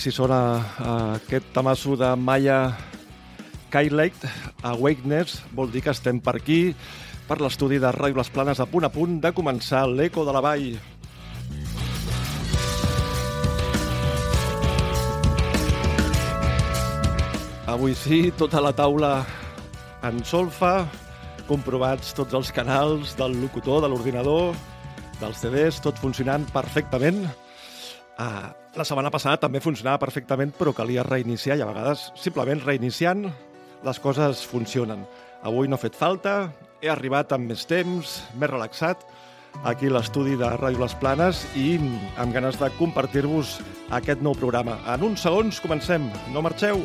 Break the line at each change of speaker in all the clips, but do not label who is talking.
Si sona uh, aquest tamasso de Maya Kylate, Awakeness, vol dir que estem per aquí, per l'estudi de Ràdio Les Planes a punt a punt de començar l'Eco de la Vall. Avui sí, tota la taula en solfa, comprovats tots els canals del locutor, de l'ordinador, dels CDs, tot funcionant perfectament. Uh, la setmana passada també funcionava perfectament, però calia reiniciar i a vegades simplement reiniciant les coses funcionen. Avui no ha fet falta, he arribat amb més temps, més relaxat, aquí a l'estudi de Ràdio Les Planes i amb ganes de compartir-vos aquest nou programa. En uns segons comencem, no marxeu!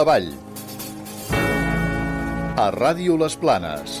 la Vall. A Ràdio Les Planes.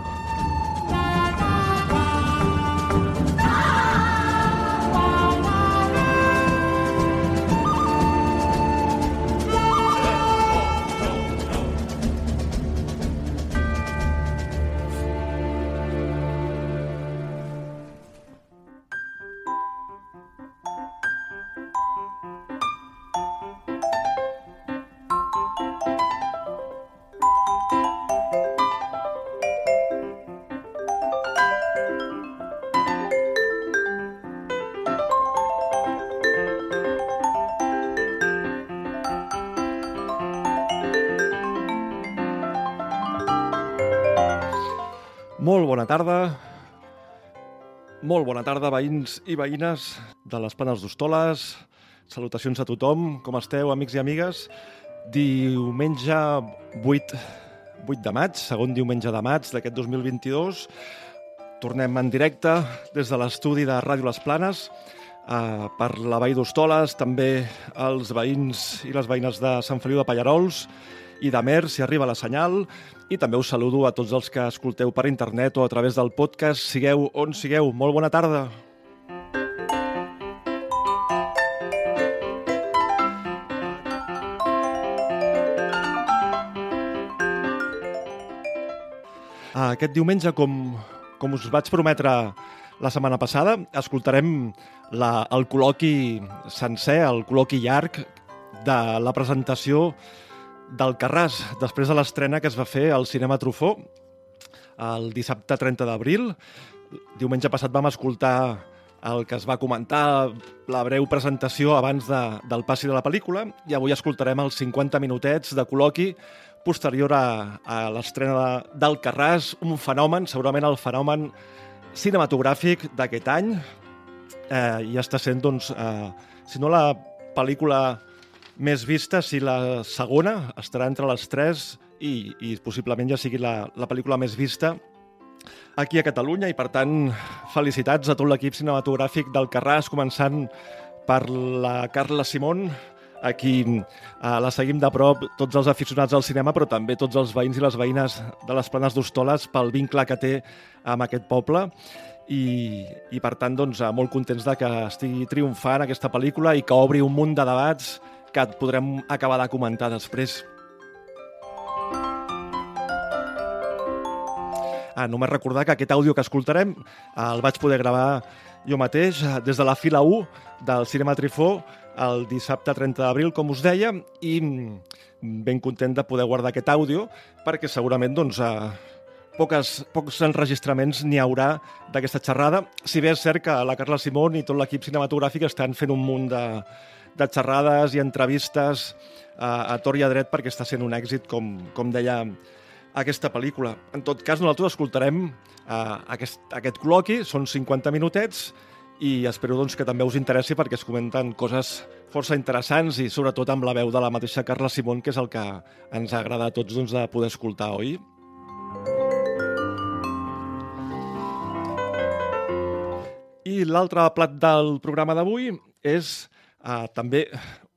bona tarda, veïns i veïnes de les Planes d'Hostoles. Salutacions a tothom. Com esteu, amics i amigues? Diumenge 8, 8 de maig, segon diumenge de maig d'aquest 2022. Tornem en directe des de l'estudi de Ràdio Les Planes eh, per la Vall d'Hostoles, també els veïns i les veïnes de Sant Feliu de Pallarols i d'Amer, si arriba la senyal. I també us saludo a tots els que escolteu per internet o a través del podcast. Sigueu on sigueu. Molt bona tarda. Aquest diumenge, com, com us vaig prometre la setmana passada, escoltarem la, el col·loqui sencer, el col·loqui llarg de la presentació del Carràs, després de l'estrena que es va fer al Cinema Trufó el dissabte 30 d'abril. Diumenge passat vam escoltar el que es va comentar, la breu presentació abans de, del passi de la pel·lícula, i avui escoltarem els 50 minutets de col·loqui posterior a, a l'estrena de, del Carràs, un fenomen, segurament el fenomen cinematogràfic d'aquest any, eh, i està sent, doncs, eh, si no la pel·lícula més vista, si la segona estarà entre les tres i, i possiblement ja sigui la, la pel·lícula més vista aquí a Catalunya i, per tant, felicitats a tot l'equip cinematogràfic del Carràs, començant per la Carla Simón, Aquí eh, la seguim de prop tots els aficionats al cinema, però també tots els veïns i les veïnes de les Planes d'Hostoles pel vincle que té amb aquest poble. I, i per tant, doncs, molt contents de que estigui triomfant aquesta pel·lícula i que obri un munt de debats que podrem acabar de comentar després. Ah, només recordar que aquest àudio que escoltarem eh, el vaig poder gravar jo mateix eh, des de la fila 1 del Cinema Trifó el dissabte 30 d'abril, com us deia, i mm, ben content de poder guardar aquest àudio, perquè segurament doncs, eh, poques, pocs enregistraments n'hi haurà d'aquesta xerrada, si bé és cert que la Carla Simón i tot l'equip cinematogràfic estan fent un munt de, de xerrades i entrevistes a, a tor i a dret perquè està sent un èxit, com, com deia aquesta pel·lícula. En tot cas, nosaltres escoltarem uh, aquest, aquest col·loqui, són 50 minutets, i espero doncs, que també us interessi perquè es comenten coses força interessants i sobretot amb la veu de la mateixa Carla Simón, que és el que ens agrada a tots doncs, de poder escoltar, oi? I l'altre plat del programa d'avui és uh, també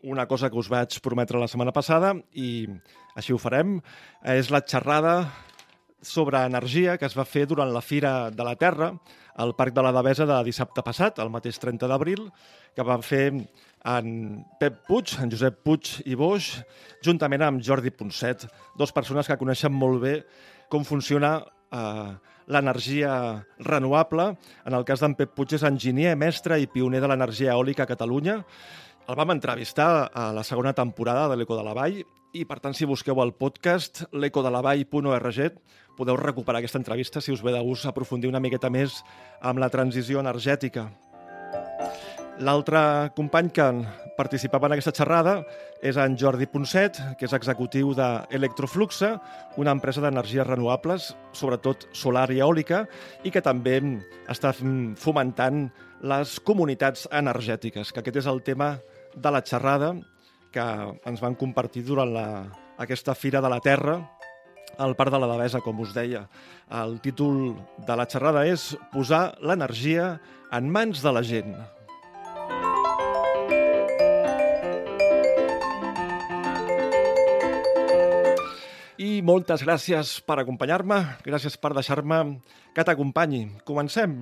una cosa que us vaig prometre la setmana passada i així ho farem. És la xerrada sobre energia que es va fer durant la Fira de la Terra al Parc de la Devesa de dissabte passat, el mateix 30 d'abril, que van fer en Pep Puig, en Josep Puig i Boix, juntament amb Jordi Ponset, dos persones que coneixen molt bé com funciona eh, l'energia renovable. En el cas d'en Pep Puig és enginyer, mestre i pioner de l'energia eòlica a Catalunya. El vam entrevistar a la segona temporada de l'Eco de la Vall i, per tant, si busqueu el podcast l'ecodelavall.org podeu recuperar aquesta entrevista si us ve de gust aprofundir una miqueta més amb la transició energètica. L'altre company que participava en aquesta xerrada és en Jordi Ponset, que és executiu d'Electrofluxa, una empresa d'energies renovables, sobretot solar i eòlica, i que també està fomentant les comunitats energètiques, que aquest és el tema de la xerrada que ens van compartir durant la, aquesta Fira de la Terra, al Parc de la Devesa, com us deia. El títol de la xerrada és Posar l'energia en mans de la gent. I moltes gràcies per acompanyar-me, gràcies per deixar-me que t'acompanyi. Comencem.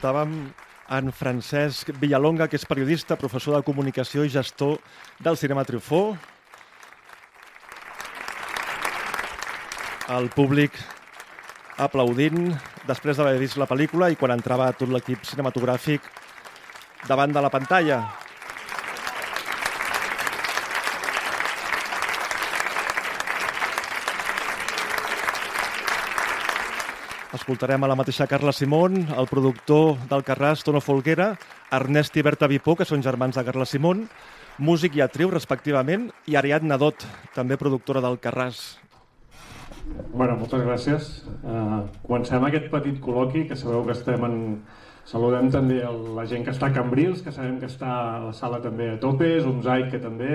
Escoltàvem en Francesc Villalonga, que és periodista, professor de comunicació i gestor del Cinema Triofó. El públic aplaudint després d'haver vist la pel·lícula i quan entrava tot l'equip cinematogràfic davant de la pantalla. Escoltarem a la mateixa Carla Simón, el productor del Carràs, Tono Folguera, Ernest i Berta Vipó, que són germans de Carla Simón, músic i actriu, respectivament, i Ariadna Dot, també productora del Carràs.
Bueno, moltes gràcies. Uh, comencem aquest petit col·loqui, que sabeu que estem en
Saludem també el, la gent que està a Cambrils, que sabem que està a la sala també a tope, Zumzai, que també,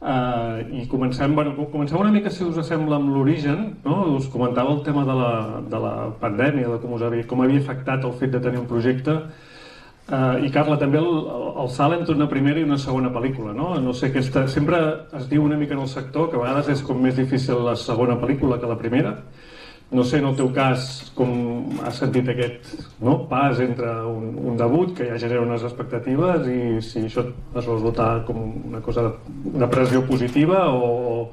Uh, I comencem, bueno, comencem una mica, si us sembla, amb l'origen. No? Us comentava el tema de la, de la pandèmia, de com, us havia, com havia afectat el fet de tenir un projecte. Uh, I Carla, també el, el salt entre una primera i una segona pel·lícula, no? No sé, aquesta, sempre es diu una mica en el sector que a vegades és com més difícil la segona pel·lícula que la primera. No sé, en el teu cas, com has sentit aquest no, pas entre un, un debut, que ja genera unes expectatives, i si això es votar com una cosa una pressió positiva o,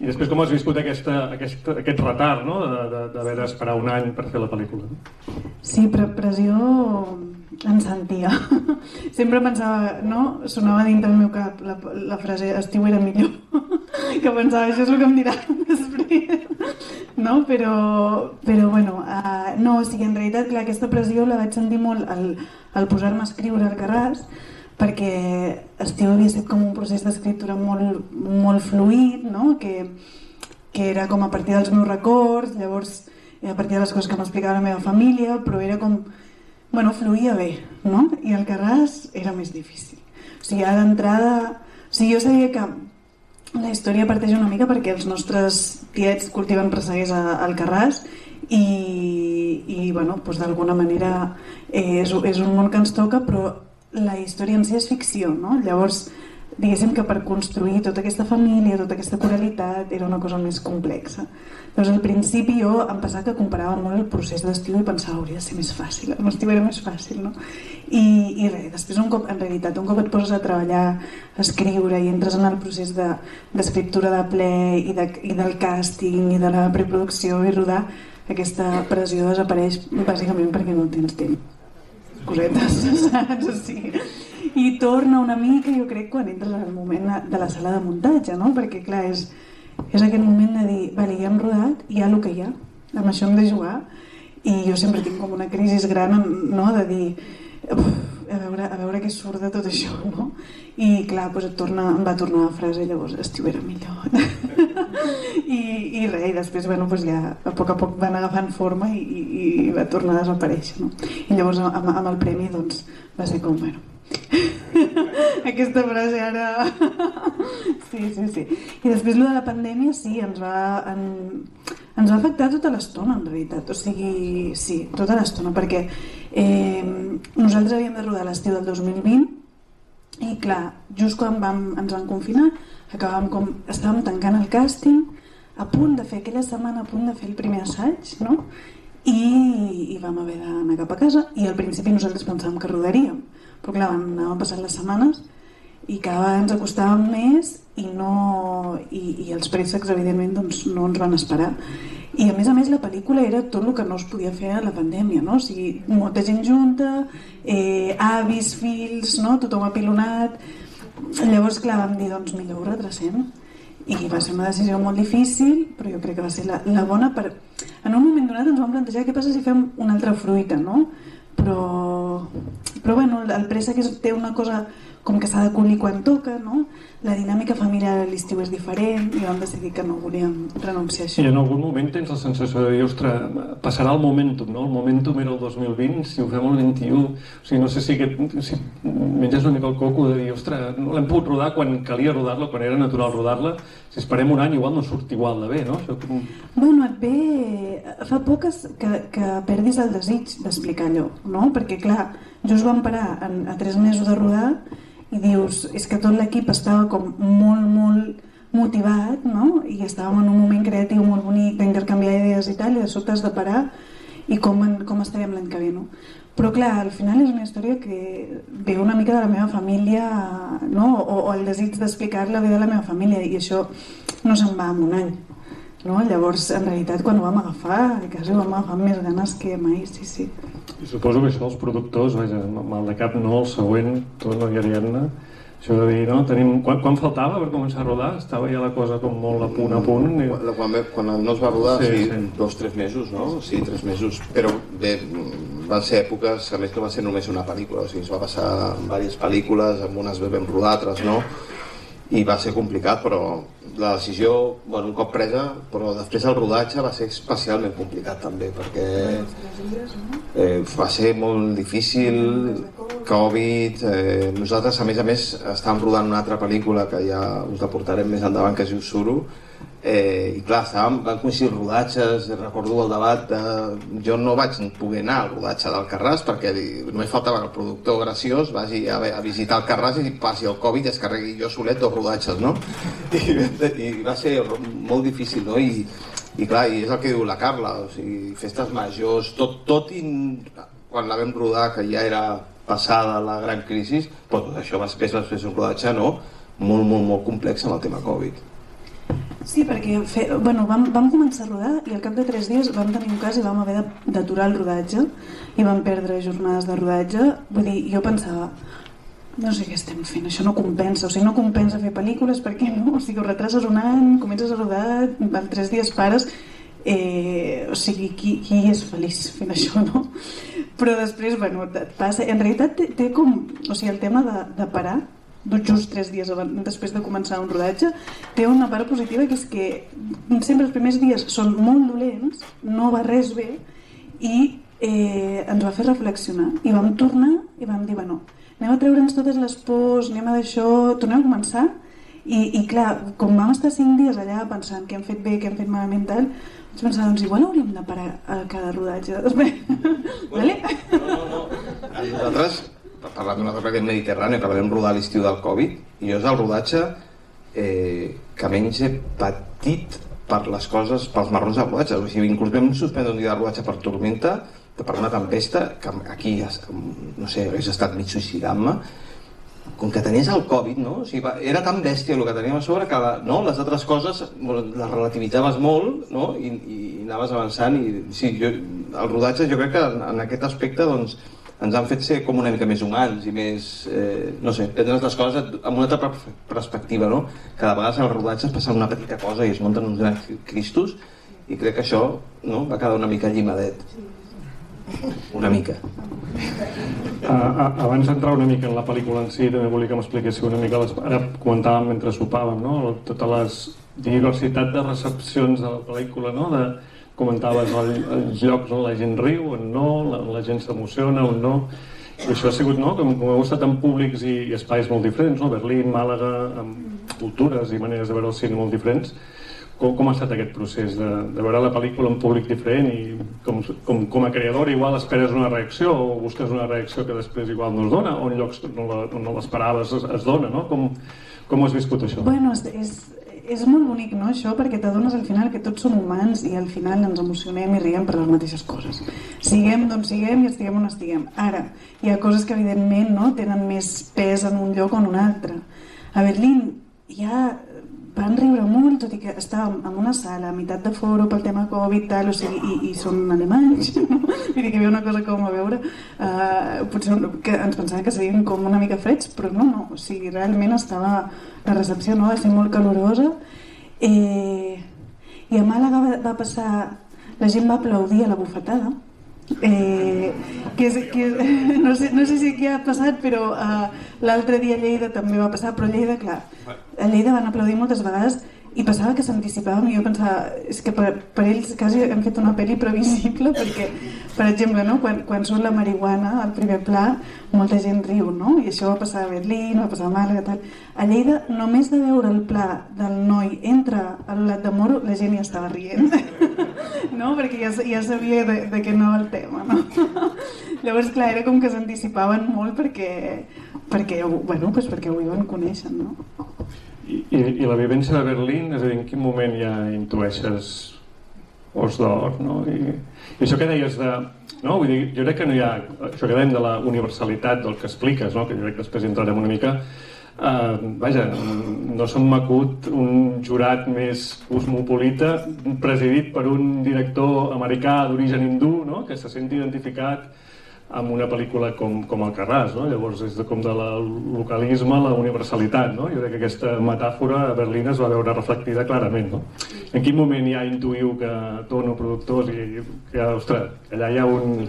i després com has viscut aquesta, aquesta, aquest retard no? d'haver d'esperar un any per fer la pel·lícula?
Sí, però pressió en sentia. Sempre pensava, no? Sonava dintre el meu cap la, la frase estiu era millor. que pensava, això és el que em diran després no? Però, però bueno, uh, no, o sigui, en realitat, clar, aquesta pressió la vaig sentir molt al, al posar-me a escriure al Carràs, perquè Estiu havia estat com un procés d'escriptura molt, molt fluid, no? que, que era com a partir dels meus records, llavors a partir de les coses que m'explicava la meva família, però era com, bueno, fluïa bé, no? I el Carràs era més difícil. O sigui, d'entrada... O sigui, jo sabia que la història parteix una mica perquè els nostres tiets cultiven presseguers al Carràs i, i bueno, doncs d'alguna manera eh, és, és un món que ens toca, però la història en si és ficció, no? Llavors, diguéssim que per construir tota aquesta família, tota aquesta coralitat, era una cosa més complexa. Doncs al principi jo em passava que comparava molt el procés d'estiu i pensava hauria de ser més fàcil, l'estiu era més fàcil, no? I, i res, després un cop, en realitat, un cop et poses a treballar, a escriure i entres en el procés d'escriptura de, de ple i, de, i del càsting i de la preproducció i rodar, aquesta pressió desapareix bàsicament perquè no tens temps. Cosetes, saps? O sigui, i torna una mica, jo crec, quan entres al moment de la sala de muntatge, no? Perquè, clar, és, és aquest moment de dir, vale, ja hem rodat, hi ha el que hi ha, amb això hem de jugar, i jo sempre tinc com una crisi gran, no?, de dir, a veure, a veure què surt de tot això, no? I clar, doncs et torna, em va tornar la frase, llavors, estiu era millor. I, I res, i després, bueno, doncs ja a poc a poc van agafant forma i, i, i va tornar a desaparèixer, no? I llavors amb, amb el premi, doncs, va ser com, bueno, aquesta frase ara... sí, sí, sí. I després lo de la pandèmia, sí, ens va, en, ens va afectar tota l'estona, en realitat. O sigui, sí, tota l'estona, perquè eh, nosaltres havíem de rodar l'estiu del 2020 i, clar, just quan vam, ens van confinar, acabàvem com... Estàvem tancant el càsting, a punt de fer aquella setmana, a punt de fer el primer assaig, no? I, i vam haver d'anar cap a casa i al principi nosaltres pensàvem que rodaríem però clar, anàvem passant les setmanes i cada vegada ens acostàvem més i, no, i, i els préssecs evidentment doncs, no ens van esperar i a més a més la pel·lícula era tot el que no es podia fer a la pandèmia no? o sigui, molta gent junta eh, avis, fills no? tothom apilonat llavors clar vam dir doncs millor ho retracem i va ser una decisió molt difícil però jo crec que va ser la, la bona per... en un moment donat ens vam plantejar què passa si fem una altra fruita no? Però, però bueno, el préssec té una cosa com que s'ha de collir quan toca, no? La dinàmica familiar a l'estiu és diferent i vam decidir que no volíem renunciar a això.
I en algun moment tens la sensació de dir, ostres, passarà el momentum, no? El momentum era el 2020, si ho fem el 21, o sigui, no sé si, aquest, si menges una mica el coco de dir, ostres, no l'hem pogut rodar quan calia rodar-la, quan era natural rodar-la, si esperem un any igual no surt igual de bé, no? Això com...
Bueno, et ve... Fa poc que, que perdis el desig d'explicar allò, no? Perquè, clar, just vam parar en, a tres mesos de rodar i dius, és que tot l'equip estava com molt, molt motivat, no? I estàvem en un moment creatiu molt bonic d'intercanviar idees i tal, i de sobte has de parar i com, com estarem l'any que ve, no? Però clar, al final és una història que ve una mica de la meva família, no? o, o el desig d'explicar-la ve de la meva família, i això no se'n va en un any. No? Llavors, en realitat, quan ho vam agafar, quasi ho vam agafar més ganes que mai, sí, sí.
I suposo que això els productors, vaja, mal de cap no, el següent, tot no hi Ariadna, això de dir, no, tenim... Quan, quan faltava per començar a rodar? Estava ja la cosa com molt a punt a punt. I...
Quan, quan no es va rodar, sí, sí, sí. dos, tres mesos, no? Sí, tres mesos. Però bé, van ser èpoques, a més que va ser només una pel·lícula, o sigui, es va passar diverses pel·lícules, amb unes bé ben rodar, altres no, i va ser complicat, però la decisió, bueno, un cop presa, però després el rodatge va ser especialment complicat també, perquè eh, va ser molt difícil, Covid, eh, nosaltres a més a més estàvem rodant una altra pel·lícula que ja us la portarem més endavant que es diu eh, i clar, estàvem, van coincidir rodatges, recordo el debat de... jo no vaig poder anar al rodatge del Carràs perquè només faltava que el productor graciós vagi a, a visitar el Carràs i passi el Covid i es carregui jo solet dos rodatges no? I, i va ser molt difícil no? I, i clar, i és el que diu la Carla o sigui, festes majors, tot, tot i quan la vam rodar que ja era passada la gran crisi però tot això ser, va ser un rodatge no? molt, molt, molt complex amb el tema Covid
Sí, perquè fe, bueno, vam, vam començar a rodar i al cap de tres dies vam tenir un cas i vam haver d'aturar el rodatge i vam perdre jornades de rodatge. Vull dir, jo pensava, no sé què estem fent, això no compensa, o sigui, no compensa fer pel·lícules perquè no, o sigui, ho retrases un any, comences a rodar, en tres dies pares, eh, o sigui, qui, qui és feliç fent això, no? Però després, bueno, passa, en realitat té, té com, o sigui, el tema de, de parar, just tres dies abans, després de començar un rodatge, té una part positiva que és que sempre els primers dies són molt dolents, no va res bé, i eh, ens va fer reflexionar. I vam tornar i vam dir, bueno, anem a treure'ns totes les pors, anem a d'això, tornem a començar, i, i clar, com vam estar cinc dies allà pensant què hem fet bé, què hem fet malament, tal, vaig pensar, doncs igual hauríem de parar a cada rodatge. Bueno, vale?
No, no, no. Nosaltres parlant d'una cosa que mediterrània, que vam rodar l'estiu del Covid, i jo és el rodatge eh, que menys he patit per les coses, pels marrons de rodatge. O sigui, inclús vam suspendre un dia de rodatge per tormenta, per una tempesta, que aquí, no sé, hagués estat mig suïcidant-me, com que tenies el Covid, no? O sigui, va, era tan bèstia el que teníem a sobre que no, les altres coses les relativitzaves molt no? I, i, i anaves avançant i sí, jo, el rodatge jo crec que en, en aquest aspecte doncs, ens han fet ser com una mica més humans i més, eh, no sé, prendre's les coses amb una altra perspectiva, no? Cada vegada en els rodatges passa una petita cosa i es munten uns grans cristos i crec que això no, va quedar una mica llimadet. Una mica.
Uh, abans d'entrar una mica en la pel·lícula en si, també volia que m'expliquéssiu una mica, les, ara comentàvem mentre sopàvem, no? tota la diversitat de recepcions de la pel·lícula, no? de, comentaves el, els llocs on la gent riu, on no, la, la gent s'emociona, on no. I això ha sigut, no?, com, com heu estat en públics i, i espais molt diferents, no? Berlín, Màlaga, amb cultures i maneres de veure el cine molt diferents. Com, com ha estat aquest procés de, de veure la pel·lícula en públic diferent i com, com, com a creador igual esperes una reacció o busques una reacció que després igual no es dona o en llocs la, no l'esperaves es, es dona, no? Com, com has viscut això?
Bueno, és, és, és molt bonic, no, això, perquè t'adones al final que tots som humans i al final ens emocionem i riem per les mateixes coses. Siguem d'on siguem i estiguem on estiguem. Ara, hi ha coses que evidentment no, tenen més pes en un lloc o en un altre. A Berlín hi ha van riure molt, tot i que estàvem en una sala a meitat de foro pel tema Covid tal, o sigui, i, i són alemanys no? vull dir que hi havia una cosa com a veure uh, potser que ens pensàvem que serien com una mica freds però no, no, o sigui, realment estava la recepció no, va ser molt calorosa eh, i a Màlaga va, va passar la gent va aplaudir a la bufetada Eh, que, és, que no, sé, no sé si aquí ha passat però uh, l'altre dia a Lleida també va passar però a Lleida, clar, a Lleida van aplaudir moltes vegades i passava que s'anticipàvem i jo pensava, és que per, per ells quasi hem fet una pel·li previsible perquè, per exemple, no? quan, quan surt la marihuana al primer pla, molta gent riu, no? I això va passar a Berlín, va passar a Màlaga, tal. A Lleida, només de veure el pla del noi entre el lat de moro, la gent ja estava rient, no? Perquè ja, ja sabia de, de què anava el tema, no? Llavors, clar, era com que s'anticipaven molt perquè, perquè, bueno, pues perquè ho iban coneixen, no?
I, i, I la vivència de Berlín, és a dir, en quin moment ja intueixes os d'or, no? I, I això que deies de... No? Vull dir, jo crec que no hi ha... Això que dèiem de la universalitat del que expliques, no? que jo crec que després entrarem una mica... Uh, vaja, no som macut un jurat més cosmopolita presidit per un director americà d'origen hindú no? que se sent identificat amb una pel·lícula com, com el Carràs, no? llavors és de, com de la localisme la universalitat, no? jo crec que aquesta metàfora a Berlín es va veure reflectida clarament. No? En quin moment ja intuïu que Tono, productors, i que, ostres, allà hi ha un...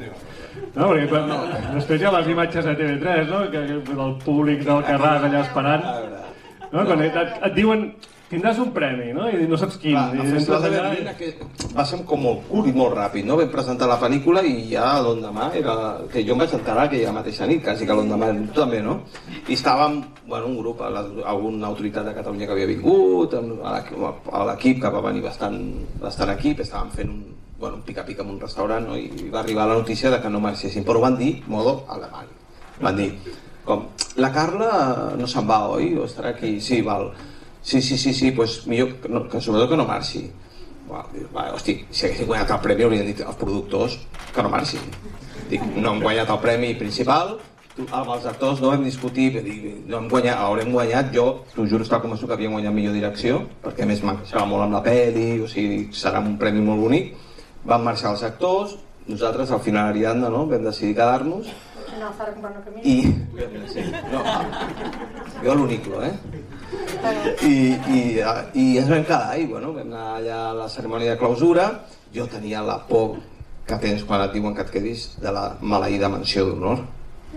No, perquè no, després hi ha les imatges de TV3, no? que, del públic del Carràs allà esperant, no? quan et, et diuen tindràs un premi, no? I no saps quin.
Clar,
I
el Festival de
entres allà
Berlín aquest va ser com molt curt i molt ràpid, no? Vam presentar la pel·lícula i ja l'endemà era... que jo em vaig enterar aquella mateixa nit, quasi que l'endemà tu també, no? I estàvem, bueno, un grup, la- alguna autoritat de Catalunya que havia vingut, a l'equip- que va venir bastant, bastant equip, estàvem fent un, bueno, un pica-pica en un restaurant, no? I va arribar la notícia de que no marxessin, però ho van dir modo alemany. Van dir, com, la Carla no se'n va, oi? O estarà aquí? Sí, val. Sí, sí, sí, sí, pues millor que, no, que sobretot que no marxi. Va, va, hosti, si haguessin guanyat el premi haurien dit als productors que no marxin. Dic, no hem guanyat el premi principal, tu, amb els actors no vam discutir, vam dir, no hem guanyat, haurem guanyat, jo t'ho juro, estava convençut que havíem guanyat millor direcció, perquè a més m'encaixava molt amb la pel·li, o sigui, serà un premi molt bonic. Van marxar els actors, nosaltres al final Ariadna no, vam decidir quedar-nos
No, Camino.
i... No, jo l'uniclo, eh? I, i, i ens vam quedar i bueno, vam anar allà a la cerimònia de clausura. Jo tenia la por que tens quan et diuen que et quedis de la maleïda menció d'honor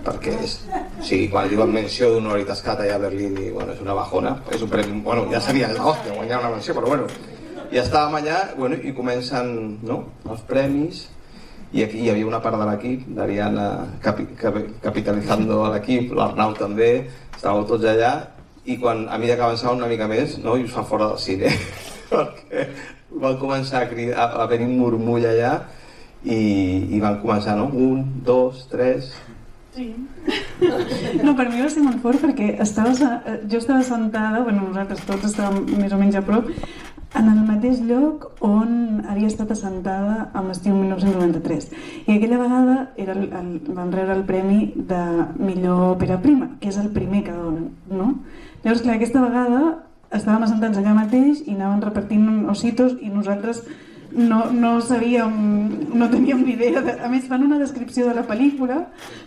perquè és, o sigui, quan diuen menció d'honor i quedat allà a Berlín i bueno, és una bajona, és un premi, bueno, ja seria l'hòstia guanyar una menció, però bueno. I estàvem allà bueno, i comencen no, els premis i aquí hi havia una part de l'equip, d'Ariana capi, capi, capitalitzando a l'equip, l'Arnau també, estàveu tots allà i quan a mesura que avançava una mica més no, i us fa fora del cine perquè van començar a, cridar, a haver un murmull allà i, i van començar, no? Un, dos, tres...
Sí. No, per mi va ser molt fort perquè estava, se- jo estava sentada, bueno, nosaltres tots estàvem més o menys a prop, en el mateix lloc on havia estat assentada amb l'estiu 1993. I aquella vegada era el, el, van rebre el premi de millor òpera prima, que és el primer que donen, no? Llavors, clar, aquesta vegada estàvem assentats allà mateix i anaven repartint ositos i nosaltres no, no sabíem, no teníem ni idea. De, a més, fan una descripció de la pel·lícula,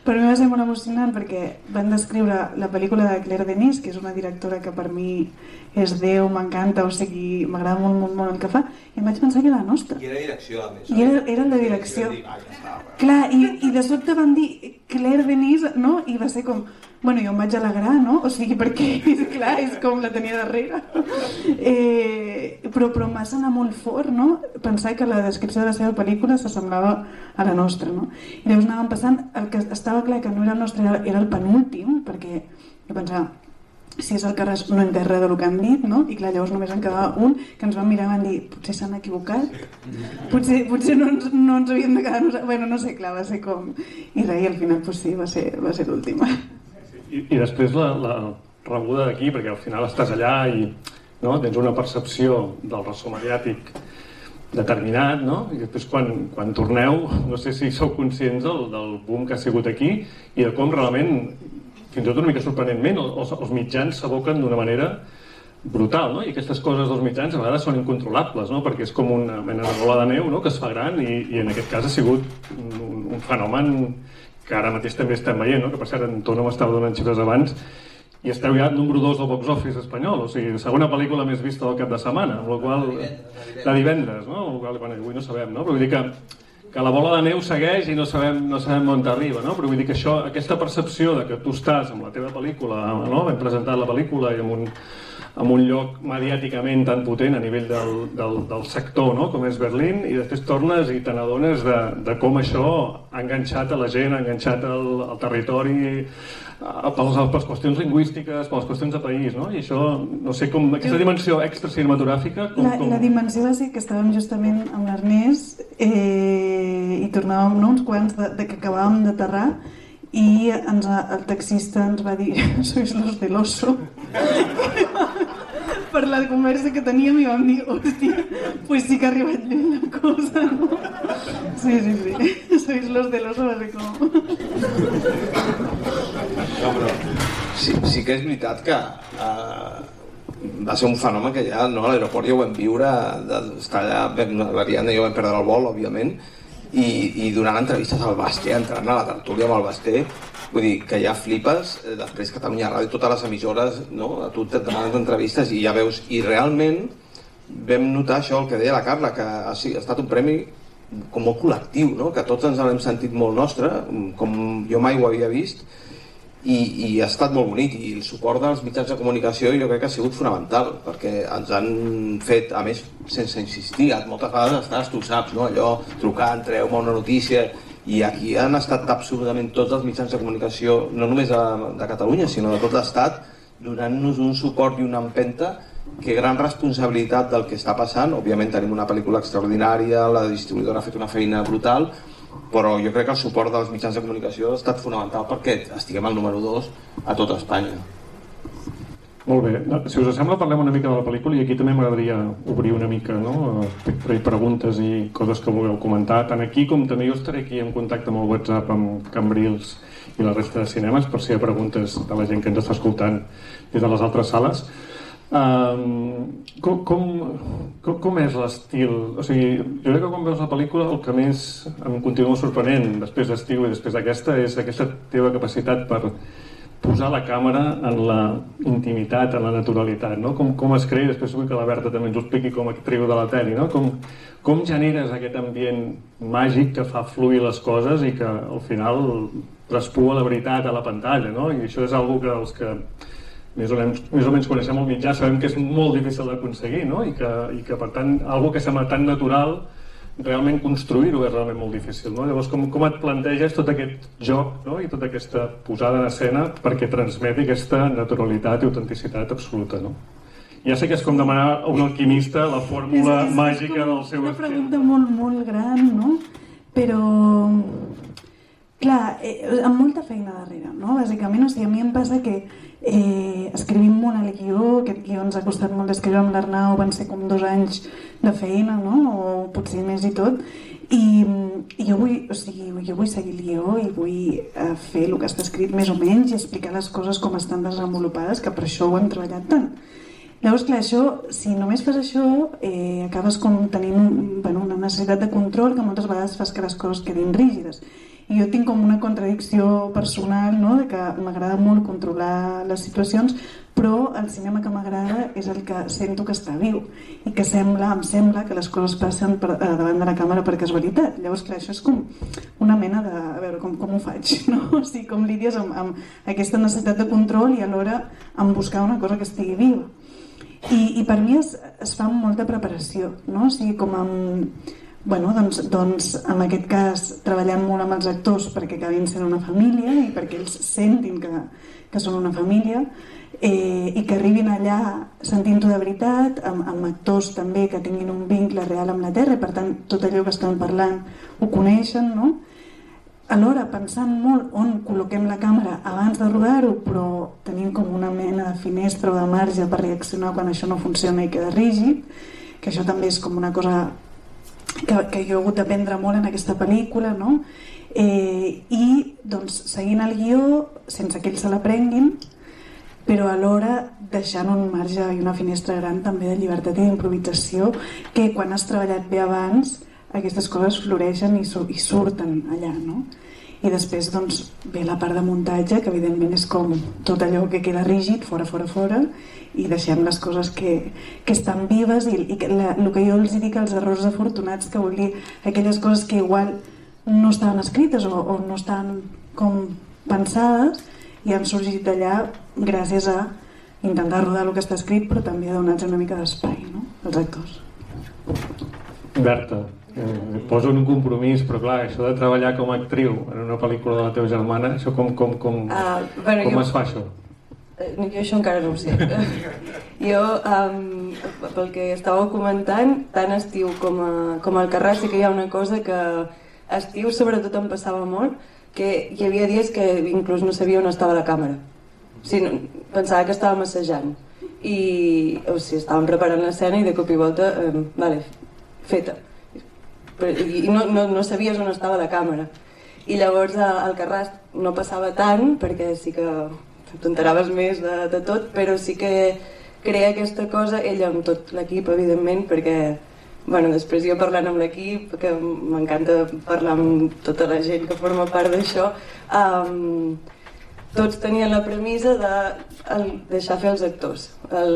però a mi va ser molt emocionant perquè van descriure la pel·lícula de Claire Denis, que és una directora que per mi és Déu, m'encanta, o sigui, m'agrada molt, molt, molt el que fa, i em vaig pensar que era la nostra.
I era direcció, a més.
I era, era de direcció.
I dir, "Ah, ja està, bueno".
Clar, i, i de sobte van dir Claire Denis, no? I va ser com, bueno, jo em vaig alegrar, no? O sigui, perquè, clar, és com la tenia darrere. Eh, però, però m'ha sonat molt fort, no? Pensar que la descripció de la seva pel·lícula s'assemblava a la nostra, no? I llavors anàvem passant, el que estava clar que no era el nostre, era, el penúltim, perquè jo pensava, si és el Carràs no he entès res del que han dit, no? I clar, llavors només en quedava un que ens van mirar i van dir potser s'han equivocat, potser, potser no, ens, no ens havíem de quedar. Bueno, no sé, clar, va ser com... I res, i al final, pues sí, va ser, va ser l'última.
I, i després la, la rebuda d'aquí, perquè al final estàs allà i no, tens una percepció del ressò mediàtic determinat, no? I després quan, quan torneu, no sé si sou conscients del, del boom que ha sigut aquí i de com realment, fins i tot una mica sorprenentment, els, els mitjans s'aboquen d'una manera brutal, no? I aquestes coses dels mitjans a vegades són incontrolables, no? Perquè és com una mena de bola de neu, no? Que es fa gran i, i en aquest cas ha sigut un, un fenomen que ara mateix també estem veient, no? que per cert en Tono m'estava donant xifres abans, i esteu ja número 2 del box office espanyol, o sigui, segona pel·lícula més vista del cap de setmana, amb la qual... De divendres, no? Amb la qual, bueno, avui no sabem, no? Però vull dir que, que la bola de neu segueix i no sabem, no sabem on arriba, no? Però vull dir que això, aquesta percepció de que tu estàs amb la teva pel·lícula, no? Hem presentat la pel·lícula i amb un, amb un lloc mediàticament tan potent a nivell del, del, del sector no? com és Berlín i després tornes i te n'adones de, de com això ha enganxat a la gent, ha enganxat el, el territori eh, pels, per les qüestions lingüístiques, per les qüestions de país, no? I això, no sé, com aquesta dimensió extracinematogràfica... Com,
La,
com...
la dimensió va ser que estàvem justament amb l'Ernest eh, i tornàvem no, uns quants de, de que acabàvem d'aterrar i ens, el taxista ens va dir sois los del oso. Per la conversa que teníem i vam dir hòstia, pues sí que ha arribat lluny la cosa no? sí, sí, sí. Sois los del oso va ser com.
No, però sí, sí que és veritat que uh, va ser un fenomen que ja no, a l'aeroport ja ho vam viure, d'estar allà, vam, l'Ariadna i jo vam perdre el vol, òbviament, i, i donant entrevistes al Basté, entrant a la tertúlia amb el Basté, vull dir que ja flipes, eh, després Catalunya Ràdio, totes les emissores, no? a tu et demanen entrevistes i ja veus, i realment vam notar això, el que deia la Carla, que ha, sigut, ha estat un premi com molt col·lectiu, no? que tots ens l'hem sentit molt nostre, com jo mai ho havia vist, i, i ha estat molt bonic i el suport dels mitjans de comunicació jo crec que ha sigut fonamental perquè ens han fet, a més sense insistir moltes vegades estàs, tu saps, no? allò trucant, treu-me una notícia i aquí han estat absolutament tots els mitjans de comunicació no només de, de Catalunya sinó de tot l'estat donant-nos un suport i una empenta que gran responsabilitat del que està passant òbviament tenim una pel·lícula extraordinària la distribuïdora ha fet una feina brutal però jo crec que el suport dels mitjans de comunicació ha estat fonamental perquè estiguem al número 2 a tota Espanya.
Molt bé, si us sembla parlem una mica de la pel·lícula i aquí també m'agradaria obrir una mica no? per preguntes i coses que vulgueu comentar tant aquí com també jo estaré aquí en contacte amb el WhatsApp amb Cambrils i la resta de cinemes per si hi ha preguntes de la gent que ens està escoltant des de les altres sales Um, com, com, com, és l'estil? O sigui, jo crec que quan veus la pel·lícula el que més em continua sorprenent després d'estiu i després d'aquesta és aquesta teva capacitat per posar la càmera en la intimitat, en la naturalitat, no? Com, com es crea, després vull que la Berta també ens ho expliqui com a actriu de la tele, no? Com, com generes aquest ambient màgic que fa fluir les coses i que al final traspua la veritat a la pantalla, no? I això és algo que els que més o, menys, més o menys coneixem el mitjà, sabem que és molt difícil d'aconseguir, no? I que, I que, per tant, algo que sembla tan natural, realment construir-ho és realment molt difícil, no? Llavors, com, com et planteges tot aquest joc no? i tota aquesta posada en escena perquè transmeti aquesta naturalitat i autenticitat absoluta, no? Ja sé que és com demanar a un alquimista la fórmula és, és, màgica és del seu.
És una pregunta molt, molt gran, no? Però, clar, eh, amb molta feina darrere, no? Bàsicament, o sigui, a mi em passa que Eh, escrivim molt el guió, aquest guió ens ha costat molt d'escriure amb l'Arnau, van ser com dos anys de feina, no? o potser més i tot, i, i jo, vull, o sigui, jo vull seguir el guió i vull eh, fer el que està escrit més o menys i explicar les coses com estan desenvolupades, que per això ho hem treballat tant. Llavors, clar, això, si només fas això, eh, acabes com tenint bueno, una necessitat de control que moltes vegades fas que les coses quedin rígides i jo tinc com una contradicció personal, no? de que m'agrada molt controlar les situacions, però el cinema que m'agrada és el que sento que està viu i que sembla, em sembla que les coses passen per, eh, davant de la càmera per casualitat. Llavors, clar, això és com una mena de... a veure, com, com ho faig, no? O sigui, com lidies amb, amb aquesta necessitat de control i alhora amb buscar una cosa que estigui viva. I, i per mi es, es fa amb molta preparació, no? O sigui, com amb Bueno, doncs, doncs en aquest cas treballem molt amb els actors perquè acabin sent una família i perquè ells sentin que, que són una família eh, i que arribin allà sentint-ho de veritat, amb, amb actors també que tinguin un vincle real amb la Terra i per tant tot allò que estan parlant ho coneixen, no? Alhora, pensant molt on col·loquem la càmera abans de rodar-ho, però tenint com una mena de finestra o de marge per reaccionar quan això no funciona i queda rígid, que això també és com una cosa que, que jo he hagut d'aprendre molt en aquesta pel·lícula, no? Eh, I doncs, seguint el guió, sense que ells se l'aprenguin, però alhora deixant un marge i una finestra gran també de llibertat i d'improvisació que quan has treballat bé abans aquestes coses floreixen i, i surten allà, no? I després doncs, ve la part de muntatge, que evidentment és com tot allò que queda rígid, fora, fora, fora, i deixem les coses que, que estan vives i, i que la, el que jo els dic els errors afortunats que vull dir aquelles coses que igual no estaven escrites o, o no estan com pensades i han sorgit d'allà gràcies a intentar rodar el que està escrit però també a donar una mica d'espai no? als actors
Berta, eh, poso un compromís, però clar, això de treballar com a actriu en una pel·lícula de la teva germana, això com, com, com, uh, bueno, com jo... es fa això?
Eh, jo això encara no ho sé. jo, um, pel que estàveu comentant, tant estiu com, a, com al Carràs sí que hi ha una cosa que estiu sobretot em passava molt, que hi havia dies que inclús no sabia on estava la càmera. O sigui, no, pensava que estava massejant. I o sigui, estàvem preparant l'escena i de cop i volta, um, vale, feta. Però, I no, no, no sabies on estava la càmera. I llavors al Carràs no passava tant, perquè sí que t'enteraves més de, de tot, però sí que crea aquesta cosa, ella amb tot l'equip, evidentment, perquè bueno, després jo parlant amb l'equip, que m'encanta parlar amb tota la gent que forma part d'això, um, tots tenien la premissa de el, deixar fer els actors. El,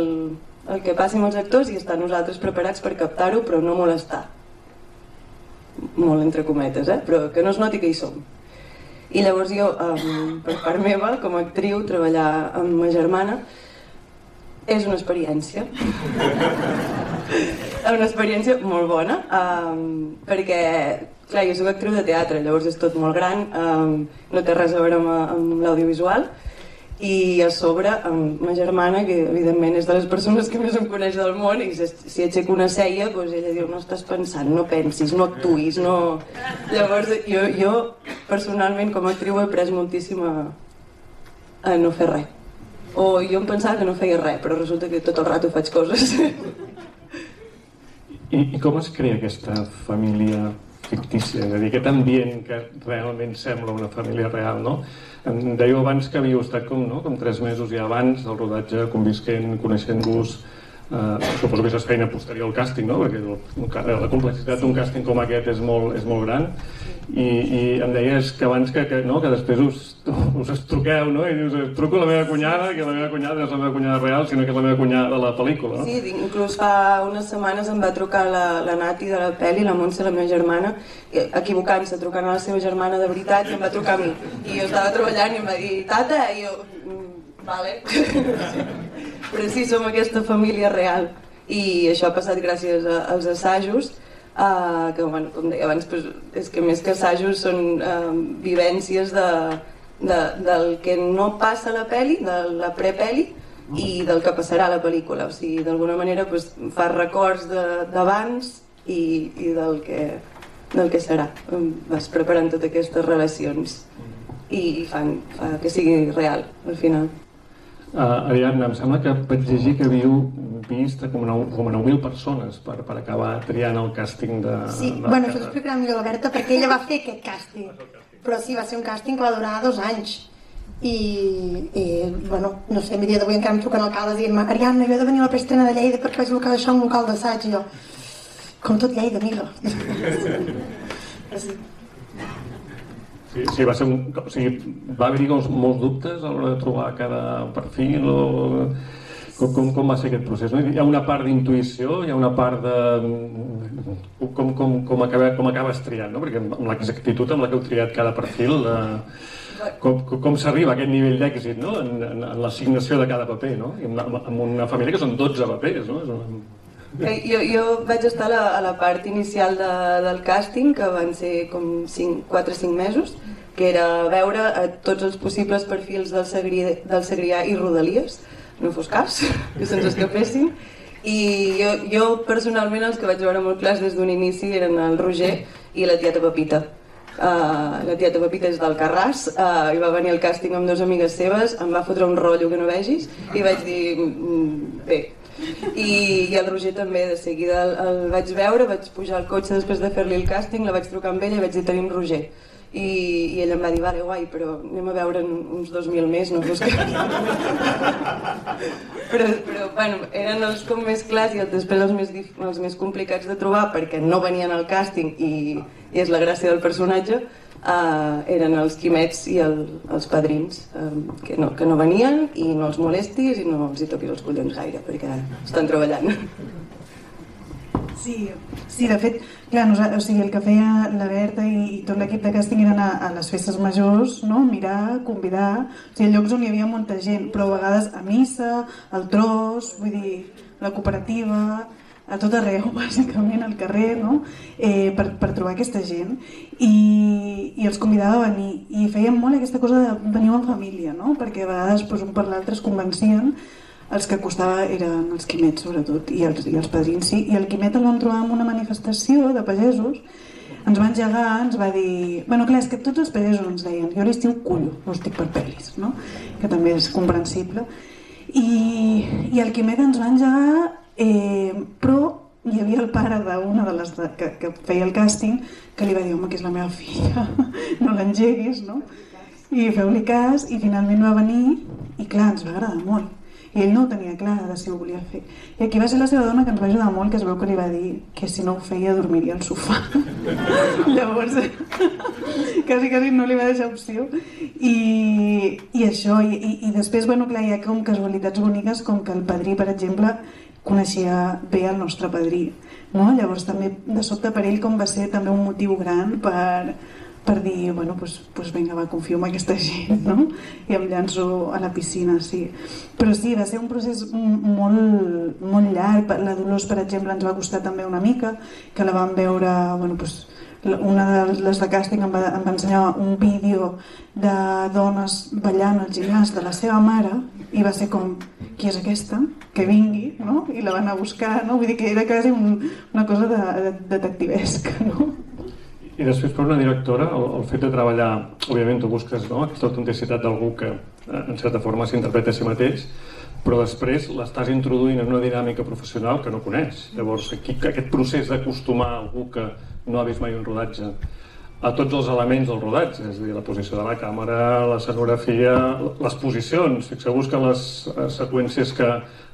el que passi amb els actors i estar nosaltres preparats per captar-ho, però no molestar. Molt entre cometes, eh? però que no es noti que hi som. I llavors jo, um, per part meva, com a actriu, treballar amb ma germana és una experiència. una experiència molt bona, um, perquè, clar, jo soc actriu de teatre, llavors és tot molt gran, um, no té res a veure amb, amb l'audiovisual, i a sobre amb ma germana que evidentment és de les persones que més em coneix del món i si aixeco una ceia doncs ella diu no estàs pensant, no pensis, no actuïs no... llavors jo, jo personalment com a actriu he après moltíssim a, a no fer res. O jo em pensava que no feia res però resulta que tot el rato faig coses.
I, i com es crea aquesta família fictícia, és a dir, aquest ambient que realment sembla una família real, no? Em dèieu abans que havíeu estat com, no? com tres mesos ja abans del rodatge, convisquent, coneixent-vos, eh, suposo que és feina posterior al càsting, no? perquè el, la complexitat d'un càsting com aquest és molt, és molt gran i, i em deies que abans que, que, no, que després us, us estruqueu no? i dius, truco la meva cunyada que la meva cunyada és la meva cunyada real sinó que és la meva cunyada de la pel·lícula no?
Sí, inclús fa unes setmanes em va trucar la, la Nati de la pel·li, la Montse, la meva germana equivocant-se, trucant a la seva germana de veritat i em va trucar a mi i jo estava treballant i em va dir, tata, i jo vale però sí, som aquesta família real i això ha passat gràcies als assajos Uh, que, bueno, com deia abans, pues, és que més que assajos són uh, vivències de, de, del que no passa a la pel·li, de la prepeli, i del que passarà a la pel·lícula. O sigui, d'alguna manera pues, fa records d'abans i, i del, que, del que serà. Vas preparant totes aquestes relacions i fan fa que sigui real al final.
Uh, Ariadna, em sembla que vaig llegir que havíeu vist com, una, com 9.000 persones per, per acabar triant el càsting de...
Sí,
de
bueno, això explicarà millor la Berta perquè ella va fer aquest càsting. Però sí, va ser un càsting que va durar dos anys. I, i bueno, no sé, mi dia d'avui encara em truquen alcaldes dient-me Ariadna, jo he de venir a la preestrena de Lleida perquè vaig buscar això un local d'assaig. I jo, com tot Lleida, amiga. sí.
Sí, sí, va ser un, o sigui, va haver-hi molts, dubtes a l'hora de trobar cada perfil o... Com, com, com va ser aquest procés? No? Hi ha una part d'intuïció, hi ha una part de... Com, com, com, acaba, com acabes triant, no? Perquè amb l'exactitud amb la que heu triat cada perfil, de... com, com s'arriba a aquest nivell d'èxit no? en, en, en l'assignació de cada paper, no? I amb, amb una família que són 12 papers, no? És una...
Eh, jo, jo vaig estar a la, a la part inicial de, del càsting, que van ser com 4 o 5 mesos, que era veure a tots els possibles perfils del Segrià, del Segrià i Rodalies, no fos cas, que se'ns escapessin, i jo, jo personalment els que vaig veure molt clars des d'un inici eren el Roger i la tieta Pepita. Uh, la tieta Pepita és del Carràs uh, i va venir al càsting amb dues amigues seves em va fotre un rotllo que no vegis i vaig dir, mm, bé i, i el Roger també de seguida el, el vaig veure, vaig pujar al cotxe després de fer-li el càsting, la vaig trucar amb ella i vaig dir tenim Roger. I, i ella em va dir, vale, guai, però anem a veure uns 2.000 més, no que... però, però, bueno, eren els com més clars i després els més, els més complicats de trobar perquè no venien al càsting i, i és la gràcia del personatge, uh, eren els quimets i el, els padrins, um, que, no, que no venien i no els molestis i no els hi toquis els collons gaire perquè estan treballant.
Sí, sí, de fet, clar, nosaltres, o sigui, el que feia la Berta i, i tot l'equip de càsting eren a, a les festes majors, no? mirar, convidar, o sigui, llocs on hi havia molta gent, però a vegades a missa, al tros, vull dir, la cooperativa, a tot arreu, bàsicament, al carrer, no? eh, per, per trobar aquesta gent. I, I els convidava a venir. I fèiem molt aquesta cosa de venir en família, no? perquè a vegades doncs, un per l'altre es convencien els que costava eren els quimets, sobretot, i els, i els padrins, sí. I el quimet el vam trobar en una manifestació de pagesos, ens va engegar, ens va dir... Bueno, clar, és que tots els pagesos ens deien, jo l'estiu cullo, no estic per pel·lis, no? Que també és comprensible. I, i el quimet ens va engegar, eh, però hi havia el pare d'una de les de, que, que feia el càsting que li va dir, home, que és la meva filla, no l'engeguis, no? I feu-li cas, i finalment va venir, i clar, ens va agradar molt i ell no ho tenia clar de si ho volia fer. I aquí va ser la seva dona que ens va ajudar molt, que es veu que li va dir que si no ho feia dormiria al sofà. Llavors, quasi, quasi no li va deixar opció. I, i això, i, i, i després, bueno, clar, hi ha com casualitats boniques, com que el padrí, per exemple, coneixia bé el nostre padrí. No? Llavors també de sobte per ell com va ser també un motiu gran per, per dir, bueno, pues, pues vinga, va, confio en aquesta gent, no? I em llanço a la piscina, sí. Però sí, va ser un procés molt, molt llarg. La Dolors, per exemple, ens va costar també una mica, que la vam veure, bueno, pues, una de les de càsting em va, em va ensenyar un vídeo de dones ballant al gimnàs de la seva mare i va ser com, qui és aquesta? Que vingui, no? I la van a buscar, no? Vull dir que era quasi un, una cosa de, de, detectivesca, no?
I després per una directora, el, el fet de treballar, òbviament tu busques no? aquesta autenticitat d'algú que eh, en certa forma s'interpreta a si mateix, però després l'estàs introduint en una dinàmica professional que no coneix. Llavors, aquí, aquest procés d'acostumar algú que no ha vist mai un rodatge a tots els elements del rodatge, és a dir, la posició de la càmera, la scenografia, les posicions. Fixeu-vos que les eh, seqüències que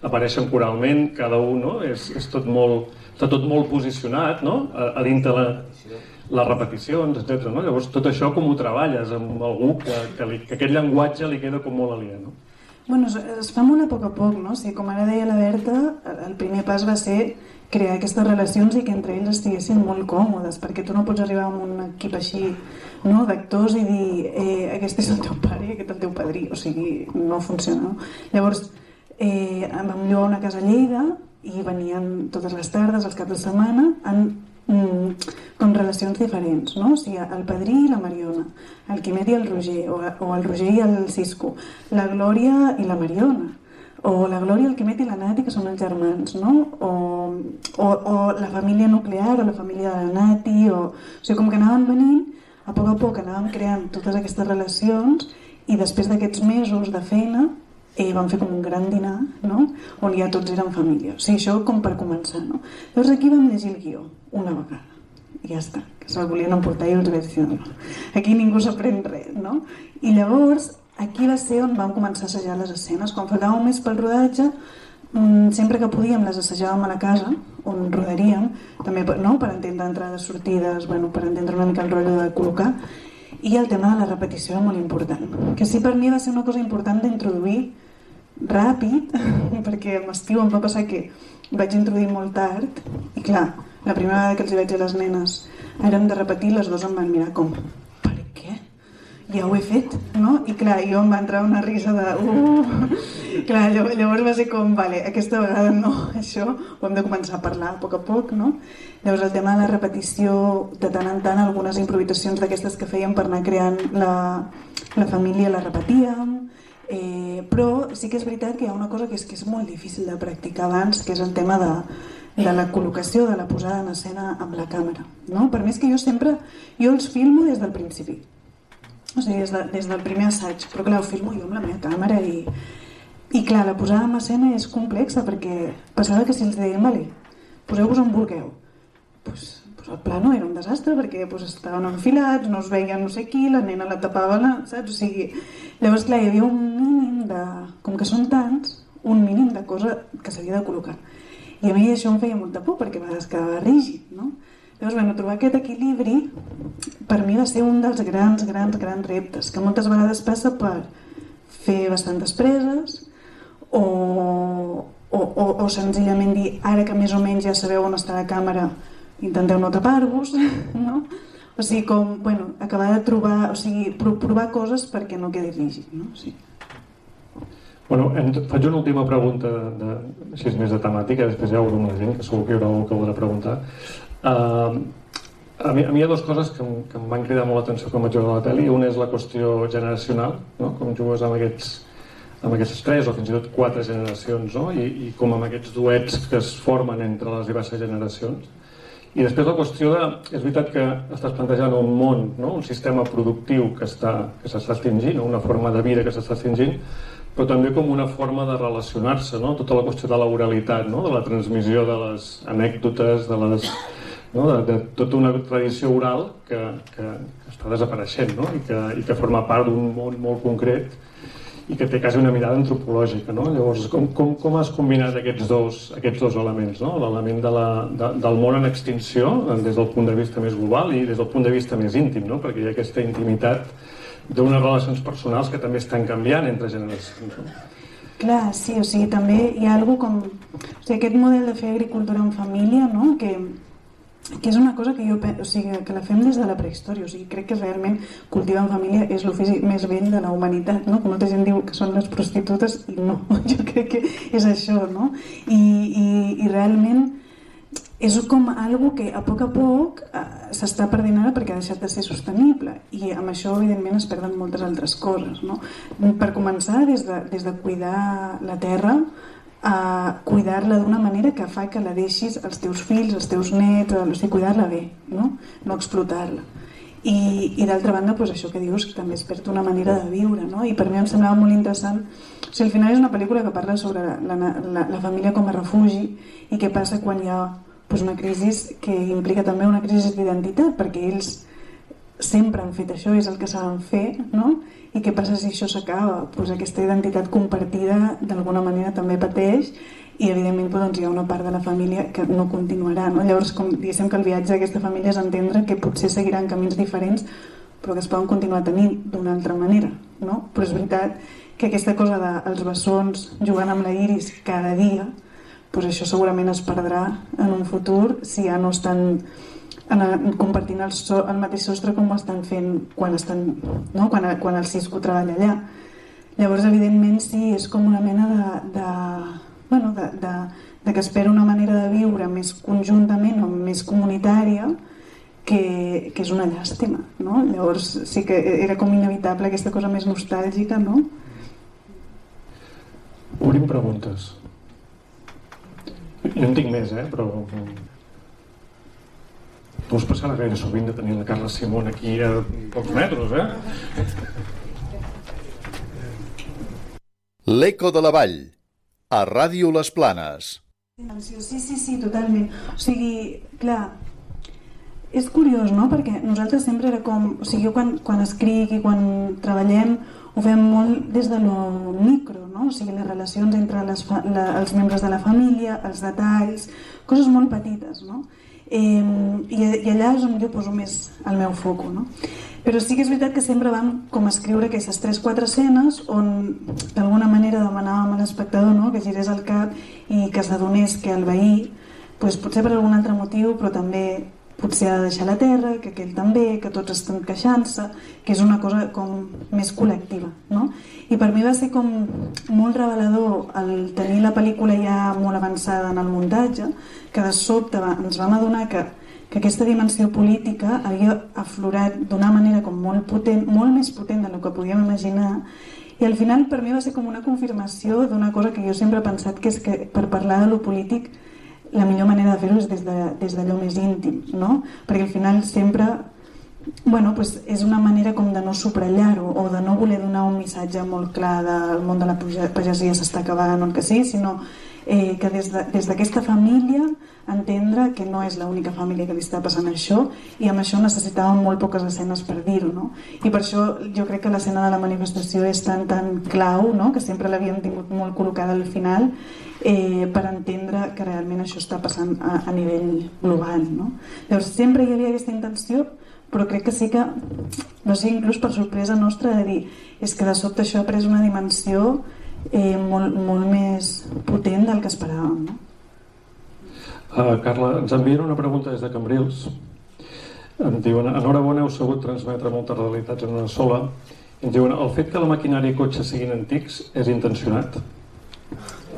apareixen coralment, cada un no? és, és tot molt, està tot molt posicionat no? a, a dintre la, les repeticions, etc. No? Llavors, tot això com ho treballes amb algú que, que, li, que aquest llenguatge li queda com molt aliè, no?
Bueno, es, es fa molt a poc a poc, no? O sigui, com ara deia la Berta, el primer pas va ser crear aquestes relacions i que entre ells estiguessin molt còmodes, perquè tu no pots arribar amb un equip així no, d'actors i dir eh, aquest és el teu pare i aquest el teu padrí, o sigui, no funciona. No? Llavors, eh, vam llogar una casa a Lleida i venien totes les tardes, els caps de setmana, en mm, com relacions diferents, no? O sigui, el Padrí i la Mariona, el Quimet i el Roger, o, o el Roger i el Cisco, la Glòria i la Mariona, o la Glòria, el Quimet i la Nati, que són els germans, no? O, o, o la família nuclear, o la família de la Nati, o... o sigui, com que anaven venint, a poc a poc anàvem creant totes aquestes relacions i després d'aquests mesos de feina eh, vam fer com un gran dinar, no? on ja tots eren família. O sigui, això com per començar. No? Llavors aquí vam llegir el guió, una vegada. I ja està, que se'l volien emportar i els vaig dir, no, aquí ningú s'aprèn res. No? I llavors aquí va ser on vam començar a assajar les escenes. Quan faltava un mes pel rodatge, mm, sempre que podíem les assajàvem a la casa, on rodaríem, també no? per entendre entrades, sortides, bueno, per entendre una mica el rotllo de col·locar, i el tema de la repetició era molt important. Que sí per mi va ser una cosa important d'introduir ràpid, perquè amb estiu em va passar que vaig introduir molt tard, i clar, la primera vegada que els hi vaig a les nenes érem de repetir, les dues em van mirar com ja ho he fet, no? I clar, jo em va entrar una risa de... Uh! Clar, llavors va ser com, vale, aquesta vegada no, això ho hem de començar a parlar a poc a poc, no? Llavors el tema de la repetició, de tant en tant, algunes improvisacions d'aquestes que fèiem per anar creant la, la família la repetíem, eh, però sí que és veritat que hi ha una cosa que és, que és molt difícil de practicar abans, que és el tema de, de la col·locació, de la posada en escena amb la càmera. No? Per més que jo sempre, jo els filmo des del principi o sigui, des, de, des del primer assaig, però clar, ho filmo jo amb la meva càmera i, i clar, la posada en escena és complexa perquè passava que si els deien, vale, poseu-vos on vulgueu, pues, pues el plano era un desastre perquè pues, estaven enfilats, no es veia no sé qui, la nena la tapava, la, saps? O sigui, llavors, clar, hi havia un mínim de... Com que són tants, un mínim de cosa que s'havia de col·locar. I a mi això em feia molta por perquè a vegades quedava rígid, no? Llavors, bueno, trobar aquest equilibri per mi va ser un dels grans, grans, grans reptes, que moltes vegades passa per fer bastantes preses o, o, o, o senzillament dir ara que més o menys ja sabeu on està la càmera intenteu no tapar-vos no? o sigui, com, bueno, acabar de trobar o sigui, provar coses perquè no quedi rígid no? O sigui.
Bueno, faig una última pregunta de, de, així més de temàtica, després hi haurà una gent que segur que hi haurà algú que voldrà preguntar. Uh, a, mi, a mi hi ha dues coses que, em, que em van cridar molt l'atenció quan vaig veure la pel·li. Una és la qüestió generacional, no? com jugues amb aquests amb aquestes tres o fins i tot quatre generacions no? I, i com amb aquests duets que es formen entre les diverses generacions i després la qüestió de, és veritat que estàs plantejant un món, no? un sistema productiu que s'està que extingint, una forma de vida que s'està extingint, però també com una forma de relacionar-se, no? tota la qüestió de la oralitat, no? de la transmissió de les anècdotes, de les, no? de, de tota una tradició oral que, que, que està desapareixent no? I, que, i que forma part d'un món molt concret i que té quasi una mirada antropològica. No? Llavors, com, com, com has combinat aquests dos, aquests dos elements? No? L'element de la, de, del món en extinció, des del punt de vista més global i des del punt de vista més íntim, no? perquè hi ha aquesta intimitat d'unes relacions personals que també estan canviant entre generacions. No?
Clar, sí, o sigui, també hi ha alguna com... O sigui, aquest model de fer agricultura en família, no?, que que és una cosa que jo o sigui, que la fem des de la prehistòria, o sigui, crec que realment cultivar en família és l'ofici més vell de la humanitat, no? Que molta gent diu que són les prostitutes i no, jo crec que és això, no? I, i, i realment és com algo que a poc a poc eh, s'està perdent ara perquè ha deixat de ser sostenible i amb això evidentment es perden moltes altres coses no? per començar des de, des de cuidar la terra a cuidar-la d'una manera que fa que la deixis als teus fills, als teus nets, o sigui, cuidar-la bé, no, no explotar-la. I, i d'altra banda, doncs això que dius, que també es perd una manera de viure, no? i per mi em semblava molt interessant. O sigui, al final és una pel·lícula que parla sobre la, la, la família com a refugi i què passa quan hi ha doncs, una crisi que implica també una crisi d'identitat, perquè ells sempre han fet això, és el que saben fer, no? I què passa si això s'acaba? Pues aquesta identitat compartida d'alguna manera també pateix i evidentment doncs, hi ha una part de la família que no continuarà. No? Llavors, com diguéssim que el viatge d'aquesta família és entendre que potser seguiran camins diferents però que es poden continuar tenint d'una altra manera. No? Però és veritat que aquesta cosa dels bessons jugant amb la iris cada dia, doncs això segurament es perdrà en un futur si ja no estan en, compartint el, so, el mateix sostre com ho estan fent quan, estan, no? quan, quan el Cisco treballa allà. Llavors, evidentment, sí, és com una mena de, de, bueno, de, de, de que espera una manera de viure més conjuntament o més comunitària que, que és una llàstima. No? Llavors, sí que era com inevitable aquesta cosa més nostàlgica, no?
Obrim preguntes. Jo en tinc més, eh? però no us passarà gaire sovint de tenir la Carla Simón aquí a pocs metres, eh?
L'Eco de la Vall, a Ràdio Les Planes.
Sí, sí, sí, totalment. O sigui, clar, és curiós, no? Perquè nosaltres sempre era com... O sigui, jo quan, quan escric i quan treballem ho fem molt des de lo micro, no? O sigui, les relacions entre les la, els membres de la família, els detalls, coses molt petites, no? Eh, i, I allà és on jo poso més el meu foco. No? Però sí que és veritat que sempre vam com escriure aquestes 3-4 escenes on d'alguna manera demanàvem a l'espectador no? que girés el cap i que s'adonés que el veí, doncs potser per algun altre motiu, però també potser ha de deixar la terra, que aquell també, que tots estan queixant-se, que és una cosa com més col·lectiva. No? I per mi va ser com molt revelador el tenir la pel·lícula ja molt avançada en el muntatge, que de sobte va, ens vam adonar que, que aquesta dimensió política havia aflorat d'una manera com molt potent, molt més potent del que podíem imaginar, i al final per mi va ser com una confirmació d'una cosa que jo sempre he pensat, que és que per parlar de lo polític la millor manera de fer-ho és des d'allò de, des més íntim, no? Perquè al final sempre bueno, pues és una manera com de no subratllar-ho o de no voler donar un missatge molt clar del món de la pagesia s'està acabant o el que sigui, sinó eh, que des d'aquesta de, família entendre que no és l'única família que li està passant això i amb això necessitàvem molt poques escenes per dir-ho no? i per això jo crec que l'escena de la manifestació és tan tan clau no? que sempre l'havíem tingut molt col·locada al final eh, per entendre que realment això està passant a, a nivell global no? llavors sempre hi havia aquesta intenció però crec que sí que no sé, inclús per sorpresa nostra de dir és que de sobte això ha pres una dimensió eh, molt, molt més potent del que esperàvem. No?
Uh, Carla, ens envien una pregunta des de Cambrils. Em diuen, enhorabona, heu sabut transmetre moltes realitats en una sola. Ens diuen, el fet que la maquinària i cotxes siguin antics és intencionat?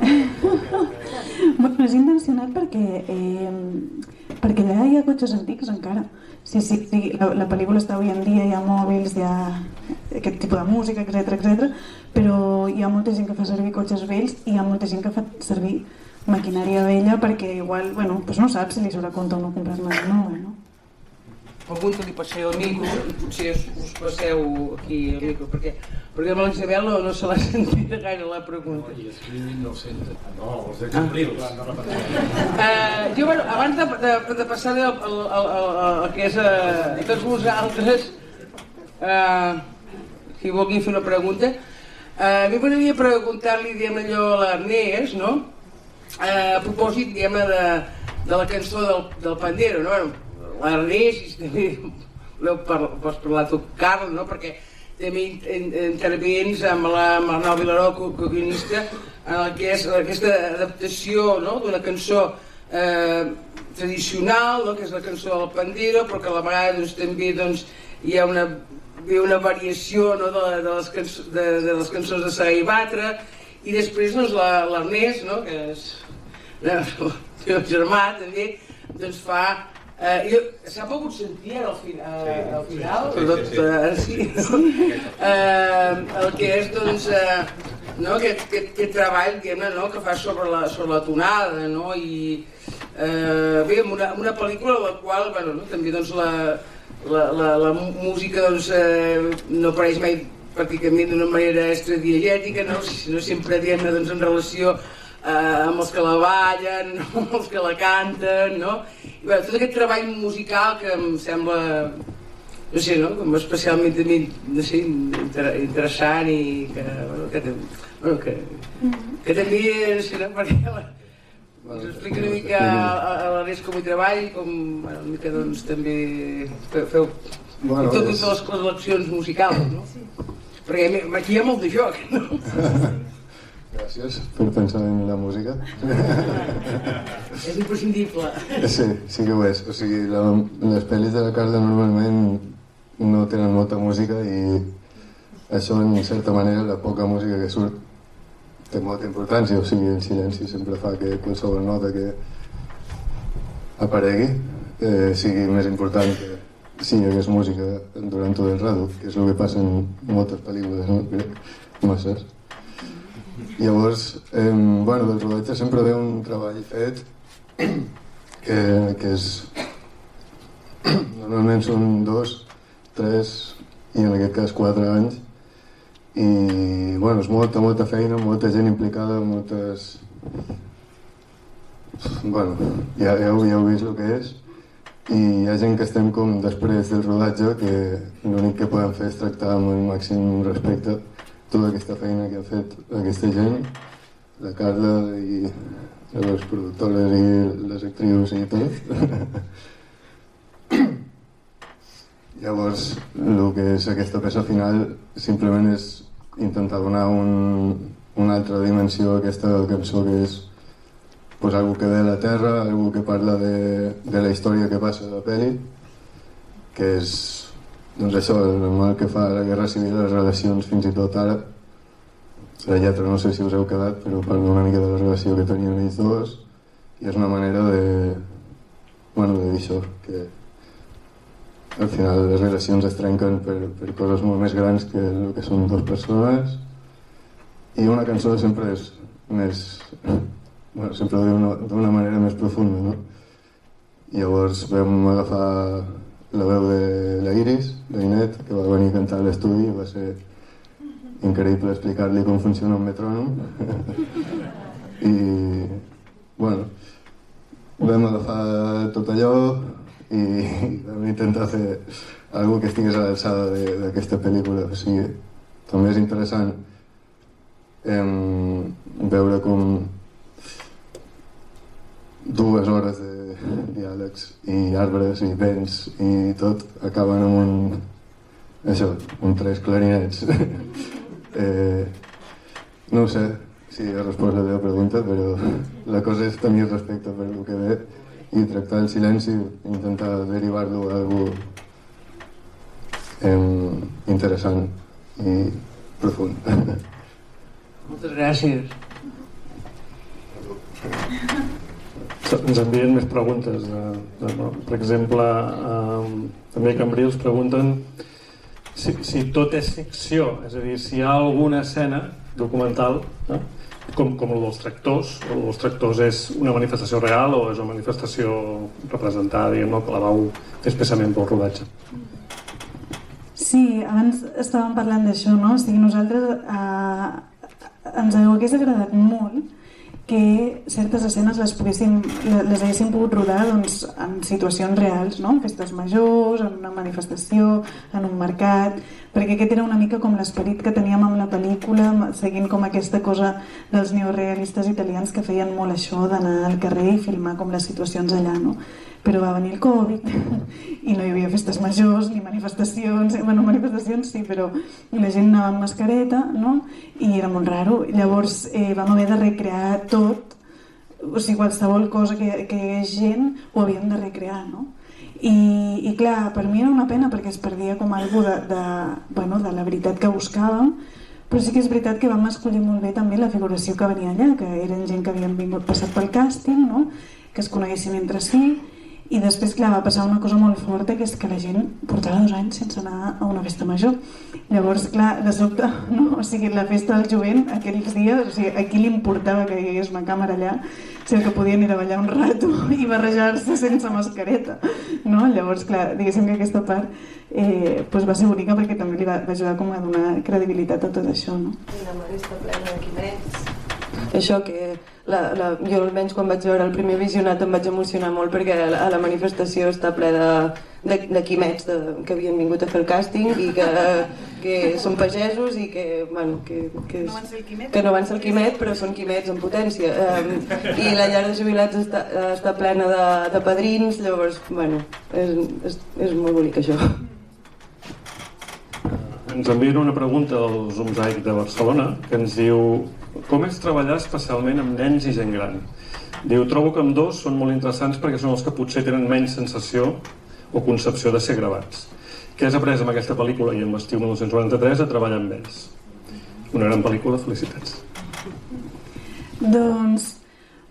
bueno, és intencionat perquè, eh, perquè allà hi ha cotxes antics encara. Sí, sí, sí la, la pel·lícula està avui en dia, hi ha mòbils, hi ha aquest tipus de música, etc etc. però hi ha molta gent que fa servir cotxes vells i hi ha molta gent que fa servir maquinària vella perquè igual, bueno, doncs no saps si li s'haurà compte o no comprar-ne de nova, no?
Algun que li passeu el micro i potser us, us passeu aquí el micro perquè, perquè amb l'Isabel no, no se l'ha sentit gaire la pregunta
no ho sent no, els de Cambrils ah.
uh, jo bueno, abans de, de, de passar el, el, el, el, el que és a, uh, a tots vosaltres uh, si vulguin fer una pregunta uh, a mi m'agradaria preguntar-li diguem allò a l'Ernest no? Uh, a propòsit diguem de, de la cançó del, del Pandero no? Bueno, l'Ernest, no pots parlar tu, Carl, no? perquè també intervens amb la Marnau Vilaró, coguionista, en el que és aquesta adaptació no? d'una cançó eh, tradicional, no? que és la cançó del Pandero, però que a la vegada doncs, també doncs, hi ha una, hi ha una variació no? de, de, les cançons, de, de les cançons de Saga i Batra, i després doncs, l'Ernest, no? que és el meu germà també, doncs fa Eh, jo, S'ha pogut sentir al, fi, eh, al final? Sí, sí, sí. Eh, sí, no? eh, el que és, doncs, eh, no? aquest, aquest, aquest treball no? que fa sobre la, sobre la tonada, no? i eh, bé, amb una, amb una pel·lícula la qual bueno, no? també doncs, la, la, la, la música doncs, eh, no apareix mai pràcticament d'una manera extradiegètica, no? sinó sempre diguem doncs, en relació eh, amb els que la ballen, no? amb els que la canten, no? I, bé, tot aquest treball musical que em sembla, no sé, no? Com especialment també, no sé, inter interessant i que, bueno, que, bueno, que, que també, no sé, no? perquè la, us explico una mica a, a l'Ernest com hi treball, com bueno, una mica doncs també feu, feu bueno, totes és... les col·leccions musicals, no? Sí. Perquè aquí hi ha molt de joc, no?
Gràcies per pensar en la música.
és imprescindible.
Sí, sí que ho és. O sigui, la, les pel·lis de la Carla normalment no tenen molta música i això, en certa manera, la poca música que surt té molta importància. O sigui, el silenci sempre fa que qualsevol nota que aparegui eh, sigui més important que si hi hagués música durant tot el rato, que és el que passa en moltes pel·lícules, no? Crec, masses. Llavors, eh, bueno, del rodatge sempre ve un treball fet que, que és... Normalment són dos, tres i en aquest cas quatre anys. I bueno, és molta, molta feina, molta gent implicada, moltes... Bueno, ja, ja, ja heu vist el que és. I hi ha gent que estem com després del rodatge que l'únic que podem fer és tractar amb el màxim respecte tota aquesta feina que ha fet aquesta gent, la Carla i les productores i les actrius i tot. Llavors, el que és aquesta peça final simplement és intentar donar un, una altra dimensió a aquesta cançó que és pues, algo que ve de la terra, algo que parla de, de la història que passa a la pel·li, que és doncs això, el que fa la Guerra Civil, les relacions fins i tot ara. La lletra no sé si us heu quedat, però parla una mica de la relació que tenien ells dos i és una manera de, bueno, de dir això, que al final les relacions es trenquen per, per coses molt més grans que el que són dues persones i una cançó sempre és més... Bueno, sempre d'una manera més profunda, no? Llavors vam agafar la veu de la Iris, la Inet, que va venir a cantar a l'estudi, va ser increïble explicar-li com funciona un metrònom. I, bueno, vam agafar tot allò i vam intentar fer algo que estigués a l'alçada d'aquesta pel·lícula. O sigui, també és interessant em, veure com dues hores de diàlegs i arbres i vents i tot acaben amb un, això, un tres clarinets. eh, no ho sé si he respost la teva pregunta, però la cosa és tenir respecte per el que ve i tractar el silenci i intentar derivar-lo a algú eh, interessant i profund.
Moltes gràcies
ens envien més preguntes. De, de, per exemple, eh, també Cambrils pregunten si, si tot és ficció, és a dir, si hi ha alguna escena documental, eh, com, com el dels tractors, el dels tractors és una manifestació real o és una manifestació representada, diguem que la vau especialment pel rodatge.
Sí, abans estàvem parlant d'això, no? O sigui, nosaltres eh, ens hagués agradat molt que certes escenes les, poguéssim, les haguéssim pogut rodar doncs, en situacions reals, no? en festes majors, en una manifestació, en un mercat, perquè aquest era una mica com l'esperit que teníem amb la pel·lícula, seguint com aquesta cosa dels neorealistes italians que feien molt això d'anar al carrer i filmar com les situacions allà. No? Però va venir el Covid i no hi havia festes majors ni manifestacions, bueno, manifestacions sí, però la gent anava amb mascareta, no? I era molt raro. Llavors eh, vam haver de recrear tot o sigui, qualsevol cosa que, que hi hagués gent ho havíem de recrear, no? I, i clar, per mi era una pena perquè es perdia com algú de, de, bueno, de la veritat que buscàvem, però sí que és veritat que vam escollir molt bé també la figuració que venia allà, que eren gent que havien vingut passat pel càsting, no? que es coneguessin entre si, i després, clar, va passar una cosa molt forta, que és que la gent portava dos anys sense anar a una festa major. Llavors, clar, de sobte, no? o sigui, la festa del jovent, aquells dies, o sigui, a qui li importava que hi hagués una càmera allà, o sigui, que podien ir a ballar un rato i barrejar-se sense mascareta, no? Llavors, clar, diguéssim que aquesta part eh, pues va ser bonica perquè també li va, va ajudar com a donar credibilitat a tot això, no?
I la mar està plena de quimets. Això que la, la, jo almenys quan vaig veure el primer visionat em vaig emocionar molt perquè a la, a la manifestació està ple de, de, de quimets de, que havien vingut a fer el càsting i que, que són pagesos i que, bueno, que, que,
No van ser el quimet.
que no van ser el quimet però són quimets en potència um, i la llar de jubilats està, està plena de, de padrins llavors, bueno, és, és, és molt bonic això
Ens envien una pregunta del Zoomzaic de Barcelona que ens diu com és treballar especialment amb nens i gent gran? Diu, trobo que amb dos són molt interessants perquè són els que potser tenen menys sensació o concepció de ser gravats. Què has après amb aquesta pel·lícula i amb l'estiu 1993 a treballar amb ells? Una gran pel·lícula, felicitats.
Doncs,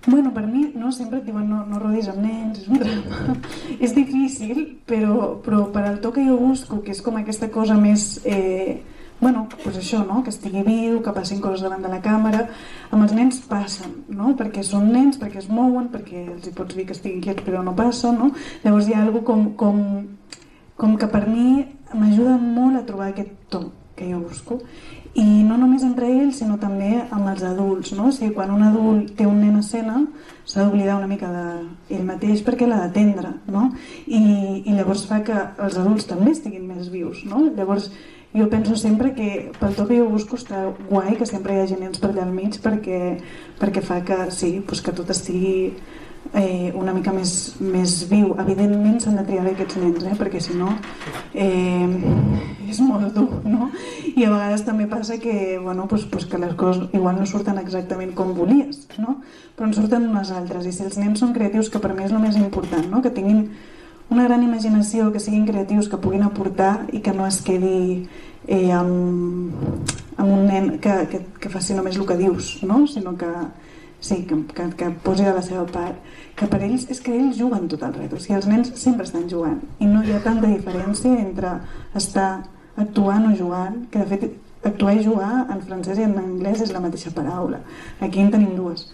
bueno, per mi no, sempre et diuen no, no rodis amb nens, és un drama. és difícil, però, però per al to que jo busco, que és com aquesta cosa més... Eh, bueno, pues això, no? que estigui viu, que passin coses davant de la càmera, amb els nens passen, no? perquè són nens, perquè es mouen, perquè els hi pots dir que estiguin quiets però no passa, no? llavors hi ha alguna com, com, com que per mi m'ajuda molt a trobar aquest to que jo busco i no només entre ells sinó també amb els adults no? o sigui, quan un adult té un nen a escena s'ha d'oblidar una mica d'ell mateix perquè l'ha d'atendre no? I, i llavors fa que els adults també estiguin més vius no? llavors jo penso sempre que pel to que jo busco està guai que sempre hi hagi nens per allà al mig perquè, perquè fa que, sí, doncs que tot estigui eh, una mica més, més viu. Evidentment s'han de triar bé aquests nens, eh? perquè si no eh, és molt dur, no? I a vegades també passa que, bueno, pues, pues que les coses igual no surten exactament com volies, no? però en surten unes altres. I si els nens són creatius, que per mi és el més important, no? que tinguin una gran imaginació, que siguin creatius, que puguin aportar i que no es quedi eh, amb, amb un nen que, que, que faci només el que dius, no? sinó que, sí, que, que, que posi de la seva part, que per ells és que ells juguen tot el rato, o sigui, els nens sempre estan jugant i no hi ha tanta diferència entre estar actuant o jugant, que de fet actuar i jugar en francès i en anglès és la mateixa paraula, aquí en tenim dues.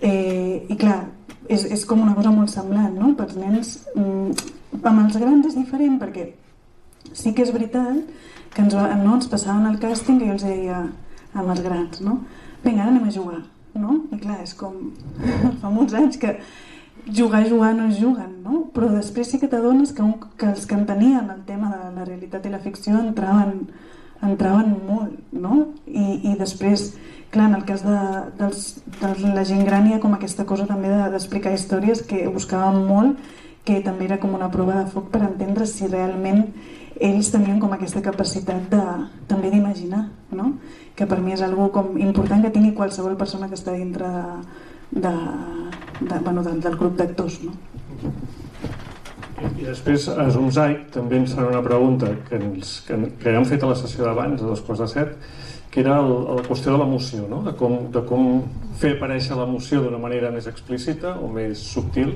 Eh, I clar, és, és com una cosa molt semblant, no? Pels nens, mm, amb els grans és diferent perquè sí que és veritat que ens, no, ens passaven el càsting que jo els deia amb els grans, no? Vinga, ara anem a jugar, no? I clar, és com... fa molts anys que jugar, jugar no es juguen, no? Però després sí que t'adones que, que els que entenien el tema de la realitat i la ficció entraven, entraven molt, no? I, i després, clar, en el cas de, dels, de la gent gran hi ha com aquesta cosa també de- d'explicar històries que buscàvem molt, que també era com una prova de foc per entendre si realment ells tenien com aquesta capacitat de, també d'imaginar, no? que per mi és algo com important que tingui qualsevol persona que està dintre de, de, de, bueno, del, del grup d'actors. No?
I després a Zoomzaic també ens fan una pregunta que, ens, que, que hem fet a la sessió d'abans, a dos quarts de set, que era el, la qüestió de l'emoció, no? de, com, de com fer aparèixer l'emoció d'una manera més explícita o més subtil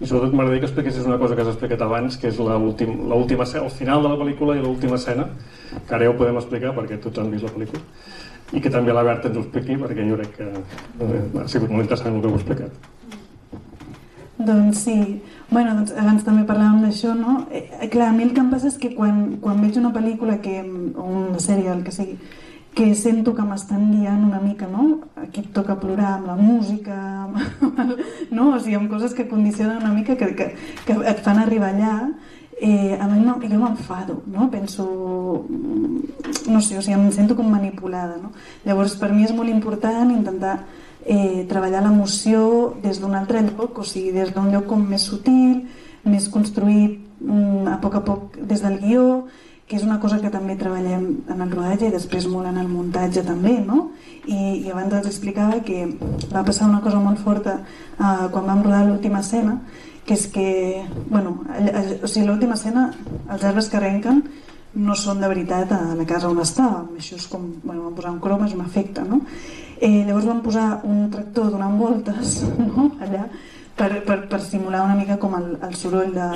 i sobretot m'agradaria que expliquessis una cosa que has explicat abans, que és l'últim- l'última escena, el final de la pel·lícula i l'última escena, que ara ja ho podem explicar perquè tots han vist la pel·lícula, i que també la Berta ens ho expliqui perquè jo crec que eh, ha sigut molt interessant el que heu explicat.
Doncs sí, bueno, doncs abans també parlàvem d'això, no? Eh, clar, a mi el que em passa és que quan, quan veig una pel·lícula que, o una sèrie, el que sigui, que sento que m'estan guiant una mica, no? Aquí et toca plorar amb la música, amb el, no? O sigui, amb coses que condicionen una mica, que, que, que et fan arribar allà, eh, a mi no, jo m'enfado, no? Penso, no sé, o sigui, em sento com manipulada, no? Llavors, per mi és molt important intentar eh, treballar l'emoció des d'un altre lloc, o sigui, des d'un lloc com més sutil, més construït mm, a poc a poc des del guió, que és una cosa que també treballem en el rodatge i després molt en el muntatge també, no? I, i abans els explicava que va passar una cosa molt forta uh, quan vam rodar l'última escena, que és que, bueno, o sigui, l'última escena, els arbres que arrenquen no són de veritat a la casa on estàvem, això és com, bueno, vam posar un croma, és un efecte, no? Eh, llavors vam posar un tractor donant voltes no? allà per, per, per simular una mica com el, el soroll de,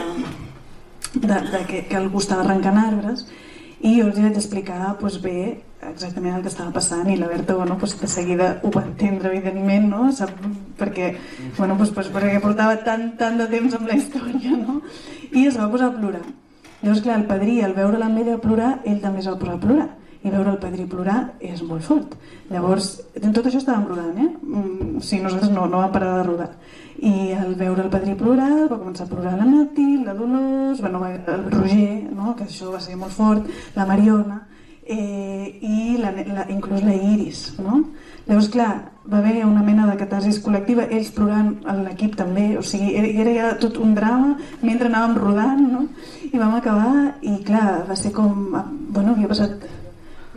de, de que, que algú estava arrencant arbres i jo els vaig explicar doncs, bé exactament el que estava passant i la Berta bueno, doncs, de seguida ho va entendre evidentment no? Sap, perquè, bueno, doncs, doncs, perquè portava tant, tant de temps amb la història no? i es va posar a plorar llavors clar, el padrí al veure la ella plorar ell també es va posar a plorar i veure el padrí plorar és molt fort llavors, tot això estàvem rodant eh? Mm, sí, nosaltres no, no vam parar de rodar i al veure el padrí plorar va començar a plorar la Nati, la Dolors bueno, el Roger, no? que això va ser molt fort la Mariona eh, i la, la, inclús la Iris no? llavors clar, va haver una mena de catarsis col·lectiva ells plorant l'equip també o sigui, era, era ja tot un drama mentre anàvem rodant no? i vam acabar i clar, va ser com bueno, havia passat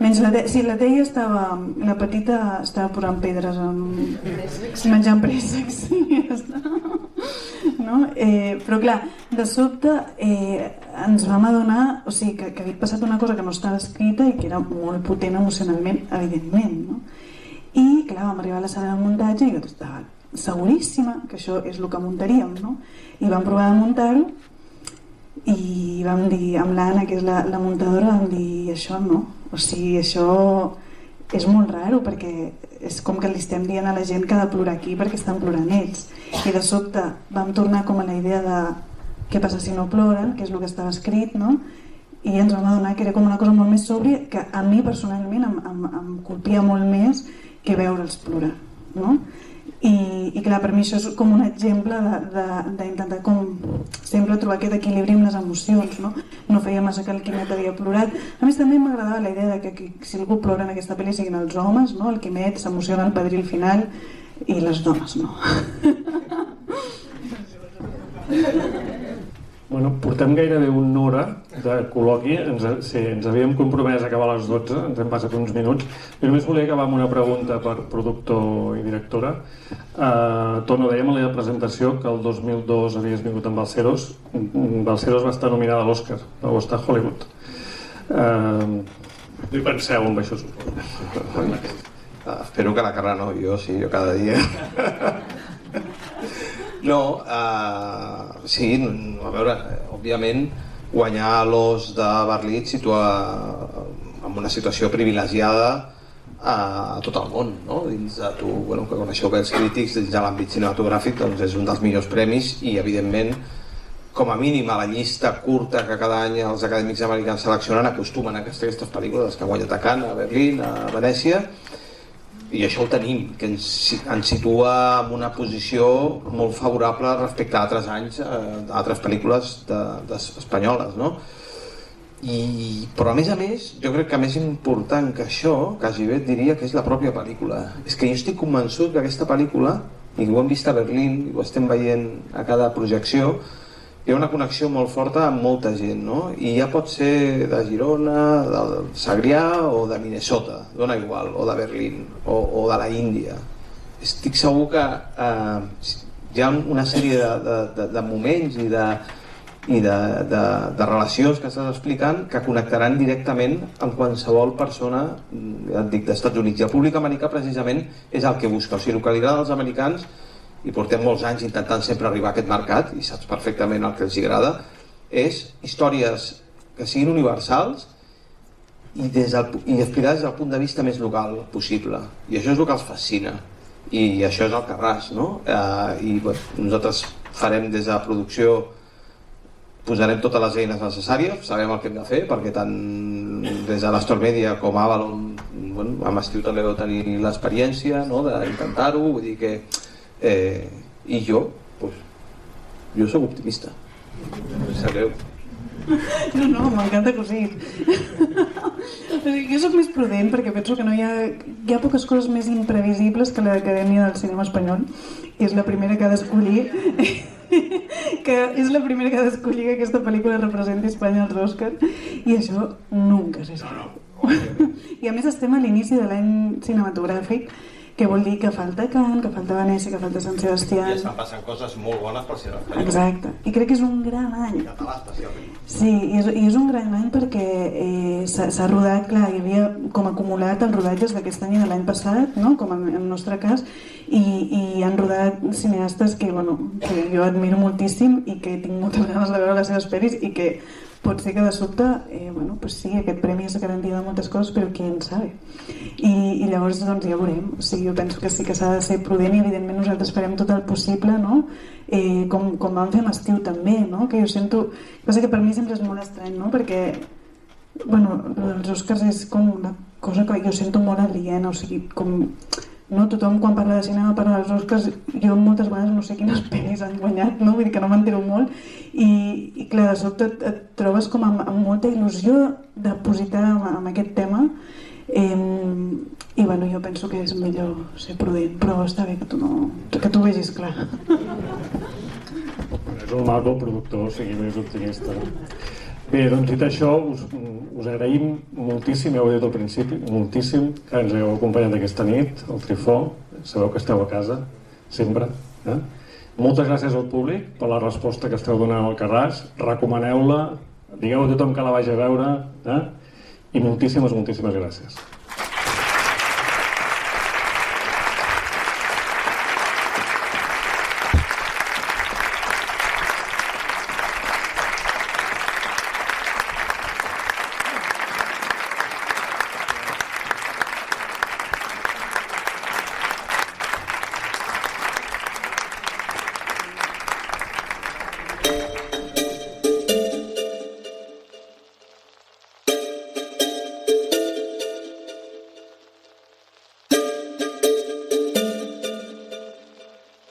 Menys la, de... sí, la Teia estava, la petita estava posant pedres amb... menjant préssecs. Sí, no? eh, però clar, de sobte eh, ens vam adonar o sigui, que, que havia passat una cosa que no estava escrita i que era molt potent emocionalment, evidentment. No? I clar, vam arribar a la sala de muntatge i jo estava seguríssima que això és el que muntaríem. No? I vam provar de muntar-ho i vam dir, amb l'Anna, que és la, la muntadora, vam dir, això no, o sigui, això és molt raro perquè és com que li estem dient a la gent que ha de plorar aquí perquè estan plorant ells. I de sobte vam tornar com a la idea de què passa si no ploren, que és el que estava escrit, no? i ens vam adonar que era com una cosa molt més sòbria que a mi personalment em, em, em colpia molt més que veure'ls plorar. No? I, i clar, per mi això és com un exemple d'intentar com sempre trobar aquest equilibri amb les emocions no, no feia massa que el Quimet havia plorat. A més també m'agradava la idea de que, que si algú plora en aquesta pel·li siguin els homes no? el Quimet s'emociona al padrí al final i les dones no
Bueno, portem gairebé una hora de col·loqui, ens, sí, ens havíem compromès a acabar a les 12, ens hem passat uns minuts. Jo només volia acabar amb una pregunta per productor i directora. Uh, Tono, dèiem a la presentació que el 2002 havies vingut amb Balceros. Balceros va estar nominada a l'Oscar, va estar a Hollywood. Uh, I penseu en això, suposo.
Uh, espero que la carrera no, jo sí, jo cada dia. No, uh, sí, a veure, òbviament guanyar l'os de Berlí et situa en una situació privilegiada a, a tot el món, no? dins de tu, bueno, que coneixeu bé els crítics, dins de l'àmbit cinematogràfic, doncs és un dels millors premis i evidentment com a mínim a la llista curta que cada any els acadèmics americans seleccionen acostumen a aquestes, aquestes pel·lícules que han guanyat a Cannes, a Berlín, a Venècia i això ho tenim, que ens, ens situa en una posició molt favorable respecte a altres anys, eh, altres pel·lícules de, de, espanyoles, no? I, però a més a més, jo crec que més important que això, quasi bé diria que és la pròpia pel·lícula. És que jo estic convençut que aquesta pel·lícula, i ho hem vist a Berlín, i ho estem veient a cada projecció, hi ha una connexió molt forta amb molta gent, no? I ja pot ser de Girona, del Segrià o de Minnesota, dona igual, o de Berlín, o, o de la Índia. Estic segur que eh, hi ha una sèrie de, de, de, de moments i de, i de, de, de relacions que estàs explicant que connectaran directament amb qualsevol persona ja dic, d'Estats Units. I el públic americà precisament és el que busca. O sigui, el que li agrada als americans i portem molts anys intentant sempre arribar a aquest mercat i saps perfectament el que els agrada és històries que siguin universals i, des del, i explicades des del punt de vista més local possible i això és el que els fascina i això és el Carràs no? eh, i bueno, nosaltres farem des de producció posarem totes les eines necessàries sabem el que hem de fer perquè tant des de l'Astor Media com Avalon bueno, amb Estiu també vau tenir l'experiència no? d'intentar-ho vull dir que Eh, I jo, pues, jo sóc optimista. Sabeu?
No, no, m'encanta que ho siguis. jo sóc més prudent perquè penso que no hi ha, hi ha poques coses més imprevisibles que l'Acadèmia del Cinema Espanyol i és la primera que ha d'escollir que és la primera que ha d'escollir que aquesta pel·lícula representi Espanya als Oscars i això nunca s'ha sabut. I a més estem a l'inici de l'any cinematogràfic que vol dir que falta Can, que falta Venècia, que falta Sant Sebastià...
I estan passant coses molt bones per ser espanyol.
Exacte. I crec que és un gran any.
Català, especialment.
Sí, i és, i és un gran any perquè eh, s'ha rodat, clar, hi havia com acumulat els rodatges d'aquest any i de l'any passat, no? com en, en el nostre cas, i, i han rodat cineastes que, bueno, que jo admiro moltíssim i que tinc moltes ganes de veure les seves pel·lis i que pot ser que de sobte, eh, bueno, pues sí, aquest premi és garantia de moltes coses, però qui en sabe? I, i llavors doncs ja veurem. O sigui, jo penso que sí que s'ha de ser prudent i evidentment nosaltres farem tot el possible, no? Eh, com, com vam fer amb estiu també, no? Que jo sento... Passa que per mi sempre és molt estrany, no? Perquè, bueno, els Oscars és com una cosa que jo sento molt aliena, o sigui, com no? Tothom quan parla de cinema parla dels Oscars, jo moltes vegades no sé quines pel·lis han guanyat, no? vull dir que no m'entero molt, i, i clar, de sobte et, et trobes com amb, amb molta il·lusió de positar amb, amb aquest tema, eh, i bueno, jo penso que és millor ser prudent, però està bé que tu, no, que tu vegis clar.
És el maco productor, sigui més optimista. Bé, doncs dit això, us, us agraïm moltíssim, ja ho he dit al principi, moltíssim que ens heu acompanyat aquesta nit, al Trifó, sabeu que esteu a casa, sempre. Eh? Moltes gràcies al públic per la resposta que esteu donant al Carràs, recomaneu-la, digueu a tothom que la vagi a veure, eh? i moltíssimes, moltíssimes gràcies.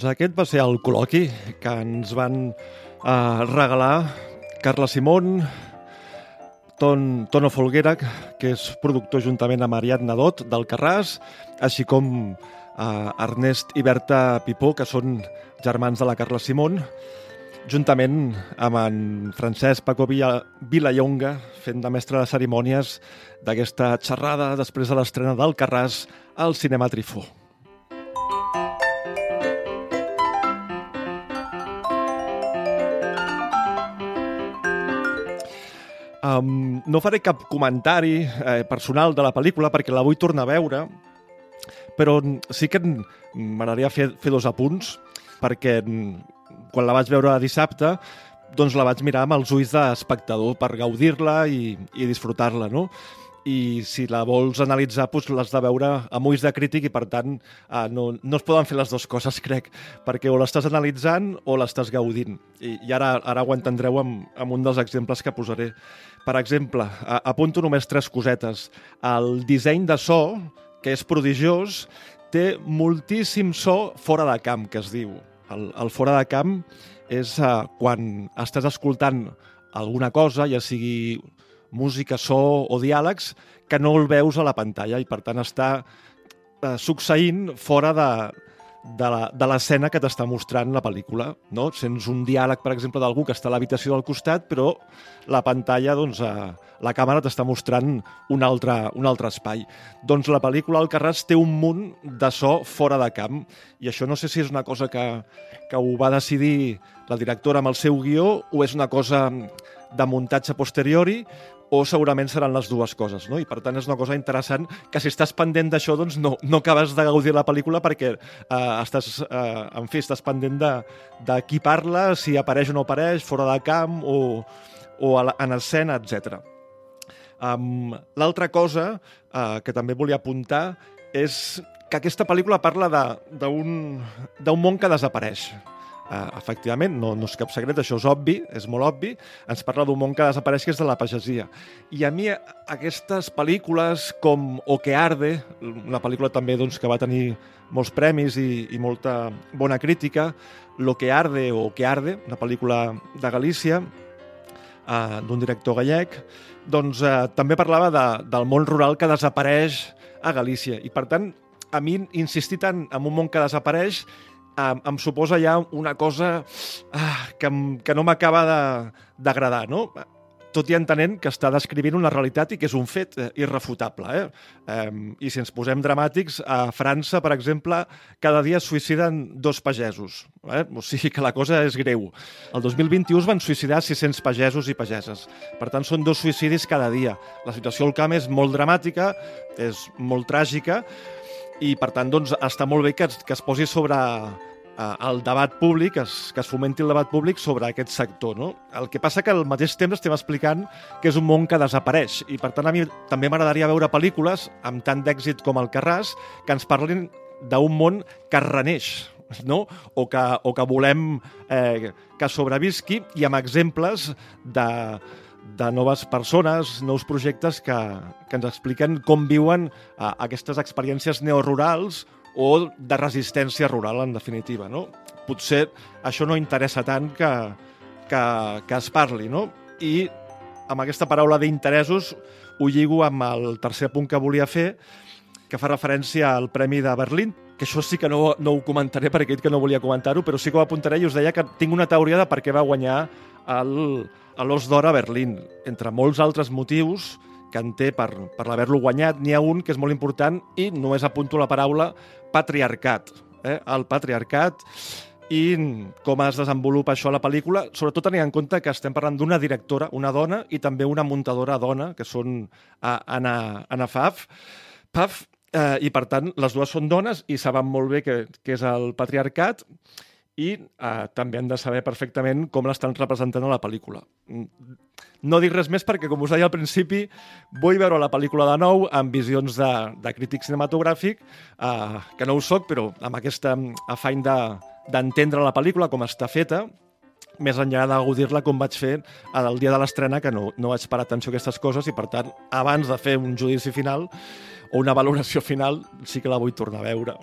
Doncs aquest va ser el col·loqui que ens van eh, regalar Carla Simón, Ton, Tono Folguera, que és productor juntament amb Ariadna Dot del Carràs, així com eh, Ernest i Berta Pipó, que són germans de la Carla Simón, juntament amb en Francesc Paco Villa, Vilallonga, fent de mestre de cerimònies d'aquesta xerrada després de l'estrena del Carràs al Cinema Trifó. Um, no faré cap comentari eh, personal de la pel·lícula perquè la vull tornar a veure, però sí que m'agradaria fer, fer dos apunts, perquè quan la vaig veure dissabte doncs la vaig mirar amb els ulls d'espectador per gaudir-la i, i disfrutar-la, no? i si la vols analitzar doncs l'has de veure amb ulls de crític i per tant eh, no, no es poden fer les dues coses crec, perquè o l'estàs analitzant o l'estàs gaudint i, i ara, ara ho entendreu amb, amb un dels exemples que posaré per exemple, apunto només tres cosetes. El disseny de so, que és prodigiós, té moltíssim so fora de camp, que es diu. El, el fora de camp és uh, quan estàs escoltant alguna cosa, ja sigui música, so o diàlegs, que no el veus a la pantalla i per tant està uh, succeint fora de, de l'escena que t'està mostrant la pel·lícula. No? Sents un diàleg, per exemple, d'algú que està a l'habitació del costat, però la pantalla, doncs, eh, la càmera t'està mostrant un altre, un altre espai. Doncs la pel·lícula Alcarràs té un munt de so fora de camp, i això no sé si és una cosa que, que ho va decidir la directora amb el seu guió o és una cosa de muntatge posteriori o segurament seran les dues coses, no? I per tant és una cosa interessant que si estàs pendent d'això doncs no, no acabes de gaudir la pel·lícula perquè eh, estàs, eh, en fi, estàs pendent de, de qui parla, si apareix o no apareix, fora de camp o, o la, en escena, etc. Um, L'altra cosa uh, que també volia apuntar és que aquesta pel·lícula parla d'un món que desapareix. Uh, efectivament, no, no és cap secret, això és obvi, és molt obvi, ens parla d'un món que desapareix que és de la pagesia. I a mi aquestes pel·lícules com O que arde, una pel·lícula també doncs, que va tenir molts premis i, i molta bona crítica, Lo que arde o que arde, una pel·lícula de Galícia, uh, d'un director gallec, doncs uh, també parlava de, del món rural que desapareix a Galícia. I per tant, a mi insistir tant en un món que desapareix em, em suposa ja una cosa ah, que, que no m'acaba d'agradar, no? tot i entenent que està descrivint una realitat i que és un fet eh, irrefutable. Eh? Eh, I si ens posem dramàtics, a França, per exemple, cada dia es suïciden dos pagesos. Eh? O sigui que la cosa és greu. El 2021 es van suïcidar 600 pagesos i pageses. Per tant, són dos suïcidis cada dia. La situació al camp és molt dramàtica, és molt tràgica, i per tant doncs, està molt bé que es, que es posi sobre eh, el debat públic, que es, que es fomenti el debat públic sobre aquest sector. No? El que passa que al mateix temps estem explicant que és un món que desapareix i per tant a mi també m'agradaria veure pel·lícules amb tant d'èxit com el Carràs que ens parlin d'un món que reneix no? o, que, o que volem eh, que sobrevisqui i amb exemples de, de noves persones, nous projectes que, que ens expliquen com viuen eh, aquestes experiències neorurals o de resistència rural, en definitiva. No? Potser això no interessa tant que, que, que es parli, no? I amb aquesta paraula d'interessos ho lligo amb el tercer punt que volia fer, que fa referència al Premi de Berlín, que això sí que no, no ho comentaré perquè he dit que no volia comentar-ho, però sí que ho apuntaré i us deia que tinc una teoria de per què va guanyar el- a l'Os d'Or a Berlín. Entre molts altres motius que en té per, per l'haver-lo guanyat, n'hi ha un que és molt important i només apunto la paraula patriarcat. Eh? El patriarcat i com es desenvolupa això a la pel·lícula, sobretot tenint en compte que estem parlant d'una directora, una dona, i també una muntadora dona, que són uh, Anna, Anna Pfaff, Pfaff eh, i per tant les dues són dones i saben molt bé que és el patriarcat i eh, també han de saber perfectament com l'estan representant a la pel·lícula. Mm, No dic res més perquè, com us deia al principi, vull veure la pel·lícula de nou amb visions de, de crític cinematogràfic, eh, que no ho soc, però amb aquesta afany de d'entendre la pel·lícula, com està feta, més enllà de gaudir-la com vaig fer el dia de l'estrena, que no, no vaig parar atenció a aquestes coses i, per tant, abans de fer un judici final o una valoració final, sí que la vull tornar a veure.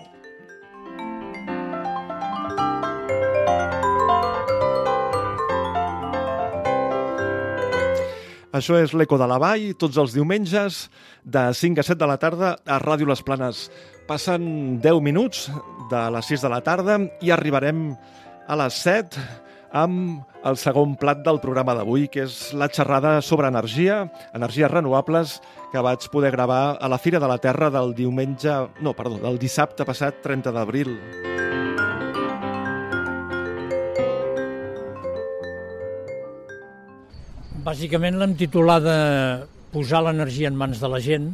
Això és l'Eco de la Vall, tots els diumenges, de 5 a 7 de la tarda, a Ràdio Les Planes. Passen 10 minuts de les 6 de la tarda i arribarem a les 7 amb el segon plat del programa d'avui, que és la xerrada sobre energia, energies renovables, que vaig poder gravar a la Fira de la Terra del diumenge... No, perdó, del dissabte passat 30 d'abril.
Bàsicament l'hem titulada Posar l'energia en mans de la gent,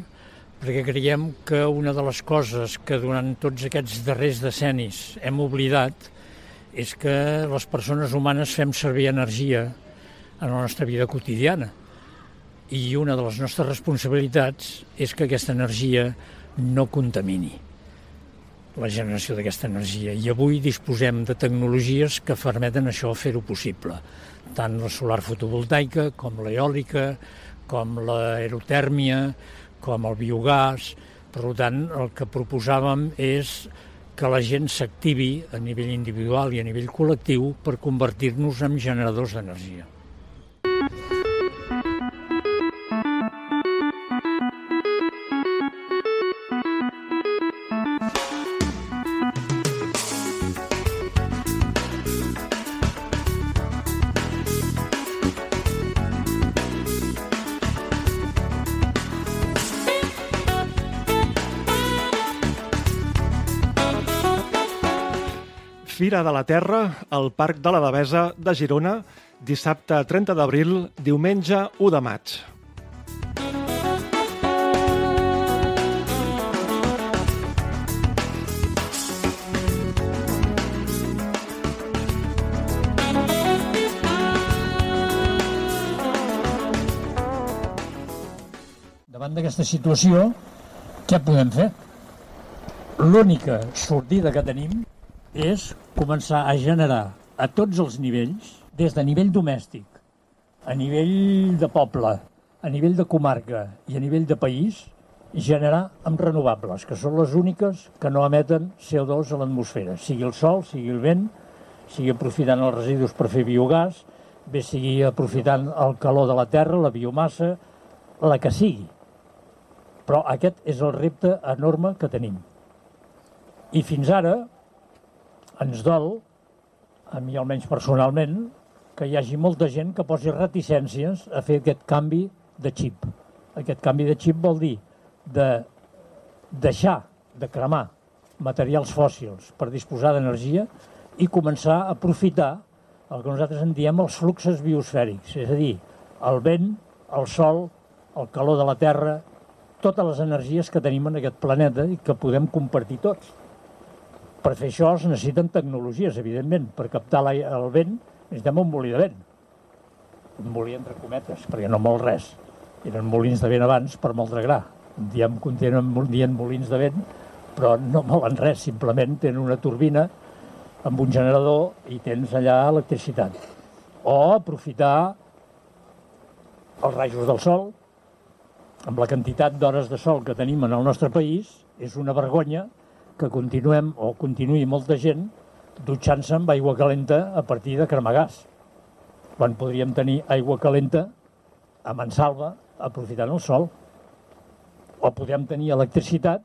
perquè creiem que una de les coses que durant tots aquests darrers decennis hem oblidat és que les persones humanes fem servir energia en la nostra vida quotidiana. I una de les nostres responsabilitats és que aquesta energia no contamini la generació d'aquesta energia. I avui disposem de tecnologies que permeten això fer-ho possible. Tant la solar fotovoltaica, com l'eòlica, com l'aerotèrmia, com el biogàs. Per tant, el que proposàvem és que la gent s'activi a nivell individual i a nivell col·lectiu per convertir-nos en generadors d'energia.
Fira de la Terra al Parc de la Devesa de Girona, dissabte 30 d'abril, diumenge 1 de maig.
Davant d'aquesta situació, què podem fer? L'única sortida que tenim és començar a generar a tots els nivells, des de nivell domèstic, a nivell de poble, a nivell de comarca i a nivell de país, generar amb renovables, que són les úniques que no emeten CO2 a l'atmosfera, sigui el sol, sigui el vent, sigui aprofitant els residus per fer biogàs, bé sigui aprofitant el calor de la terra, la biomassa, la que sigui. Però aquest és el repte enorme que tenim. I fins ara ens dol, a mi almenys personalment, que hi hagi molta gent que posi reticències a fer aquest canvi de xip. Aquest canvi de xip vol dir de deixar de cremar materials fòssils per disposar d'energia i començar a aprofitar el que nosaltres en diem els fluxes biosfèrics, és a dir, el vent, el sol, el calor de la terra, totes les energies que tenim en aquest planeta i que podem compartir tots. Per fer això es necessiten tecnologies, evidentment. Per captar el vent necessitem un molí de vent. Un molí entre cometes, perquè no mol res. Eren molins de vent abans per moldre gra. Diem, continuen dient molins de vent, però no molen res, simplement tenen una turbina amb un generador i tens allà electricitat. O aprofitar els rajos del sol, amb la quantitat d'hores de sol que tenim en el nostre país, és una vergonya que continuem, o continuï molta gent, dutxant-se amb aigua calenta a partir de cremar gas. Quan podríem tenir aigua calenta a Mansalva aprofitant el sol. O podem tenir electricitat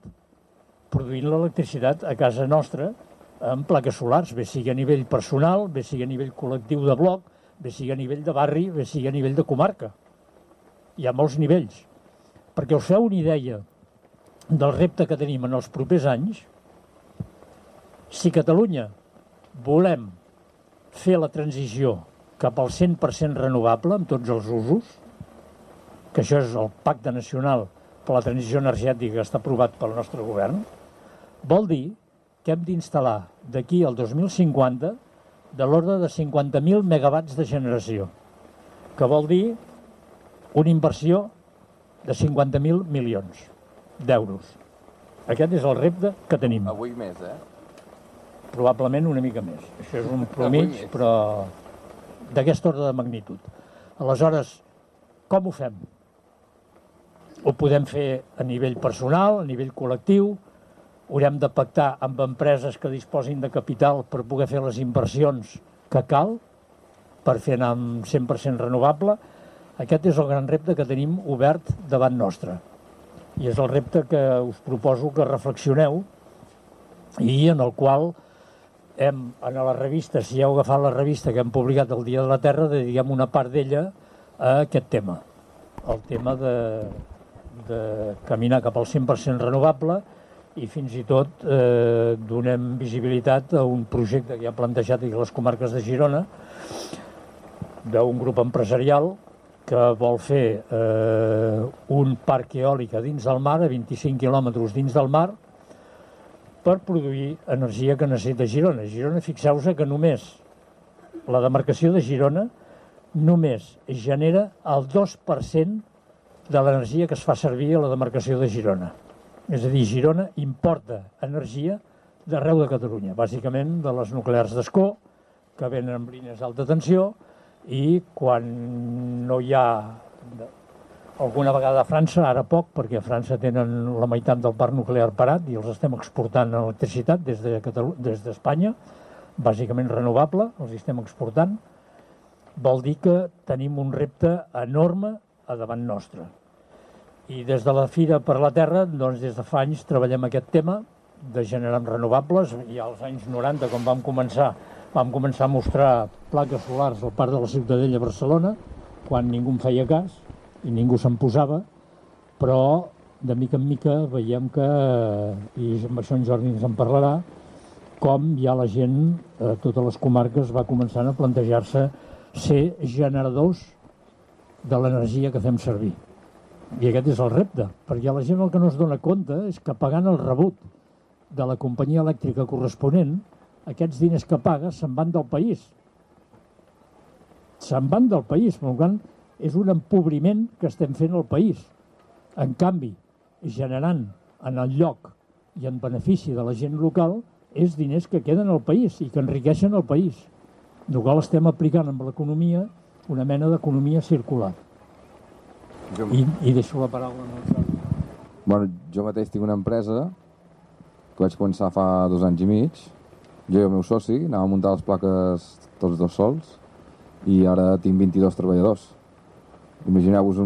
produint l'electricitat a casa nostra amb plaques solars, bé sigui a nivell personal, bé sigui a nivell col·lectiu de bloc, bé sigui a nivell de barri, bé sigui a nivell de comarca. Hi ha molts nivells. Perquè us feu una idea del repte que tenim en els propers anys, si Catalunya volem fer la transició cap al 100% renovable amb tots els usos, que això és el Pacte Nacional per la Transició Energètica que està aprovat pel nostre govern, vol dir que hem d'instal·lar d'aquí al 2050 de l'ordre de 50.000 megawatts de generació, que vol dir una inversió de 50.000 milions d'euros. Aquest és el repte que tenim.
Avui més, eh?
Probablement una mica més. Això és un promig, però d'aquesta ordre de magnitud. Aleshores, com ho fem? Ho podem fer a nivell personal, a nivell col·lectiu, haurem de pactar amb empreses que disposin de capital per poder fer les inversions que cal per fer anar amb 100% renovable. Aquest és el gran repte que tenim obert davant nostre. I és el repte que us proposo que reflexioneu i en el qual hem, en la revista, si heu agafat la revista que hem publicat el Dia de la Terra, dediquem una part d'ella a aquest tema, el tema de, de caminar cap al 100% renovable i fins i tot eh, donem visibilitat a un projecte que ha plantejat a les comarques de Girona d'un grup empresarial que vol fer eh, un parc eòlic dins del mar, a 25 quilòmetres dins del mar, per produir energia que necessita Girona. Girona, fixeu-vos que només la demarcació de Girona només genera el 2% de l'energia que es fa servir a la demarcació de Girona. És a dir, Girona importa energia d'arreu de Catalunya, bàsicament de les nuclears d'Escó, que venen amb línies d'alta tensió, i quan no hi ha alguna vegada a França, ara poc, perquè a França tenen la meitat del parc nuclear parat i els estem exportant electricitat des de des d'Espanya, bàsicament renovable, els estem exportant, vol dir que tenim un repte enorme a davant nostre. I des de la Fira per la Terra, doncs des de fa anys treballem aquest tema de generar renovables. I als anys 90, quan vam començar, vam començar a mostrar plaques solars al Parc de la Ciutadella a Barcelona, quan ningú en feia cas, i ningú se'n posava, però de mica en mica veiem que, i amb això en Jordi ens en parlarà, com ja la gent, a totes les comarques, va començant a plantejar-se ser generadors de l'energia que fem servir. I aquest és el repte, perquè la gent el que no es dona compte és que pagant el rebut de la companyia elèctrica corresponent, aquests diners que paga se'n van del país. Se'n van del país, per tant, és un empobriment que estem fent al país. En canvi, generant en el lloc i en benefici de la gent local és diners que queden al país i que enriqueixen el país. El qual estem aplicant amb l'economia una mena d'economia circular. I, I deixo la paraula el Jordi.
Bueno, jo mateix tinc una empresa que vaig començar fa dos anys i mig. Jo i el meu soci anàvem a muntar les plaques tots dos sols i ara tinc 22 treballadors. Imagineu-vos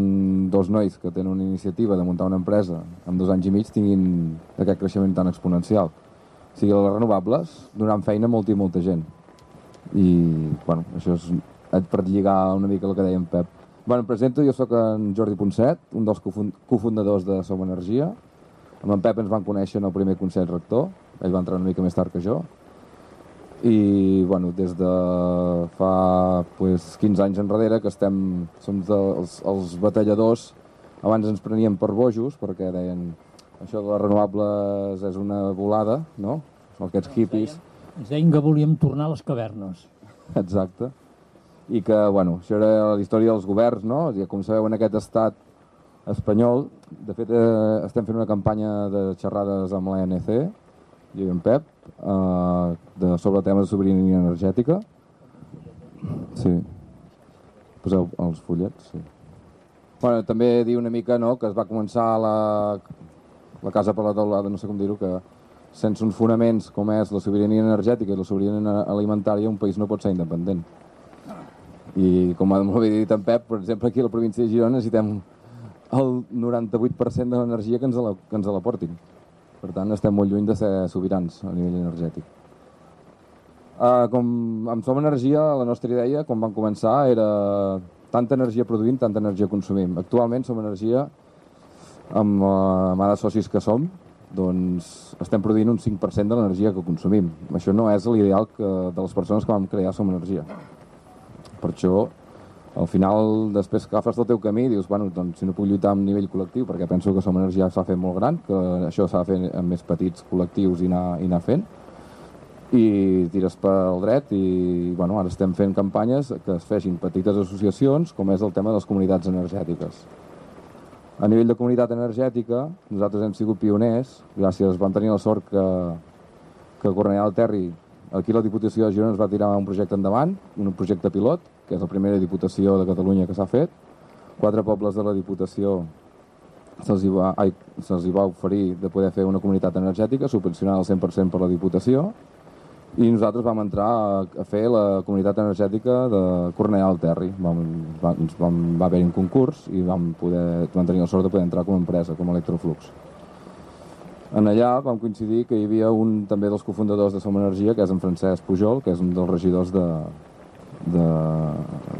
dos nois que tenen una iniciativa de muntar una empresa en dos anys i mig tinguin aquest creixement tan exponencial. O sigui, les renovables donaran feina a molta i molta gent. I, bueno, això és per lligar una mica el que deia en Pep. Bueno, em presento, jo sóc en Jordi Ponset, un dels cofundadors de Som Energia. Amb en Pep ens van conèixer en el primer Consell Rector, ell va entrar una mica més tard que jo, i bueno, des de fa pues, 15 anys enrere que estem, som els, els batalladors abans ens preníem per bojos perquè deien això de les renovables és una volada, no? Són aquests hippies.
Ens deien que volíem tornar a les cavernes.
Exacte. I que, bueno, això era la història dels governs, no? I com sabeu, en aquest estat espanyol, de fet, eh, estem fent una campanya de xerrades amb l'ANC, jo i en Pep, eh, de, sobre temes de sobirania energètica. Sí. Poseu els fullets, sí. Bueno, també dir una mica no, que es va començar la, la casa per la taulada, no sé com dir-ho, que sense uns fonaments com és la sobirania energètica i la sobirania alimentària, un país no pot ser independent. I com m'ho havia dit en Pep, per exemple, aquí a la província de Girona necessitem el 98% de l'energia que ens la, que ens la portin. Per tant, estem molt lluny de ser sobirans a nivell energètic. Uh, com amb Som Energia, la nostra idea, quan vam començar, era tanta energia produint, tanta energia consumim. Actualment, Som Energia, amb la mà de socis que som, doncs estem produint un 5% de l'energia que consumim. Això no és l'ideal de les persones que vam crear Som Energia. Per això al final, després que agafes el teu camí, dius, bueno, doncs si no puc lluitar a nivell col·lectiu, perquè penso que Som Energia s'ha fet molt gran, que això s'ha de fer amb més petits col·lectius i anar, i anar fent, i tires pel dret i bueno, ara estem fent campanyes que es feixin petites associacions com és el tema de les comunitats energètiques. A nivell de comunitat energètica, nosaltres hem sigut pioners, gràcies, vam tenir la sort que, que Cornellà del Terri, aquí la Diputació de Girona es va tirar un projecte endavant, un projecte pilot, que és la primera Diputació de Catalunya que s'ha fet. Quatre pobles de la Diputació se'ls va, se va oferir de poder fer una comunitat energètica subvencionada al 100% per la Diputació i nosaltres vam entrar a, a fer la comunitat energètica de Cornellà al Terri. Vam, va, ens vam, va haver un concurs i vam, poder, vam tenir la sort de poder entrar com a empresa, com a Electroflux. En allà vam coincidir que hi havia un també dels cofundadors de Som Energia, que és en Francesc Pujol, que és un dels regidors de, de,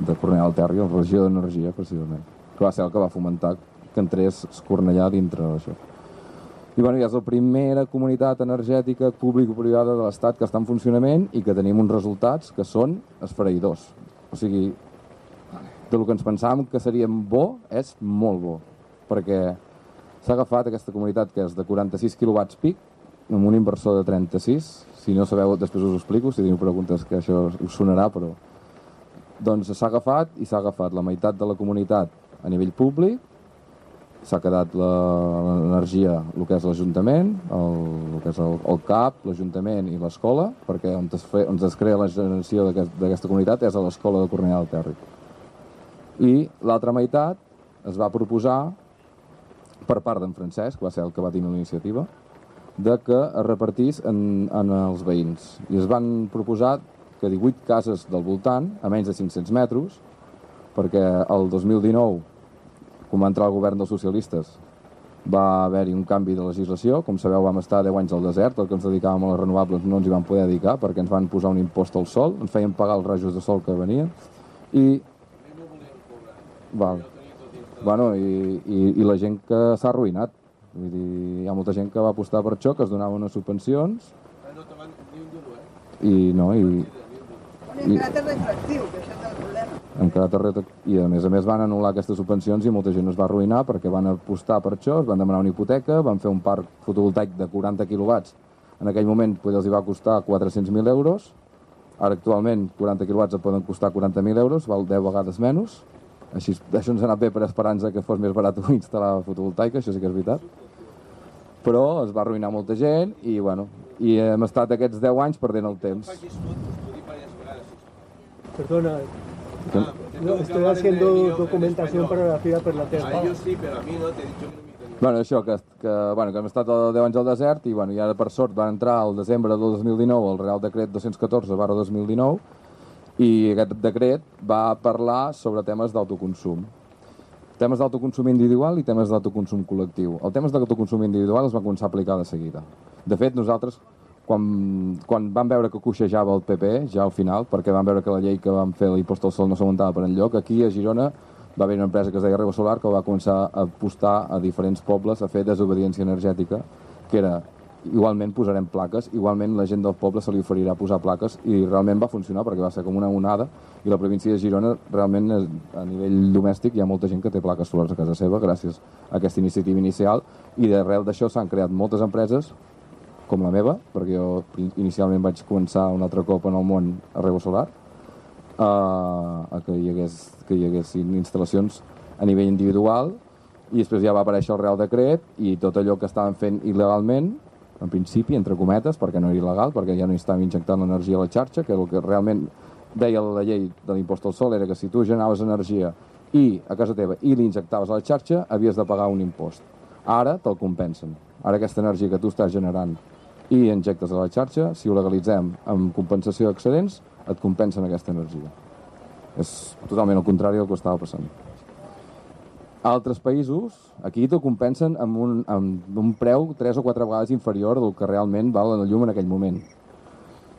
de Cornellà del Terri, el regió d'energia, precisament, que va ser el que va fomentar que entrés Cornellà dintre d'això. I bueno, ja és la primera comunitat energètica pública-privada de l'Estat que està en funcionament i que tenim uns resultats que són esfereïdors. O sigui, de lo que ens pensàvem que seria bo, és molt bo, perquè s'ha agafat aquesta comunitat que és de 46 quilowatts pic, amb un inversor de 36, si no sabeu, després us ho explico, si teniu preguntes que això us sonarà, però doncs s'ha agafat i s'ha agafat la meitat de la comunitat a nivell públic, s'ha quedat l'energia, el que és l'Ajuntament, el, el que és el, el CAP, l'Ajuntament i l'escola, perquè on es, fe, on es crea la generació d'aquesta aquest, comunitat és a l'escola de Cornellà del Terri. I l'altra meitat es va proposar per part d'en Francesc, va ser el que va tenir l'iniciativa, de que es repartís en, en els veïns. I es van proposar que 18 cases del voltant, a menys de 500 metres, perquè el 2019, quan va entrar el govern dels socialistes, va haver-hi un canvi de legislació. Com sabeu, vam estar 10 anys al desert, el que ens dedicàvem a les renovables no ens hi vam poder dedicar perquè ens van posar un impost al sol, ens feien pagar els rajos de sol que venien i... Val. Bueno, i, i, i la gent que s'ha arruïnat. Vull dir, hi ha molta gent que va apostar per això, que es donaven unes subvencions. Un duro i no, i,
Un caràcter retroactiu, que això és el problema.
en caràcter retro- i a més a més van anul·lar aquestes subvencions i molta gent es va arruïnar perquè van apostar per això, es van demanar una hipoteca, van fer un parc fotovoltaic de 40 quilowatts. En aquell moment pues, els hi va costar 400.000 euros, ara actualment 40 quilowatts et poden costar 40.000 euros, val 10 vegades menys, així, això ens ha anat bé per esperança que fos més barat instal·lar fotovoltaica, això sí que és veritat. Però es va arruïnar molta gent i, bueno, i hem estat aquests 10 anys perdent el temps.
Perdona, no, estoy haciendo documentación para la fila per la Terra.
A ellos sí, pero a mí no, te he dicho que no.
Bueno, això, que, que, bueno, que hem estat 10 anys al desert i, bueno, i ara per sort va entrar al desembre del 2019 el Real Decret 214 barra 2019 i aquest decret va parlar sobre temes d'autoconsum. Temes d'autoconsum individual i temes d'autoconsum col·lectiu. El temes d'autoconsum individual es va començar a aplicar de seguida. De fet, nosaltres, quan, quan vam veure que coixejava el PP, ja al final, perquè vam veure que la llei que vam fer l'impost al sol no s'aguantava per enlloc, aquí a Girona va haver una empresa que es deia Rego Solar que va començar a apostar a diferents pobles a fer desobediència energètica, que era igualment posarem plaques, igualment la gent del poble se li oferirà posar plaques i realment va funcionar perquè va ser com una onada i la província de Girona realment a nivell domèstic hi ha molta gent que té plaques solars a casa seva gràcies a aquesta iniciativa inicial i d'arrel d'això s'han creat moltes empreses com la meva, perquè jo inicialment vaig començar un altre cop en el món a Rego Solar, a, a que, hi hagués, que hi haguessin instal·lacions a nivell individual i després ja va aparèixer el Real Decret i tot allò que estaven fent il·legalment, en principi, entre cometes, perquè no era il·legal, perquè ja no hi estàvem injectant l'energia a la xarxa, que el que realment deia la llei de l'impost al sol era que si tu generaves energia i a casa teva i l'injectaves a la xarxa, havies de pagar un impost. Ara te'l compensen. Ara aquesta energia que tu estàs generant i injectes a la xarxa, si ho legalitzem amb compensació d'excedents, et compensen aquesta energia. És totalment el contrari del que estava passant. A altres països, aquí t'ho compensen amb un, amb un preu tres o quatre vegades inferior del que realment val la llum en aquell moment.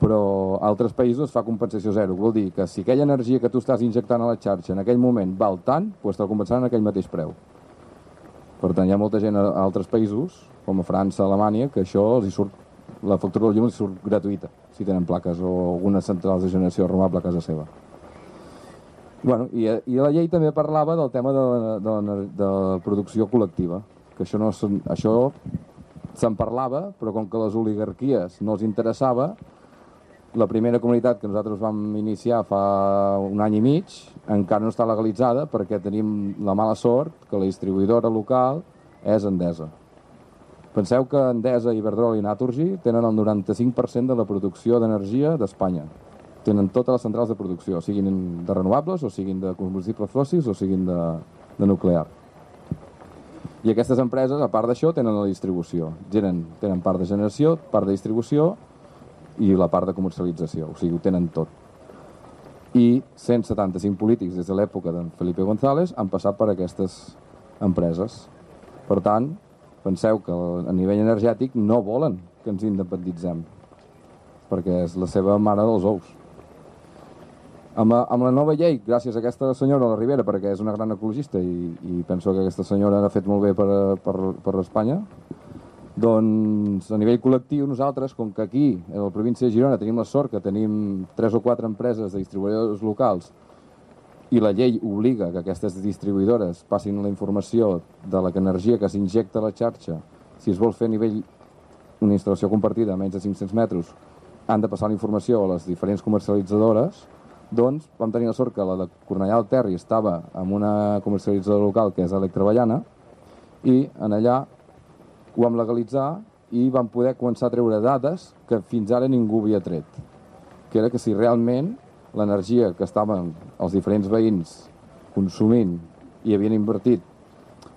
Però a altres països fa compensació zero. Vol dir que si aquella energia que tu estàs injectant a la xarxa en aquell moment val tant, doncs te'l compensaran en aquell mateix preu. Per tant, hi ha molta gent a altres països, com a França, Alemanya, que això els hi surt, la factura del llum surt gratuïta, si tenen plaques o algunes centrals de generació renovable a casa seva. Bueno, i, I la llei també parlava del tema de, de, de la producció col·lectiva, que això no són- això se'n parlava, però com que les oligarquies no els interessava, la primera comunitat que nosaltres vam iniciar fa un any i mig encara no està legalitzada perquè tenim la mala sort que la distribuïdora local és Endesa. Penseu que Endesa, Iberdrola i Naturgy tenen el 95% de la producció d'energia d'Espanya. Tenen totes les centrals de producció, siguin de renovables o siguin de combustibles fòssils o siguin de, de nuclear. I aquestes empreses, a part d'això, tenen la distribució. Tenen, tenen part de generació, part de distribució i la part de comercialització, o sigui, ho tenen tot. I 175 polítics des de l'època d'en Felipe González han passat per aquestes empreses. Per tant, penseu que a nivell energètic no volen que ens independitzem, perquè és la seva mare dels ous. Amb la, amb la nova llei, gràcies a aquesta senyora, la Rivera, perquè és una gran ecologista i, i penso que aquesta senyora ha fet molt bé per, per, per Espanya, doncs a nivell col·lectiu nosaltres, com que aquí, a la província de Girona, tenim la sort que tenim tres o quatre empreses de distribuïdors locals i la llei obliga que aquestes distribuïdores passin la informació de la energia que s'injecta a la xarxa, si es vol fer a nivell una instal·lació compartida a menys de 500 metres, han de passar la informació a les diferents comercialitzadores, doncs vam tenir la sort que la de Cornellà del Terri estava amb una comercialitzadora local que és Electravallana i en allà ho vam legalitzar i vam poder començar a treure dades que fins ara ningú havia tret. Que era que si realment l'energia que estaven els diferents veïns consumint i havien invertit,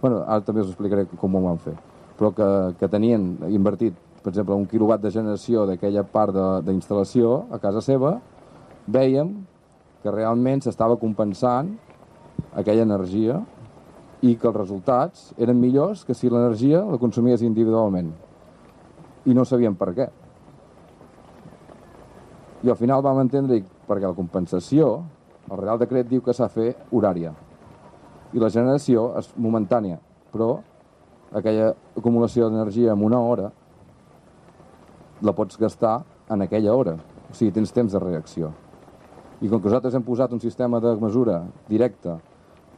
bueno, ara també us explicaré com ho van fer, però que, que tenien invertit, per exemple, un quilowatt de generació d'aquella part d'instal·lació a casa seva, vèiem que realment s'estava compensant aquella energia i que els resultats eren millors que si l'energia la consumies individualment. I no sabíem per què. I al final vam entendre perquè la compensació, el Real Decret diu que s'ha de fer horària. I la generació és momentània, però aquella acumulació d'energia en una hora la pots gastar en aquella hora. O sigui, tens temps de reacció. I com que nosaltres hem posat un sistema de mesura directe,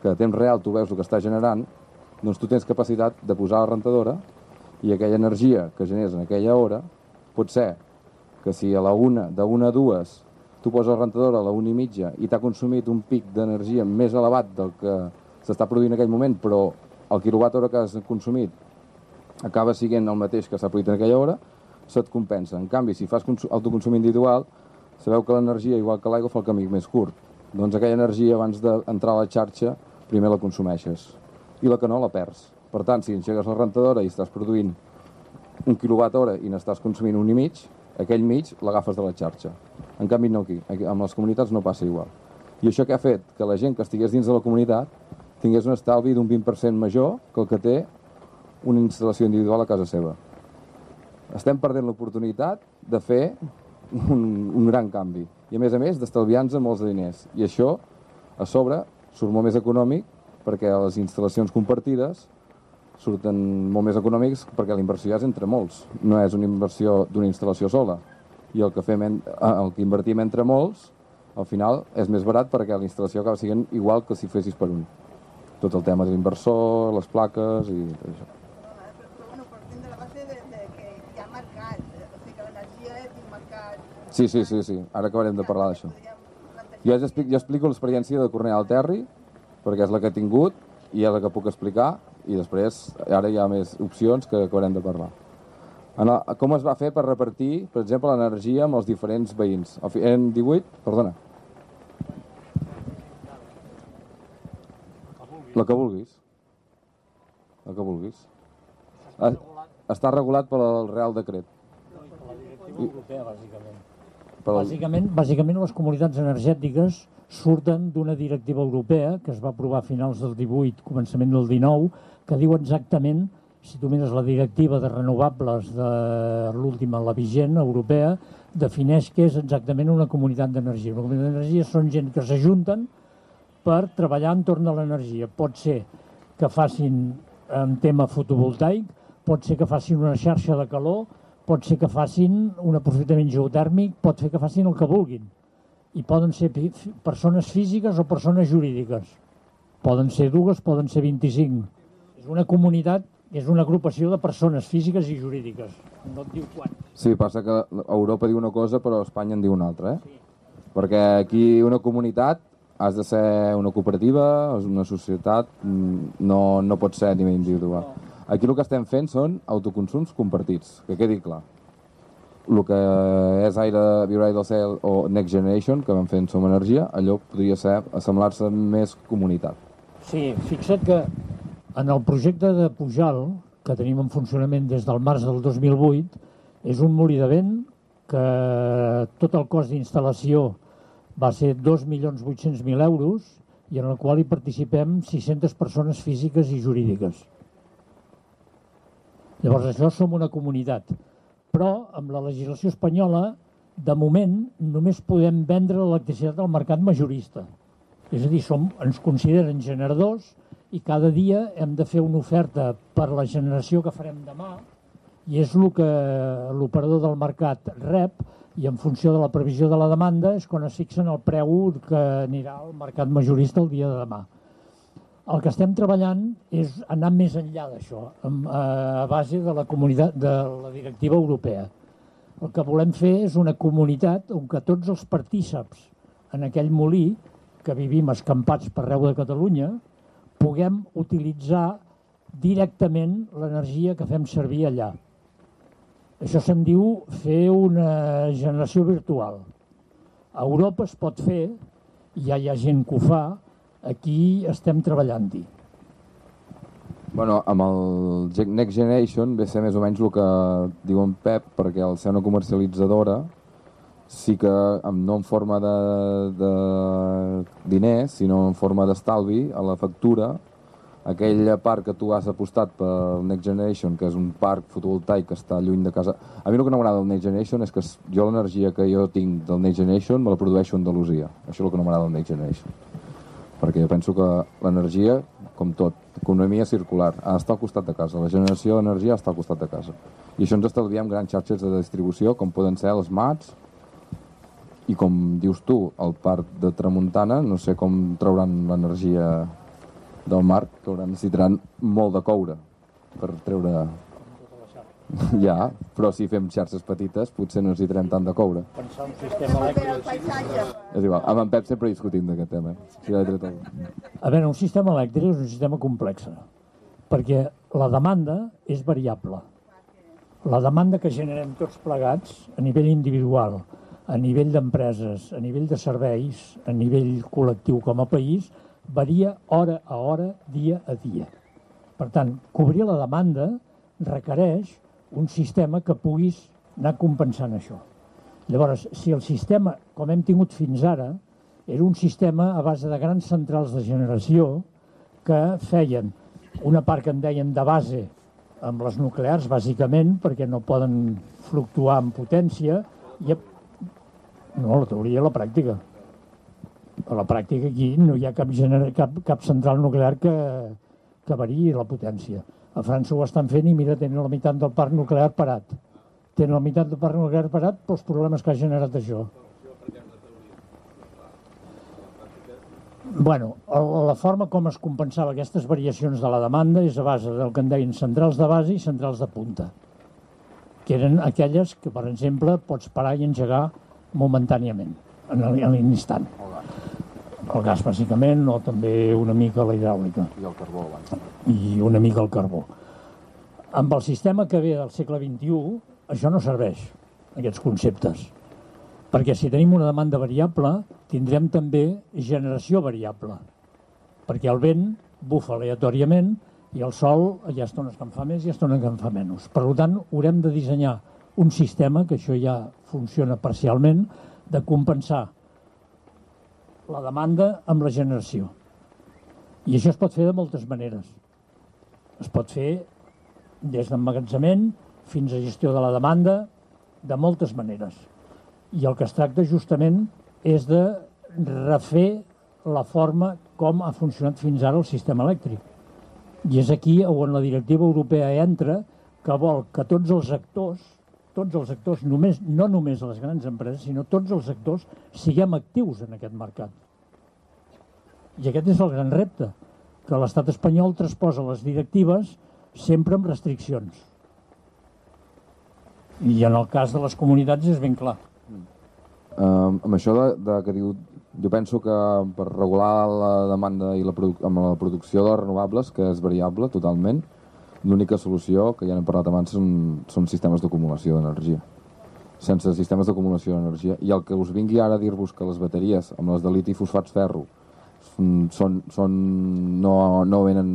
que a temps real tu veus el que està generant, doncs tu tens capacitat de posar la rentadora i aquella energia que generes en aquella hora pot ser que si a la una, de una a dues, tu poses la rentadora a la una i mitja i t'ha consumit un pic d'energia més elevat del que s'està produint en aquell moment, però el quilowatt hora que has consumit acaba siguent el mateix que s'ha produït en aquella hora, se't compensa. En canvi, si fas autoconsum individual, sabeu que l'energia, igual que l'aigua, fa el camí més curt. Doncs aquella energia, abans d'entrar a la xarxa, primer la consumeixes. I la que no, la perds. Per tant, si engegues la rentadora i estàs produint un quilowatt hora i n'estàs consumint un i mig, aquell mig l'agafes de la xarxa. En canvi, no aquí. aquí. Amb les comunitats no passa igual. I això que ha fet que la gent que estigués dins de la comunitat tingués un estalvi d'un 20% major que el que té una instal·lació individual a casa seva. Estem perdent l'oportunitat de fer un, un gran canvi. I a més a més d'estalviar-nos molts diners. I això, a sobre, surt molt més econòmic perquè les instal·lacions compartides surten molt més econòmics perquè la inversió ja és entre molts, no és una inversió d'una instal·lació sola. I el que, fem, el que invertim entre molts, al final és més barat perquè la instal·lació acaba sent igual que si fessis per un. Tot el tema de l'inversor, les plaques i tot això. Sí, sí, sí, sí. Ara acabarem de parlar d'això. Jo, explico, jo explico l'experiència de Cornellà al Terri, perquè és la que he tingut i és la que puc explicar, i després ara hi ha més opcions que acabarem de parlar. En el, com es va fer per repartir, per exemple, l'energia amb els diferents veïns? En 18, perdona. La que vulguis. La que vulguis. Està regulat pel Real Decret.
Europea, bàsicament. Bàsicament, bàsicament les comunitats energètiques surten d'una directiva europea que es va aprovar a finals del 18, començament del 19, que diu exactament, si tu mires la directiva de renovables de l'última, la vigent, europea, defineix què és exactament una comunitat d'energia. Una comunitat d'energia són gent que s'ajunten per treballar entorn de l'energia. Pot ser que facin en tema fotovoltaic, pot ser que facin una xarxa de calor, pot ser que facin un aprofitament geotèrmic, pot ser que facin el que vulguin. I poden ser persones físiques o persones jurídiques. Poden ser dues, poden ser 25. És una comunitat, és una agrupació de persones físiques i jurídiques. No et diu quan.
Sí, passa que Europa diu una cosa però Espanya en diu una altra, eh? Sí. Perquè aquí una comunitat has de ser una cooperativa, una societat, mm, no, no pot ser a nivell individual. No. Aquí el que estem fent són autoconsums compartits, que quedi clar. El que és Aire, Viure del Cel o Next Generation, que vam fer en Som Energia, allò podria ser assemblar-se més comunitat.
Sí, fixa't que en el projecte de Pujal, que tenim en funcionament des del març del 2008, és un molí de vent que tot el cost d'instal·lació va ser 2.800.000 euros i en el qual hi participem 600 persones físiques i jurídiques. Llavors, això som una comunitat. Però, amb la legislació espanyola, de moment, només podem vendre l'electricitat al mercat majorista. És a dir, som, ens consideren generadors i cada dia hem de fer una oferta per la generació que farem demà i és el que l'operador del mercat rep i en funció de la previsió de la demanda és quan es fixen el preu que anirà al mercat majorista el dia de demà. El que estem treballant és anar més enllà d'això, a base de la, comunitat, de la directiva europea. El que volem fer és una comunitat on que tots els partíceps en aquell molí, que vivim escampats per arreu de Catalunya, puguem utilitzar directament l'energia que fem servir allà. Això se'n diu fer una generació virtual. A Europa es pot fer, ja hi ha gent que ho fa, aquí estem treballant-hi.
Bueno, amb el Next Generation ve ser més o menys el que diu en Pep, perquè al ser una comercialitzadora sí que no en forma de, de diners, sinó en forma d'estalvi a la factura, aquella part que tu has apostat per Next Generation, que és un parc fotovoltaic que està lluny de casa... A mi el que no m'agrada del Next Generation és que jo l'energia que jo tinc del Next Generation me la produeixo a Andalusia. Això és el que no m'agrada del Next Generation perquè jo penso que l'energia, com tot, economia circular, ha d'estar al costat de casa, la generació d'energia està al costat de casa. I això ens estalviem grans xarxes de distribució, com poden ser els MATs, I com dius tu, el parc de Tramuntana, no sé com trauran l'energia del mar, que hauran necessitaran molt de coure per treure... Ja, però si fem xarxes petites potser no necessitarem tant de coure.
Pensar un sistema elèctric...
És igual, amb en Pep sempre discutim d'aquest tema. Si tret el...
A veure, un sistema elèctric és un sistema complex, perquè la demanda és variable. La demanda que generem tots plegats a nivell individual, a nivell d'empreses, a nivell de serveis, a nivell col·lectiu com a país, varia hora a hora, dia a dia. Per tant, cobrir la demanda requereix un sistema que puguis anar compensant això. Llavors, si el sistema, com hem tingut fins ara, era un sistema a base de grans centrals de generació que feien una part que en deien de base amb les nuclears, bàsicament, perquè no poden fluctuar en potència, i no, la teoria i la pràctica. A la pràctica aquí no hi ha cap, gener... cap, cap central nuclear que, que variï la potència. A França ho estan fent i mira, tenen la meitat del parc nuclear parat. Tenen la meitat del parc nuclear parat pels problemes que ha generat això. Bueno, la forma com es compensava aquestes variacions de la demanda és a base del que en deien centrals de base i centrals de punta, que eren aquelles que, per exemple, pots parar i engegar momentàniament, en l'instant. El gas, bàsicament, o també una mica la hidràulica.
I el carbó abans.
I una mica el carbó. Amb el sistema que ve del segle XXI, això no serveix, aquests conceptes. Perquè si tenim una demanda variable, tindrem també generació variable. Perquè el vent bufa aleatòriament i el sol hi ha estones que en fa més i estones que en fa menys. Per tant, haurem de dissenyar un sistema, que això ja funciona parcialment, de compensar la demanda amb la generació. I això es pot fer de moltes maneres. Es pot fer des d'emmagatzement fins a gestió de la demanda, de moltes maneres. I el que es tracta justament és de refer la forma com ha funcionat fins ara el sistema elèctric. I és aquí on la directiva europea entra, que vol que tots els actors, tots els actors, només, no només les grans empreses, sinó tots els actors, siguem actius en aquest mercat. I aquest és el gran repte, que l'estat espanyol transposa les directives sempre amb restriccions. I en el cas de les comunitats és ben clar.
Um, amb això de, de que diu, jo penso que per regular la demanda i la, amb la producció de renovables, que és variable totalment, l'única solució, que ja n'hem parlat abans, són, són sistemes d'acumulació d'energia. Sense sistemes d'acumulació d'energia. I el que us vingui ara a dir-vos que les bateries, amb les de liti fosfats ferro, són, són, no, no venen,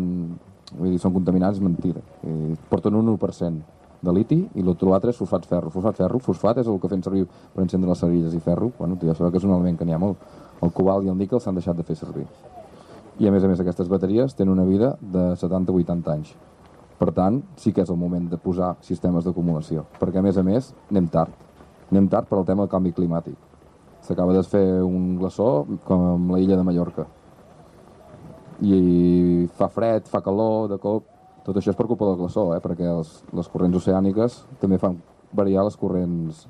vull dir, són contaminants, és mentira. Eh, porten un 1% de liti i l'altre és fosfat ferro. Fosfat ferro, fosfat és el que fem servir per encendre les cerilles i ferro, bueno, ja sabeu que és un element que n'hi ha molt. El cobalt i el níquel s'han deixat de fer servir. I a més a més aquestes bateries tenen una vida de 70-80 anys. Per tant, sí que és el moment de posar sistemes d'acumulació, perquè a més a més anem tard. Anem tard per al tema del canvi climàtic. S'acaba de fer un glaçó com la illa de Mallorca. I fa fred, fa calor, de cop... Tot això és per culpa del glaçó, eh? perquè els, les corrents oceàniques també fan variar les corrents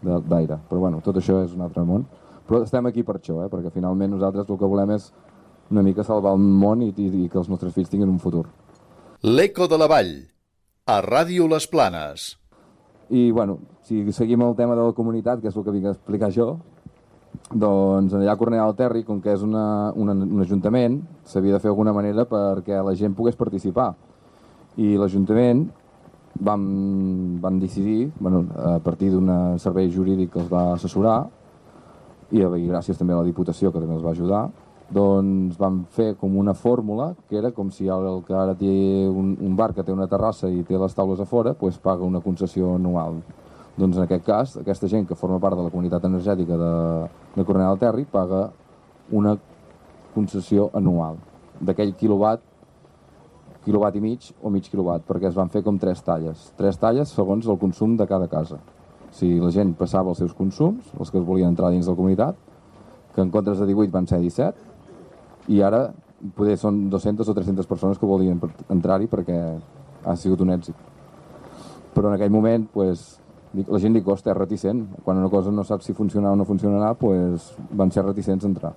d'aire. Però bueno, tot això és un altre món. Però estem aquí per això, eh? perquè finalment nosaltres el que volem és una mica salvar el món i, i, i que els nostres fills tinguin un futur.
L'Eco de la Vall, a Ràdio Les Planes.
I, bueno, si seguim el tema de la comunitat, que és el que vinc a explicar jo, doncs allà a Cornellà del Terri, com que és una, una, un ajuntament, s'havia de fer alguna manera perquè la gent pogués participar. I l'Ajuntament van, van decidir, bueno, a partir d'un servei jurídic que els va assessorar, i, gràcies també a la Diputació, que també els va ajudar, doncs van fer com una fórmula que era com si el, que ara té un, un bar que té una terrassa i té les taules a fora, doncs paga una concessió anual. Doncs en aquest cas, aquesta gent que forma part de la comunitat energètica de, de Cornellà del Terri paga una concessió anual d'aquell quilowatt, quilowatt i mig o mig quilowatt, perquè es van fer com tres talles. Tres talles segons el consum de cada casa. Si la gent passava els seus consums, els que es volien entrar dins de la comunitat, que en comptes de 18 van ser 17, i ara poder són 200 o 300 persones que volien entrar-hi perquè ha sigut un èxit. Però en aquell moment pues, La gent li costa, és reticent. Quan una cosa no sap si funcionarà o no funcionarà, pues, van ser reticents a entrar.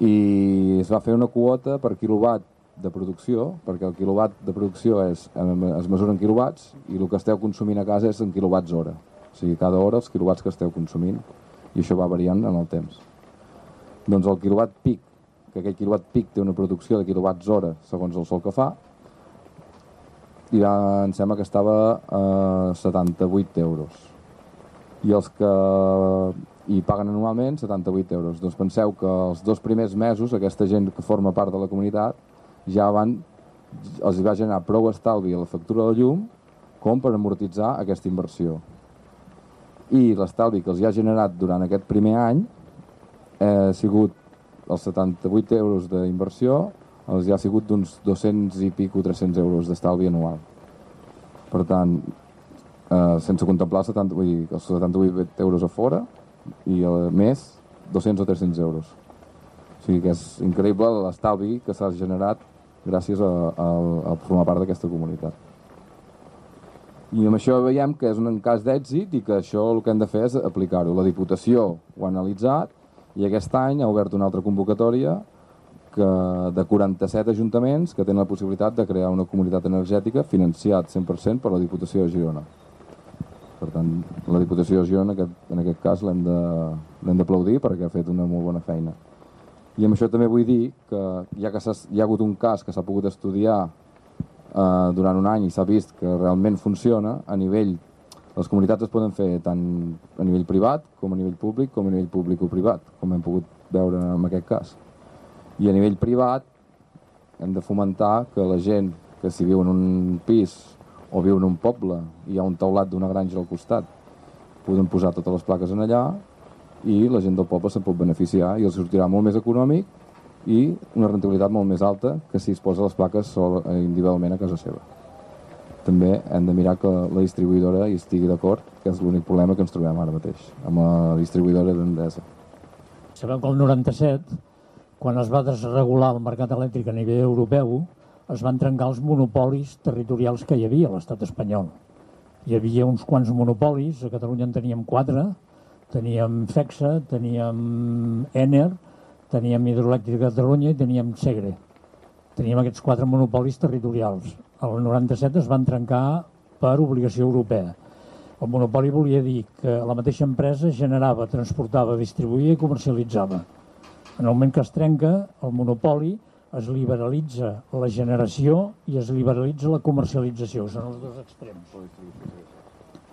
I es va fer una quota per quilowatt de producció, perquè el quilowatt de producció és, es mesura en quilowatts i el que esteu consumint a casa és en quilowatts hora. O sigui, cada hora els quilowatts que esteu consumint i això va variant en el temps. Doncs el quilowatt pic, que aquell quilowatt pic té una producció de quilowatts hora segons el sol que fa, i va, em sembla que estava a 78 euros. I els que hi paguen anualment 78 euros. Doncs penseu que els dos primers mesos aquesta gent que forma part de la comunitat ja van, els va generar prou estalvi a la factura de llum com per amortitzar aquesta inversió. I l'estalvi que els hi ha generat durant aquest primer any ha sigut els 78 euros d'inversió els hi ha sigut d'uns 200 i pico 300 euros d'estalvi anual. Per tant, eh, sense contemplar 70, vull dir, els 78 euros a fora i a més 200 o 300 euros. O sigui que és increïble l'estalvi que s'ha generat gràcies a, a, a formar part d'aquesta comunitat. I amb això veiem que és un cas d'èxit i que això el que hem de fer és aplicar-ho. La Diputació ho ha analitzat i aquest any ha obert una altra convocatòria que, de 47 ajuntaments que tenen la possibilitat de crear una comunitat energètica financiat 100% per la Diputació de Girona. Per tant, la Diputació de Girona aquest, en aquest cas l'hem d'aplaudir perquè ha fet una molt bona feina. I amb això també vull dir que ja que hi ha hagut un cas que s'ha pogut estudiar eh, durant un any i s'ha vist que realment funciona, a nivell les comunitats es poden fer tant a nivell privat com a nivell públic com a nivell públic o privat, com hem pogut veure en aquest cas. I a nivell privat hem de fomentar que la gent que si viu en un pis o viu en un poble i hi ha un teulat d'una granja al costat poden posar totes les plaques en allà i la gent del poble se'n pot beneficiar i els sortirà molt més econòmic i una rentabilitat molt més alta que si es posa les plaques sol, eh, individualment a casa seva. També hem de mirar que la distribuïdora hi estigui d'acord, que és l'únic problema que ens trobem ara mateix, amb la distribuïdora d'Endesa.
Sabeu que el 97 quan es va desregular el mercat elèctric a nivell europeu, es van trencar els monopolis territorials que hi havia a l'estat espanyol. Hi havia uns quants monopolis, a Catalunya en teníem quatre, teníem FEXA, teníem ENER, teníem Hidroelèctrica de Catalunya i teníem Segre. Teníem aquests quatre monopolis territorials. El 97 es van trencar per obligació europea. El monopoli volia dir que la mateixa empresa generava, transportava, distribuïa i comercialitzava en el moment que es trenca el monopoli, es liberalitza la generació i es liberalitza la comercialització, són els dos extrems.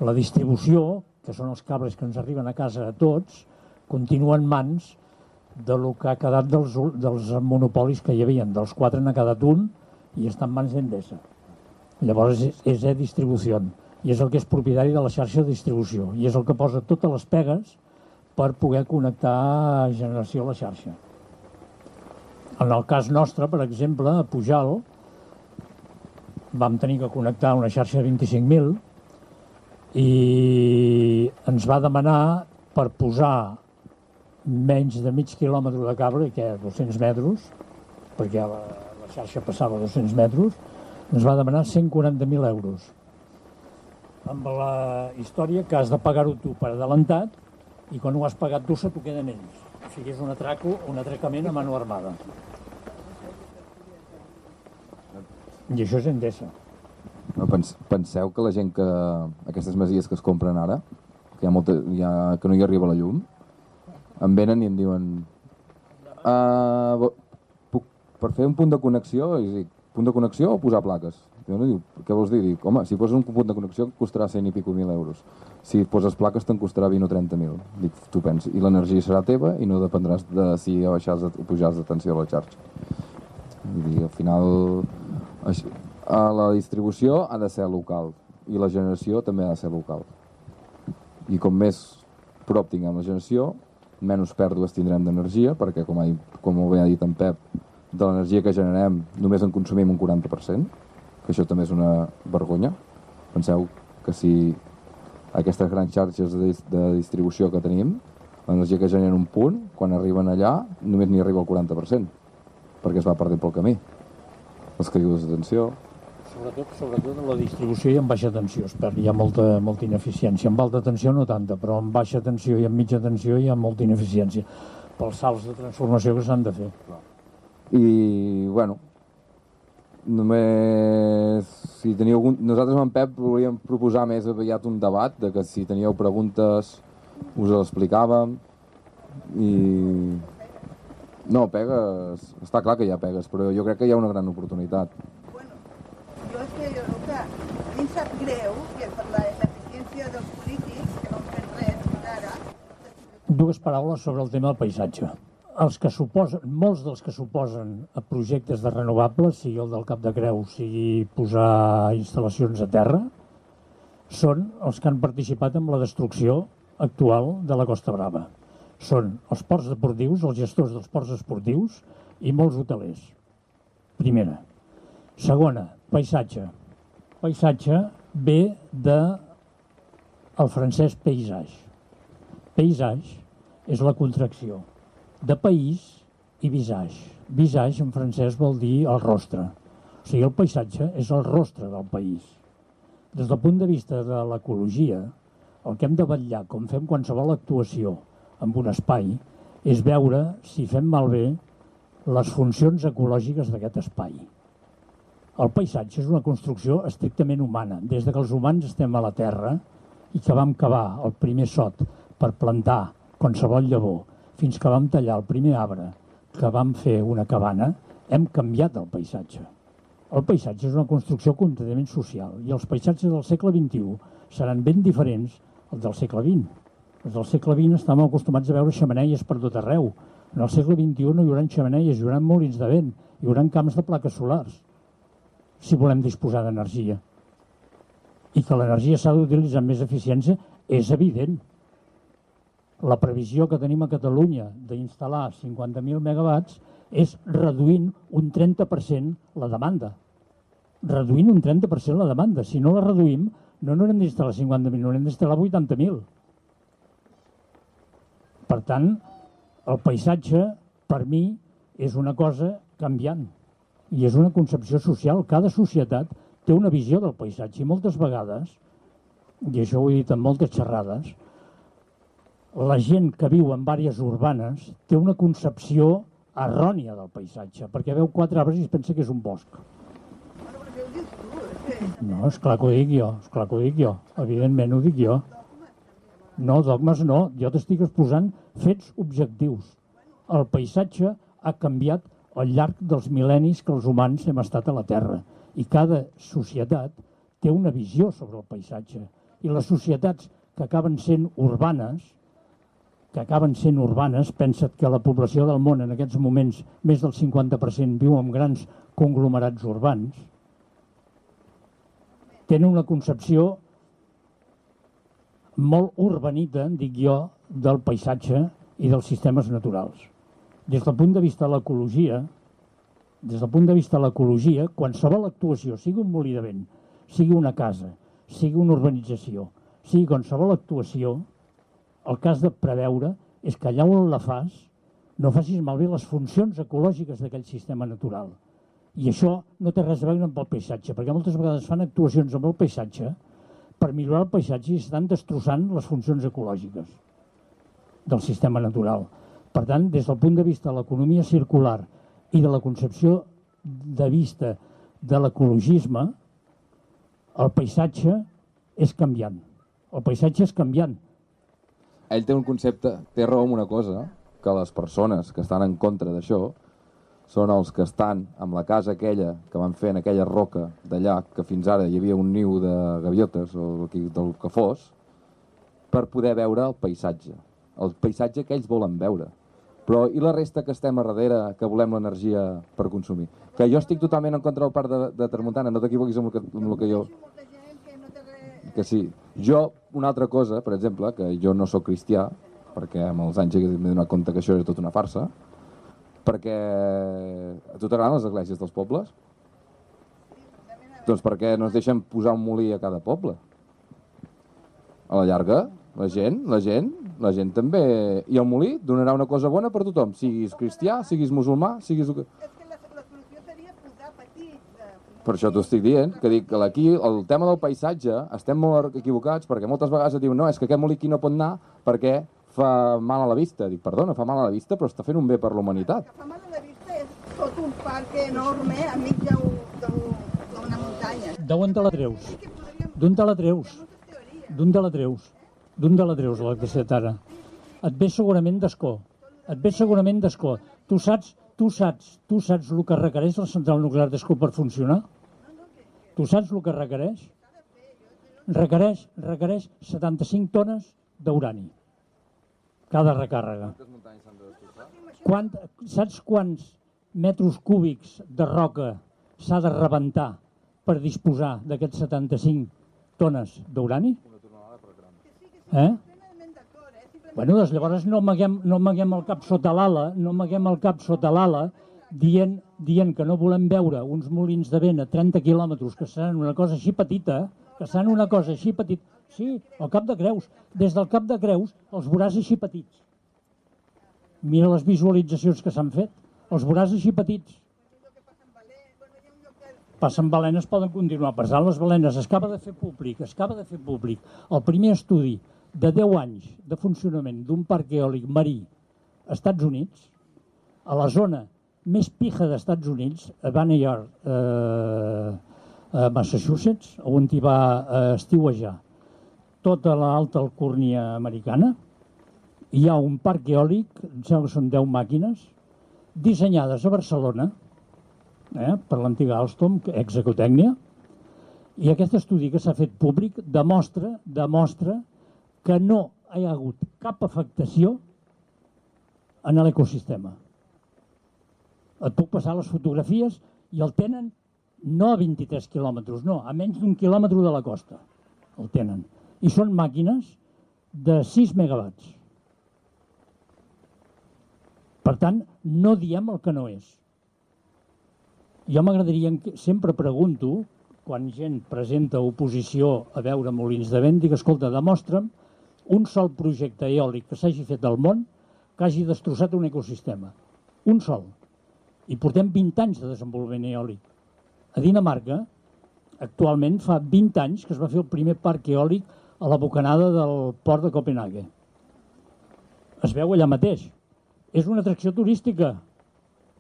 La distribució, que són els cables que ens arriben a casa a tots, continua en mans de lo que ha quedat dels, dels monopolis que hi havia. Dels quatre n'ha quedat un i està en mans d'Endesa. Llavors és, és e-distribució i és el que és propietari de la xarxa de distribució i és el que posa totes les pegues per poder connectar generació a la xarxa. En el cas nostre, per exemple, a Pujal, vam tenir que connectar una xarxa de 25.000 i ens va demanar per posar menys de mig quilòmetre de cable, que és 200 metres, perquè la, la xarxa passava 200 metres, ens va demanar 140.000 euros. Amb la història que has de pagar-ho tu per adelantat i quan ho has pagat tu se t'ho queden ells. O sigui, és un atraco, un atracament a mano armada. I això és Endesa.
No, pens, penseu que la gent que... Aquestes masies que es compren ara, que, hi ha molta, hi ha, que no hi arriba la llum, em venen i em diuen uh, puc, per fer un punt de connexió, i dic, punt de connexió o posar plaques? Jo no diu, què vols dir? Dic, home, si poses un punt de connexió costarà 100 i pico mil euros. Si poses plaques te'n costarà 20 o 30 mil. Dic, tu pens, i l'energia serà teva i no dependràs de si baixaràs o pujaràs d'atenció a la xarxa. Vull dir, al final, a la distribució ha de ser local i la generació també ha de ser local. I com més prop tinguem la generació, menys pèrdues tindrem d'energia, perquè, com, ha dit, com ho ha dit en Pep, de l'energia que generem només en consumim un 40%, que això també és una vergonya. Penseu que si aquestes grans xarxes de, de distribució que tenim, l'energia que generen un punt, quan arriben allà, només n'hi arriba el 40%, perquè es va perdent pel camí. Les caigudes d'atenció,
Sobretot, sobretot en la distribució i en baixa tensió, espero. Hi ha molta, molta ineficiència. En alta tensió no tanta, però en baixa tensió i en mitja tensió hi ha molta ineficiència pels salts de transformació que s'han de fer.
I, bueno, només si teniu algun... Nosaltres amb en Pep volíem proposar més aviat un debat, de que si teníeu preguntes us les explicàvem i... No, pegues... Està clar que hi ha pegues, però jo crec que hi ha una gran oportunitat.
Jo és que, jo, que a mi em sap greu que per la ineficiència dels polítics que no han fet res fins ara,
Dues paraules sobre el tema del paisatge. Els que suposen, molts dels que suposen a projectes de renovables, sigui el del Cap de Creu, sigui posar instal·lacions a terra, són els que han participat en la destrucció actual de la Costa Brava. Són els ports deportius, els gestors dels ports esportius i molts hotelers. Primera. Segona, paisatge. Paisatge ve de el francès paisatge. Paisatge és la contracció de país i visage. Visage en francès vol dir el rostre. O sigui, el paisatge és el rostre del país. Des del punt de vista de l'ecologia, el que hem de vetllar, com fem qualsevol actuació en un espai, és veure si fem malbé les funcions ecològiques d'aquest espai. El paisatge és una construcció estrictament humana. Des de que els humans estem a la Terra i que vam cavar el primer sot per plantar qualsevol llavor, fins que vam tallar el primer arbre, que vam fer una cabana, hem canviat el paisatge. El paisatge és una construcció completament social i els paisatges del segle XXI seran ben diferents als del segle XX. Els del segle XX estàvem acostumats a veure xamaneies per tot arreu. En el segle XXI no hi haurà xamaneies, hi haurà molins de vent, hi haurà camps de plaques solars, si volem disposar d'energia. I que l'energia s'ha d'utilitzar amb més eficiència és evident. La previsió que tenim a Catalunya d'instal·lar 50.000 megawatts és reduint un 30% la demanda. Reduint un 30% la demanda. Si no la reduïm, no n'haurem d'instal·lar 50.000, n'haurem d'instal·lar 80.000. Per tant, el paisatge, per mi, és una cosa canviant i és una concepció social. Cada societat té una visió del paisatge i moltes vegades, i això ho he dit en moltes xerrades, la gent que viu en àrees urbanes té una concepció errònia del paisatge, perquè veu quatre arbres i es pensa que és un bosc. No, és clar que ho dic jo, és clar que ho dic jo, evidentment ho dic jo. No, dogmes no, jo t'estic exposant fets objectius. El paisatge ha canviat al llarg dels mil·lennis que els humans hem estat a la Terra i cada societat té una visió sobre el paisatge. I les societats que acaben sent urbanes, que acaben sent urbanes, pensa't que la població del món en aquests moments, més del 50% viu en grans conglomerats urbans, tenen una concepció molt urbanita, dic jo, del paisatge i dels sistemes naturals. Des del punt de vista de l'ecologia, des del punt de vista de l'ecologia, qualsevol actuació, sigui un molí de vent, sigui una casa, sigui una urbanització, sigui qualsevol actuació, el has de preveure és que allà on la fas no facis malbé les funcions ecològiques d'aquell sistema natural. I això no té res a veure amb el paisatge, perquè moltes vegades fan actuacions amb el paisatge per millorar el paisatge i estan destrossant les funcions ecològiques del sistema natural. Per tant, des del punt de vista de l'economia circular i de la concepció de vista de l'ecologisme, el paisatge és canviant. El paisatge és canviant.
Ell té un concepte, té raó en una cosa, que les persones que estan en contra d'això són els que estan amb la casa aquella que van fer en aquella roca d'allà, que fins ara hi havia un niu de gaviotes o del del que fos, per poder veure el paisatge. El paisatge que ells volen veure. Però i la resta que estem a darrere, que volem l'energia per consumir? Que jo estic totalment en contra del parc de, de Tramuntana, no t'equivoquis amb, el que, amb el que jo... Que sí. Jo, una altra cosa, per exemple, que jo no sóc cristià, perquè amb els anys m'he donat compte que això era tota una farsa, perquè a tu t'agraden les esglésies dels pobles? Doncs per què no es deixen posar un molí a cada poble? A la llarga, la gent, la gent, la gent també... I el molí donarà una cosa bona per tothom, siguis cristià, siguis musulmà, siguis... el que- Per això t'ho estic dient, que dic que aquí el tema del paisatge estem molt equivocats perquè moltes vegades et diuen no, és que aquest molí aquí no pot anar perquè fa mal a la vista. Dic, perdona, fa mal a la vista, però està fent un bé per la humanitat.
Fa mal a la vista és tot un parc enorme enmig d'un- d'un- d'una muntanya.
D'on te la treus? D'on te la treus? D'on te la treus? D'on te la treus, l'electricitat ara? Et ve segurament d'escó. Et ve segurament d'escó. Tu saps, tu saps, tu saps el que requereix la central nuclear d'escó per funcionar? Tu saps el que requereix? Requereix, requereix 75 tones d'urani. Cada recàrrega. Quant, saps quants metres cúbics de roca s'ha de rebentar per disposar d'aquests 75 tones d'urani? Eh? Bueno, doncs llavors no amaguem, no amaguem el cap sota l'ala, no amaguem el cap sota l'ala dient, dient que no volem veure uns molins de vent a 30 quilòmetres que seran una cosa així petita, que seran una cosa així petita. Sí, al cap de Creus. Des del cap de Creus els veuràs així petits. Mira les visualitzacions que s'han fet. Els veuràs així petits. Passen balenes, poden continuar passant les balenes. Es acaba de fer públic, es acaba de fer públic el primer estudi de 10 anys de funcionament d'un parc eòlic marí als Estats Units, a la zona més pija dels Estats Units, a Baneyard, eh, a Massachusetts, on hi va eh, estiuejar tota l'alta alcúrnia americana, hi ha un parc eòlic, em sembla que són 10 màquines, dissenyades a Barcelona, eh, per l'antiga Alstom, Execotècnia, i aquest estudi que s'ha fet públic demostra, demostra que no hi ha hagut cap afectació en l'ecosistema. Et puc passar les fotografies i el tenen no a 23 quilòmetres, no, a menys d'un quilòmetre de la costa el tenen. I són màquines de 6 megawatts. Per tant, no diem el que no és. Jo m'agradaria, sempre pregunto, quan gent presenta oposició a veure molins de vent, dic, escolta, demostra'm un sol projecte eòlic que s'hagi fet al món que hagi destrossat un ecosistema. Un sol. I portem 20 anys de desenvolupament eòlic. A Dinamarca, actualment fa 20 anys que es va fer el primer parc eòlic a la bocanada del port de Copenhague. Es veu allà mateix. És una atracció turística.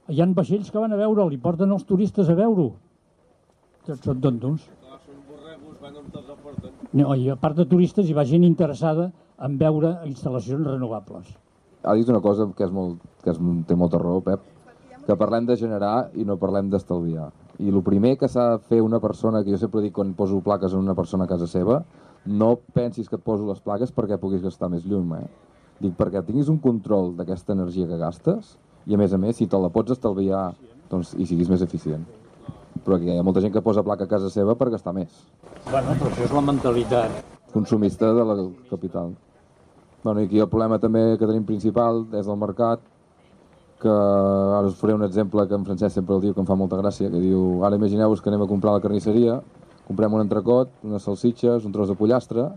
Hi ha vaixells que van a veure'l i porten els turistes a veure-ho. Tots són tontos. No, I a part de turistes hi va gent interessada en veure instal·lacions renovables.
Ha dit una cosa que, és molt, que és, té molta raó, Pep, que parlem de generar i no parlem d'estalviar. I el primer que s'ha de fer una persona, que jo sempre dic quan poso plaques en una persona a casa seva, no pensis que et poso les plaques perquè puguis gastar més llum, eh? Dic, perquè tinguis un control d'aquesta energia que gastes i, a més a més, si te la pots estalviar doncs, i siguis més eficient. Però aquí hi ha molta gent que posa placa a casa seva per gastar més.
Bueno, però això és la mentalitat.
Consumista de la capital. Bueno, i aquí el problema també que tenim principal és el mercat, que ara us faré un exemple que en Francesc sempre el diu, que em fa molta gràcia, que diu, ara imagineu-vos que anem a comprar a la carnisseria, comprem un entrecot, unes salsitxes, un tros de pollastre,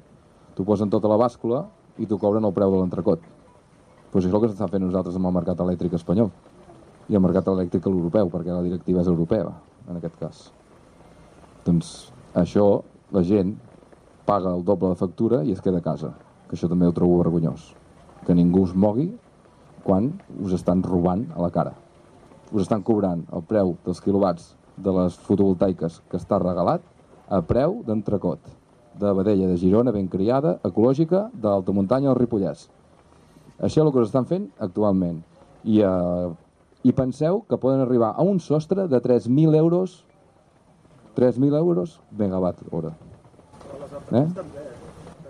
t'ho posen tota la bàscula i t'ho cobren el preu de l'entrecot. Pues això és el que s'està fent nosaltres amb el mercat elèctric espanyol i el mercat elèctric europeu, perquè la directiva és europea, en aquest cas. Doncs això, la gent paga el doble de factura i es queda a casa, que això també ho trobo vergonyós. Que ningú us mogui quan us estan robant a la cara. Us estan cobrant el preu dels quilowatts de les fotovoltaiques que està regalat a preu d'entrecot, de vedella de Girona ben criada, ecològica, de l'alta muntanya del Ripollès. Això és el que us estan fent actualment. I, eh, I penseu que poden arribar a un sostre de 3.000 euros 3.000 euros megawatt hora. Eh?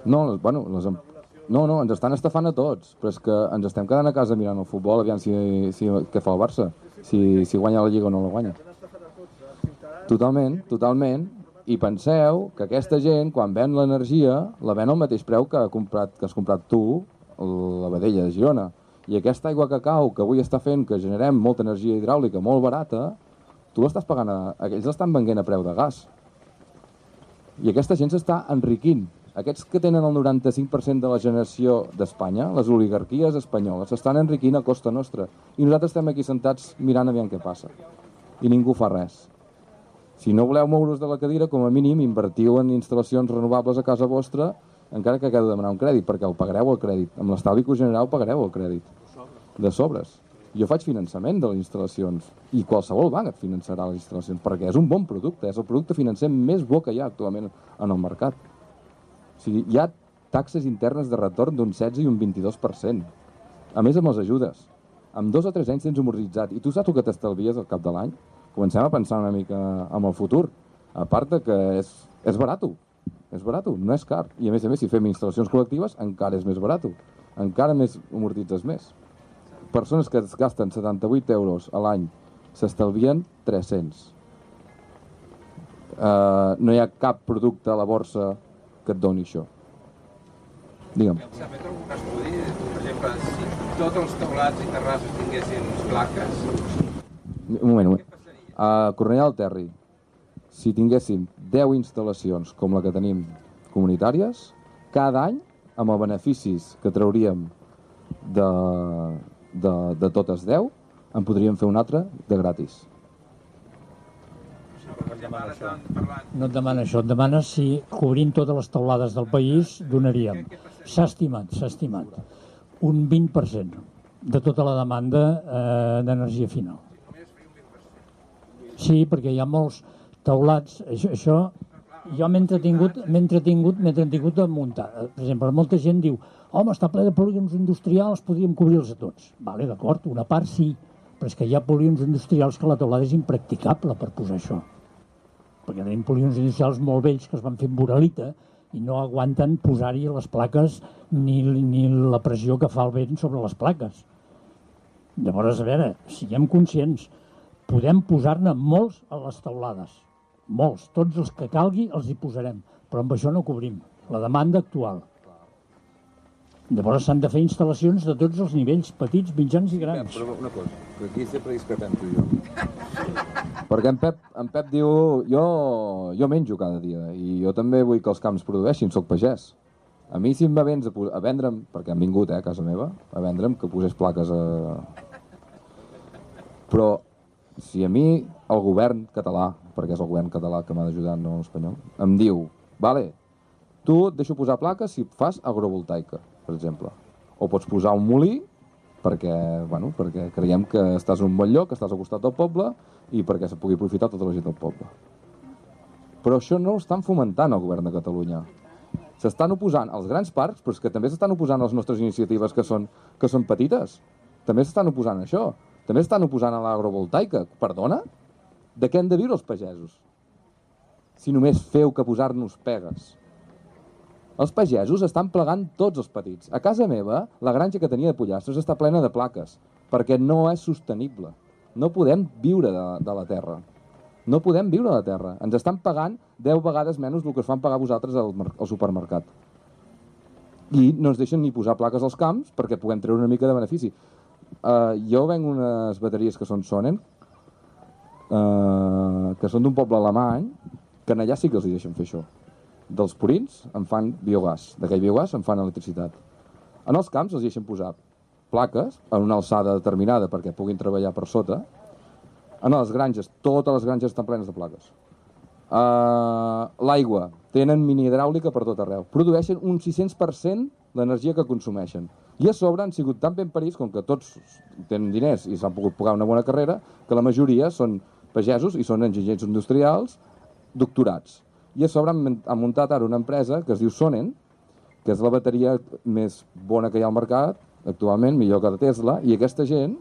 No, bueno, les, no, no, ens estan estafant a tots, però és que ens estem quedant a casa mirant el futbol, aviam si, si, què fa el Barça, si, si guanya la Lliga o no la guanya. Totalment, totalment. I penseu que aquesta gent, quan ven l'energia, la ven al mateix preu que, ha comprat, que has comprat tu, la vedella de Girona. I aquesta aigua que cau, que avui està fent que generem molta energia hidràulica molt barata, tu l'estàs pagant a... Ells l'estan venent a preu de gas. I aquesta gent s'està enriquint. Aquests que tenen el 95% de la generació d'Espanya, les oligarquies espanyoles, s'estan enriquint a costa nostra. I nosaltres estem aquí sentats mirant aviam què passa. I ningú fa res. Si no voleu moure's de la cadira, com a mínim invertiu en instal·lacions renovables a casa vostra, encara que hagueu de demanar un crèdit, perquè el pagareu el crèdit. Amb l'estalvi que us genereu pagareu el crèdit. De sobres. Jo faig finançament de les instal·lacions i qualsevol banc et finançarà les instal·lacions perquè és un bon producte, és el producte financer més bo que hi ha actualment en el mercat. O sigui, hi ha taxes internes de retorn d'un 16 i un 22%. A més, amb les ajudes. Amb dos o tres anys tens amortitzat. I tu saps el que t'estalvies al cap de l'any? Comencem a pensar una mica en el futur. A part de que és, és barato. És barato, no és car. I a més a més, si fem instal·lacions col·lectives, encara és més barato. Encara més amortitzes més. Persones que es gasten 78 euros a l'any s'estalvien 300. Uh, no hi ha cap producte a la borsa que et doni això. Digue'm.
S'ha fet algun estudi, per exemple, si tots els teulats i terrasses tinguessin plaques,
Un moment, un moment. A Cornellà del Terri, si tinguéssim 10 instal·lacions com la que tenim comunitàries, cada any, amb els beneficis que trauríem de, de, de totes 10, en podríem fer un altre de gratis.
No et demana això, et demana si cobrint totes les teulades del país donaríem. S'ha estimat, s'ha estimat, un 20% de tota la demanda eh, d'energia final. Sí, perquè hi ha molts teulats, això, això jo m'he entretingut, m'he entretingut, m'he entretingut a muntar. Per exemple, molta gent diu, home, està ple de polígons industrials, podríem cobrir-los a tots. Vale, d'acord, una part sí, però és que hi ha polígons industrials que la teulada és impracticable per posar això. Perquè tenim polígons industrials molt vells que es van fer amb voralita i no aguanten posar-hi les plaques ni, ni la pressió que fa el vent sobre les plaques. Llavors, a veure, siguem conscients, podem posar-ne molts a les teulades, molts, tots els que calgui els hi posarem, però amb això no cobrim la demanda actual. Llavors s'han de fer instal·lacions de tots els nivells, petits, mitjans i grans.
Però una cosa, que aquí sempre discrepem tu i jo. Perquè en Pep, en Pep diu, jo, jo menjo cada dia i jo també vull que els camps produeixin, sóc pagès. A mi si em vens a, a vendre'm, perquè han vingut eh, a casa meva, a vendre'm que posés plaques a... Però si a mi el govern català, perquè és el govern català que m'ha d'ajudar, no l'espanyol, em diu, vale, tu et deixo posar plaques si fas agrovoltaica, per exemple. O pots posar un molí perquè, bueno, perquè creiem que estàs en un bon lloc, que estàs al costat del poble i perquè se pugui aprofitar tota la gent del poble. Però això no ho estan fomentant el govern de Catalunya. S'estan oposant als grans parcs, però és que també s'estan oposant a les nostres iniciatives que són, que són petites. També s'estan oposant a això. També s'estan oposant a l'agrovoltaica. Perdona? De què hem de viure els pagesos? Si només feu que posar-nos pegues. Els pagesos estan plegant tots els petits. A casa meva, la granja que tenia de pollastres està plena de plaques, perquè no és sostenible. No podem viure de, de la terra. No podem viure de la terra. Ens estan pagant 10 vegades menys del que us fan pagar vosaltres al, al supermercat. I no ens deixen ni posar plaques als camps perquè puguem treure una mica de benefici. Uh, jo venc unes bateries que són Sonen, uh, que són d'un poble alemany, que allà sí que els deixen fer això dels purins en fan biogàs, d'aquell biogàs en fan electricitat. En els camps els deixen posar plaques en una alçada determinada perquè puguin treballar per sota. En les granges, totes les granges estan plenes de plaques. Uh, L'aigua, tenen mini hidràulica per tot arreu. Produeixen un 600% l'energia que consumeixen. I a sobre han sigut tan ben parits, com que tots tenen diners i s'han pogut pagar una bona carrera, que la majoria són pagesos i són enginyers industrials doctorats i a sobre han, muntat ara una empresa que es diu Sonen, que és la bateria més bona que hi ha al mercat actualment, millor que la Tesla, i aquesta gent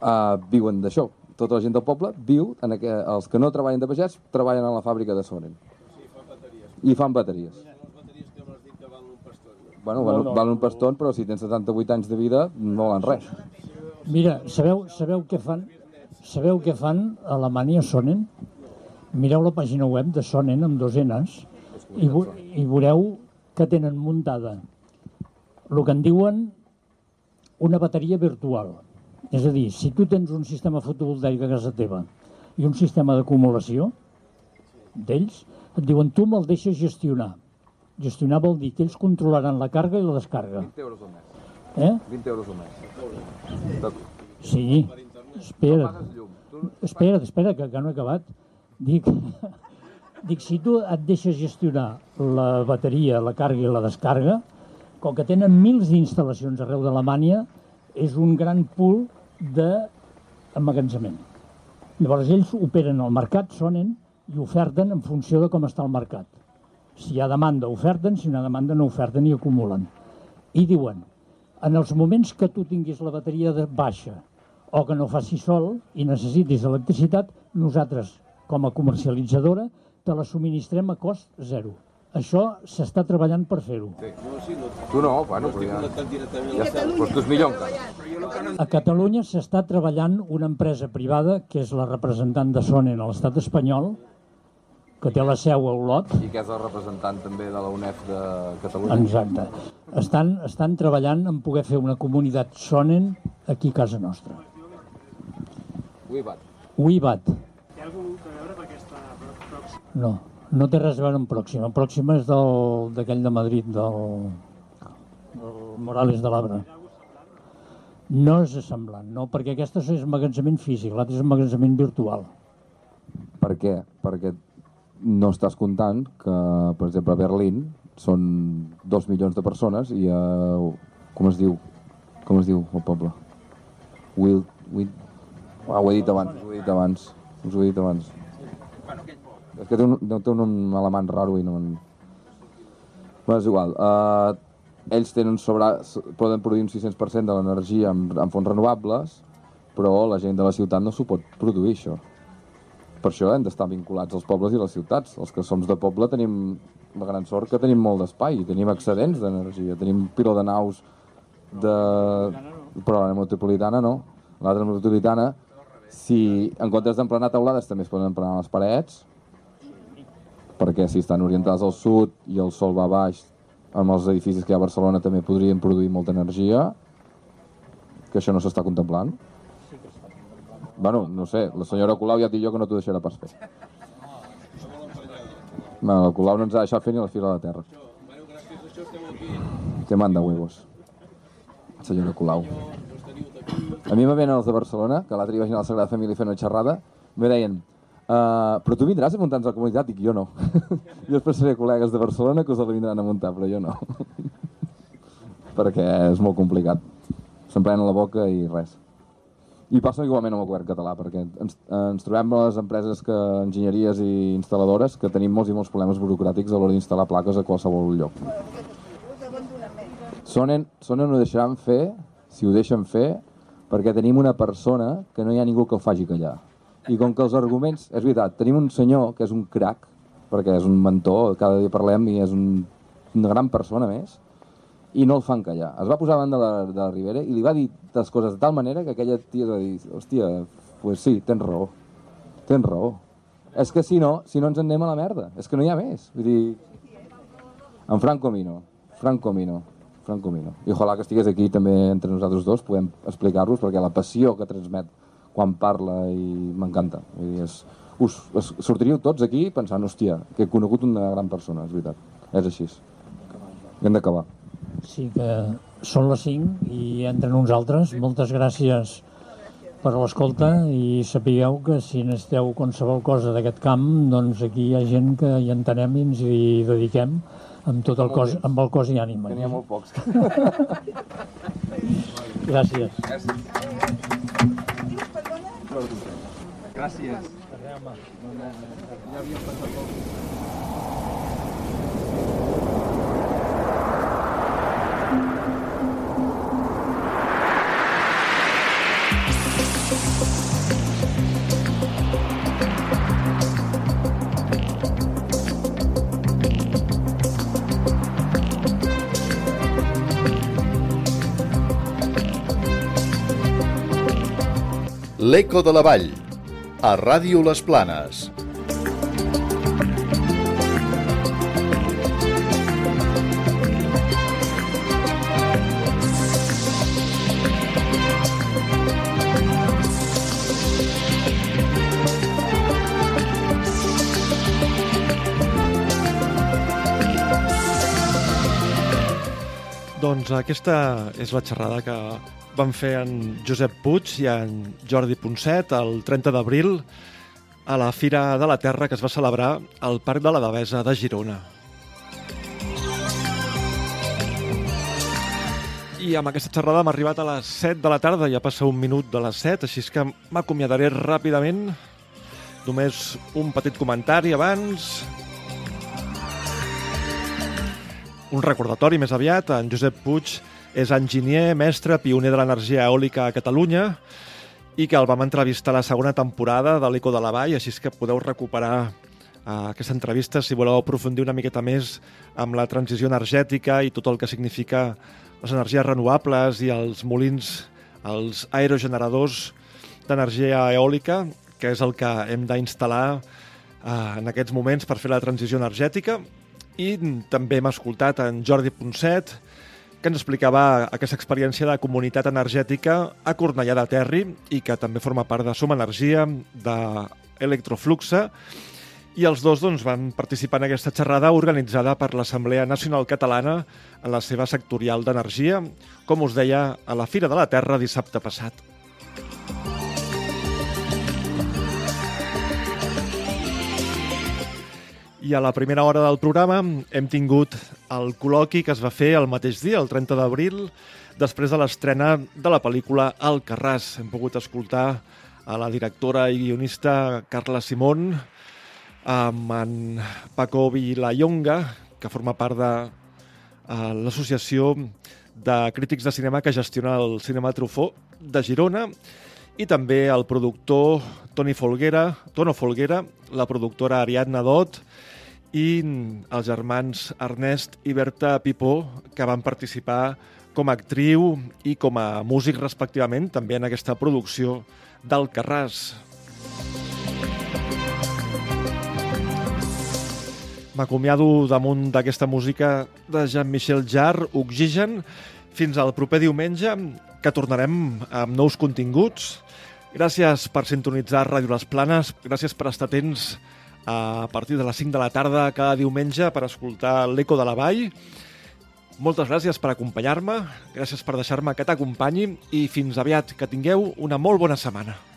uh, viuen d'això. Tota la gent del poble viu, en aqu... els que no treballen de pagès treballen a la fàbrica de Sonen. I fan bateries. Bueno, valen,
No, no.
valen un paston, però si tens 78 anys de vida no valen res.
Mira, sabeu, sabeu què fan? Sabeu què fan a Alemanya Sonen? Mireu la pàgina web de Sonen amb dos Ns i, i veureu que tenen muntada el que en diuen una bateria virtual. És a dir, si tu tens un sistema fotovoltaic a casa teva i un sistema d'acumulació d'ells, et diuen tu me'l deixes gestionar. Gestionar vol dir que ells controlaran la càrrega i la descàrrega.
20 euros al mes.
Eh?
20 euros al mes.
Sí, espera. Espera, espera, que, que no he acabat. Dic, dic, si tu et deixes gestionar la bateria, la càrrega i la descàrrega, com que tenen mils d'instal·lacions arreu d'Alemanya, és un gran pool d'emmagatzemament. Llavors ells operen al mercat, sonen i oferten en funció de com està el mercat. Si hi ha demanda, oferten, si no hi ha demanda, no oferten i acumulen. I diuen, en els moments que tu tinguis la bateria de baixa o que no faci sol i necessitis electricitat, nosaltres, com a comercialitzadora, te la subministrem a cost zero. Això s'està treballant per fer-ho.
Tu no, bueno, però ja... ja està. Però tu és millor encara.
A Catalunya s'està treballant una empresa privada, que és la representant de Sonen a l'estat espanyol, que té la seu a Olot.
I que és el representant també de la UNEF de Catalunya.
Exacte. Estan, estan treballant en poder fer una comunitat Sonen aquí a casa nostra.
Uibat.
Uibat.
Té alguna cosa a veure amb aquesta pròxima?
No, no té res a veure amb Pròxima. Pròxima és del- d'aquell de Madrid, del, del Morales de l'Arbre. No és semblant, no, perquè aquesta és magatzement físic, l'altre és magatzement virtual.
Per què? Perquè no estàs comptant que, per exemple, a Berlín són dos milions de persones i a... com es diu? Com es diu el poble? Will... Will... Ah, ho he dit abans, ho he dit abans. Us ho he dit abans. És que té un, té un nom alemany raro i no... Bueno, és igual. Uh, ells tenen sobre, poden produir un 600% de l'energia amb, amb fonts renovables, però la gent de la ciutat no s'ho pot produir, això. Per això hem d'estar vinculats als pobles i les ciutats. Els que som de poble tenim la gran sort que tenim molt d'espai, tenim excedents d'energia, tenim piló de naus de... Però la metropolitana no. L'altra metropolitana, si en comptes d'emplenar taulades també es poden emplenar les parets, perquè si estan orientades al sud i el sol va baix, amb els edificis que hi ha a Barcelona també podrien produir molta energia, que això no s'està contemplant. Bueno, no sé, la senyora Colau ja et dic jo que no t'ho deixarà pas fer. Bueno, la Colau no ens ha deixat fer ni la fila de terra. Te manda huevos. Senyora Colau. A mi me venen els de Barcelona, que l'altre vaig anar a la Sagrada Família a fer una xerrada, me deien, uh, però tu vindràs a muntar-nos a la comunitat? Dic, jo no. jo després seré col·legues de Barcelona que us la vindran a muntar, però jo no. Perquè és molt complicat. Se'm la boca i res. I passa igualment amb el govern català, perquè ens, ens trobem a les empreses que, enginyeries i instal·ladores que tenim molts i molts problemes burocràtics a l'hora d'instal·lar plaques a qualsevol lloc. Sonen, Sonen ho deixaran fer, si ho deixen fer, perquè tenim una persona que no hi ha ningú que el faci callar. I com que els arguments... És veritat, tenim un senyor que és un crac, perquè és un mentor, cada dia parlem i és un, una gran persona més, i no el fan callar. Es va posar davant de la, de la Ribera i li va dir les coses de tal manera que aquella tia va dir, hòstia, pues sí, tens raó, tens raó. És que si no, si no ens en anem a la merda, és que no hi ha més. Vull dir, en Franco Mino, Franco Mino, Franco Mino. I ojalà que estigués aquí també entre nosaltres dos, podem explicar-vos, perquè la passió que transmet quan parla i m'encanta. Vull dir, és, us, us sortiríeu tots aquí pensant, hòstia, que he conegut una gran persona, és veritat. És així. Hem d'acabar.
Sí que són les 5 i entren uns altres. Moltes gràcies per l'escolta i sapigueu que si necessiteu qualsevol cosa d'aquest camp, doncs aquí hi ha gent que hi entenem i ens hi dediquem amb tot el cos, amb el cos i ànima.
Ha molt pocs.
Gràcies.
Gràcies.
L'Eco de la Vall, a Ràdio Les Planes.
Doncs aquesta és la xerrada que van fer en Josep Puig i en Jordi Ponset el 30 d'abril a la Fira de la Terra que es va celebrar al Parc de la Devesa de Girona. I amb aquesta xerrada hem arribat a les 7 de la tarda, ja passa un minut de les 7, així que m'acomiadaré ràpidament. Només un petit comentari abans. Un recordatori més aviat, en Josep Puig és enginyer, mestre, pioner de l'energia eòlica a Catalunya i que el vam entrevistar a la segona temporada de l'Eco de la Vall, així que podeu recuperar uh, aquesta entrevista si voleu aprofundir una miqueta més amb la transició energètica i tot el que significa les energies renovables i els molins, els aerogeneradors d'energia eòlica, que és el que hem d'instal·lar uh, en aquests moments per fer la transició energètica. I també hem escoltat en Jordi Ponset, que ens explicava aquesta experiència de comunitat energètica a Cornellà de Terri i que també forma part de Som Energia, d'Electrofluxa, i els dos doncs, van participar en aquesta xerrada organitzada per l'Assemblea Nacional Catalana en la seva sectorial d'energia, com us deia, a la Fira de la Terra dissabte passat. I a la primera hora del programa hem tingut el col·loqui que es va fer el mateix dia, el 30 d'abril, després de l'estrena de la pel·lícula El Carràs. Hem pogut escoltar a la directora i guionista Carla Simón, amb en Paco Vilayonga, que forma part de uh, l'associació de crítics de cinema que gestiona el Cinema Trufó de Girona, i també el productor Toni Folguera, Tono Folguera, la productora Ariadna Dot i els germans Ernest i Berta Pipó, que van participar com a actriu i com a músic respectivament, també en aquesta producció del Carràs. M'acomiado damunt d'aquesta música de Jean-Michel Jarre, Oxigen, fins al proper diumenge, que tornarem amb nous continguts. Gràcies per sintonitzar Ràdio Les Planes, gràcies per estar atents a partir de les 5 de la tarda cada diumenge per escoltar l'Eco de la Vall. Moltes gràcies per acompanyar-me, gràcies per deixar-me que t'acompanyi i fins aviat, que tingueu una molt bona setmana.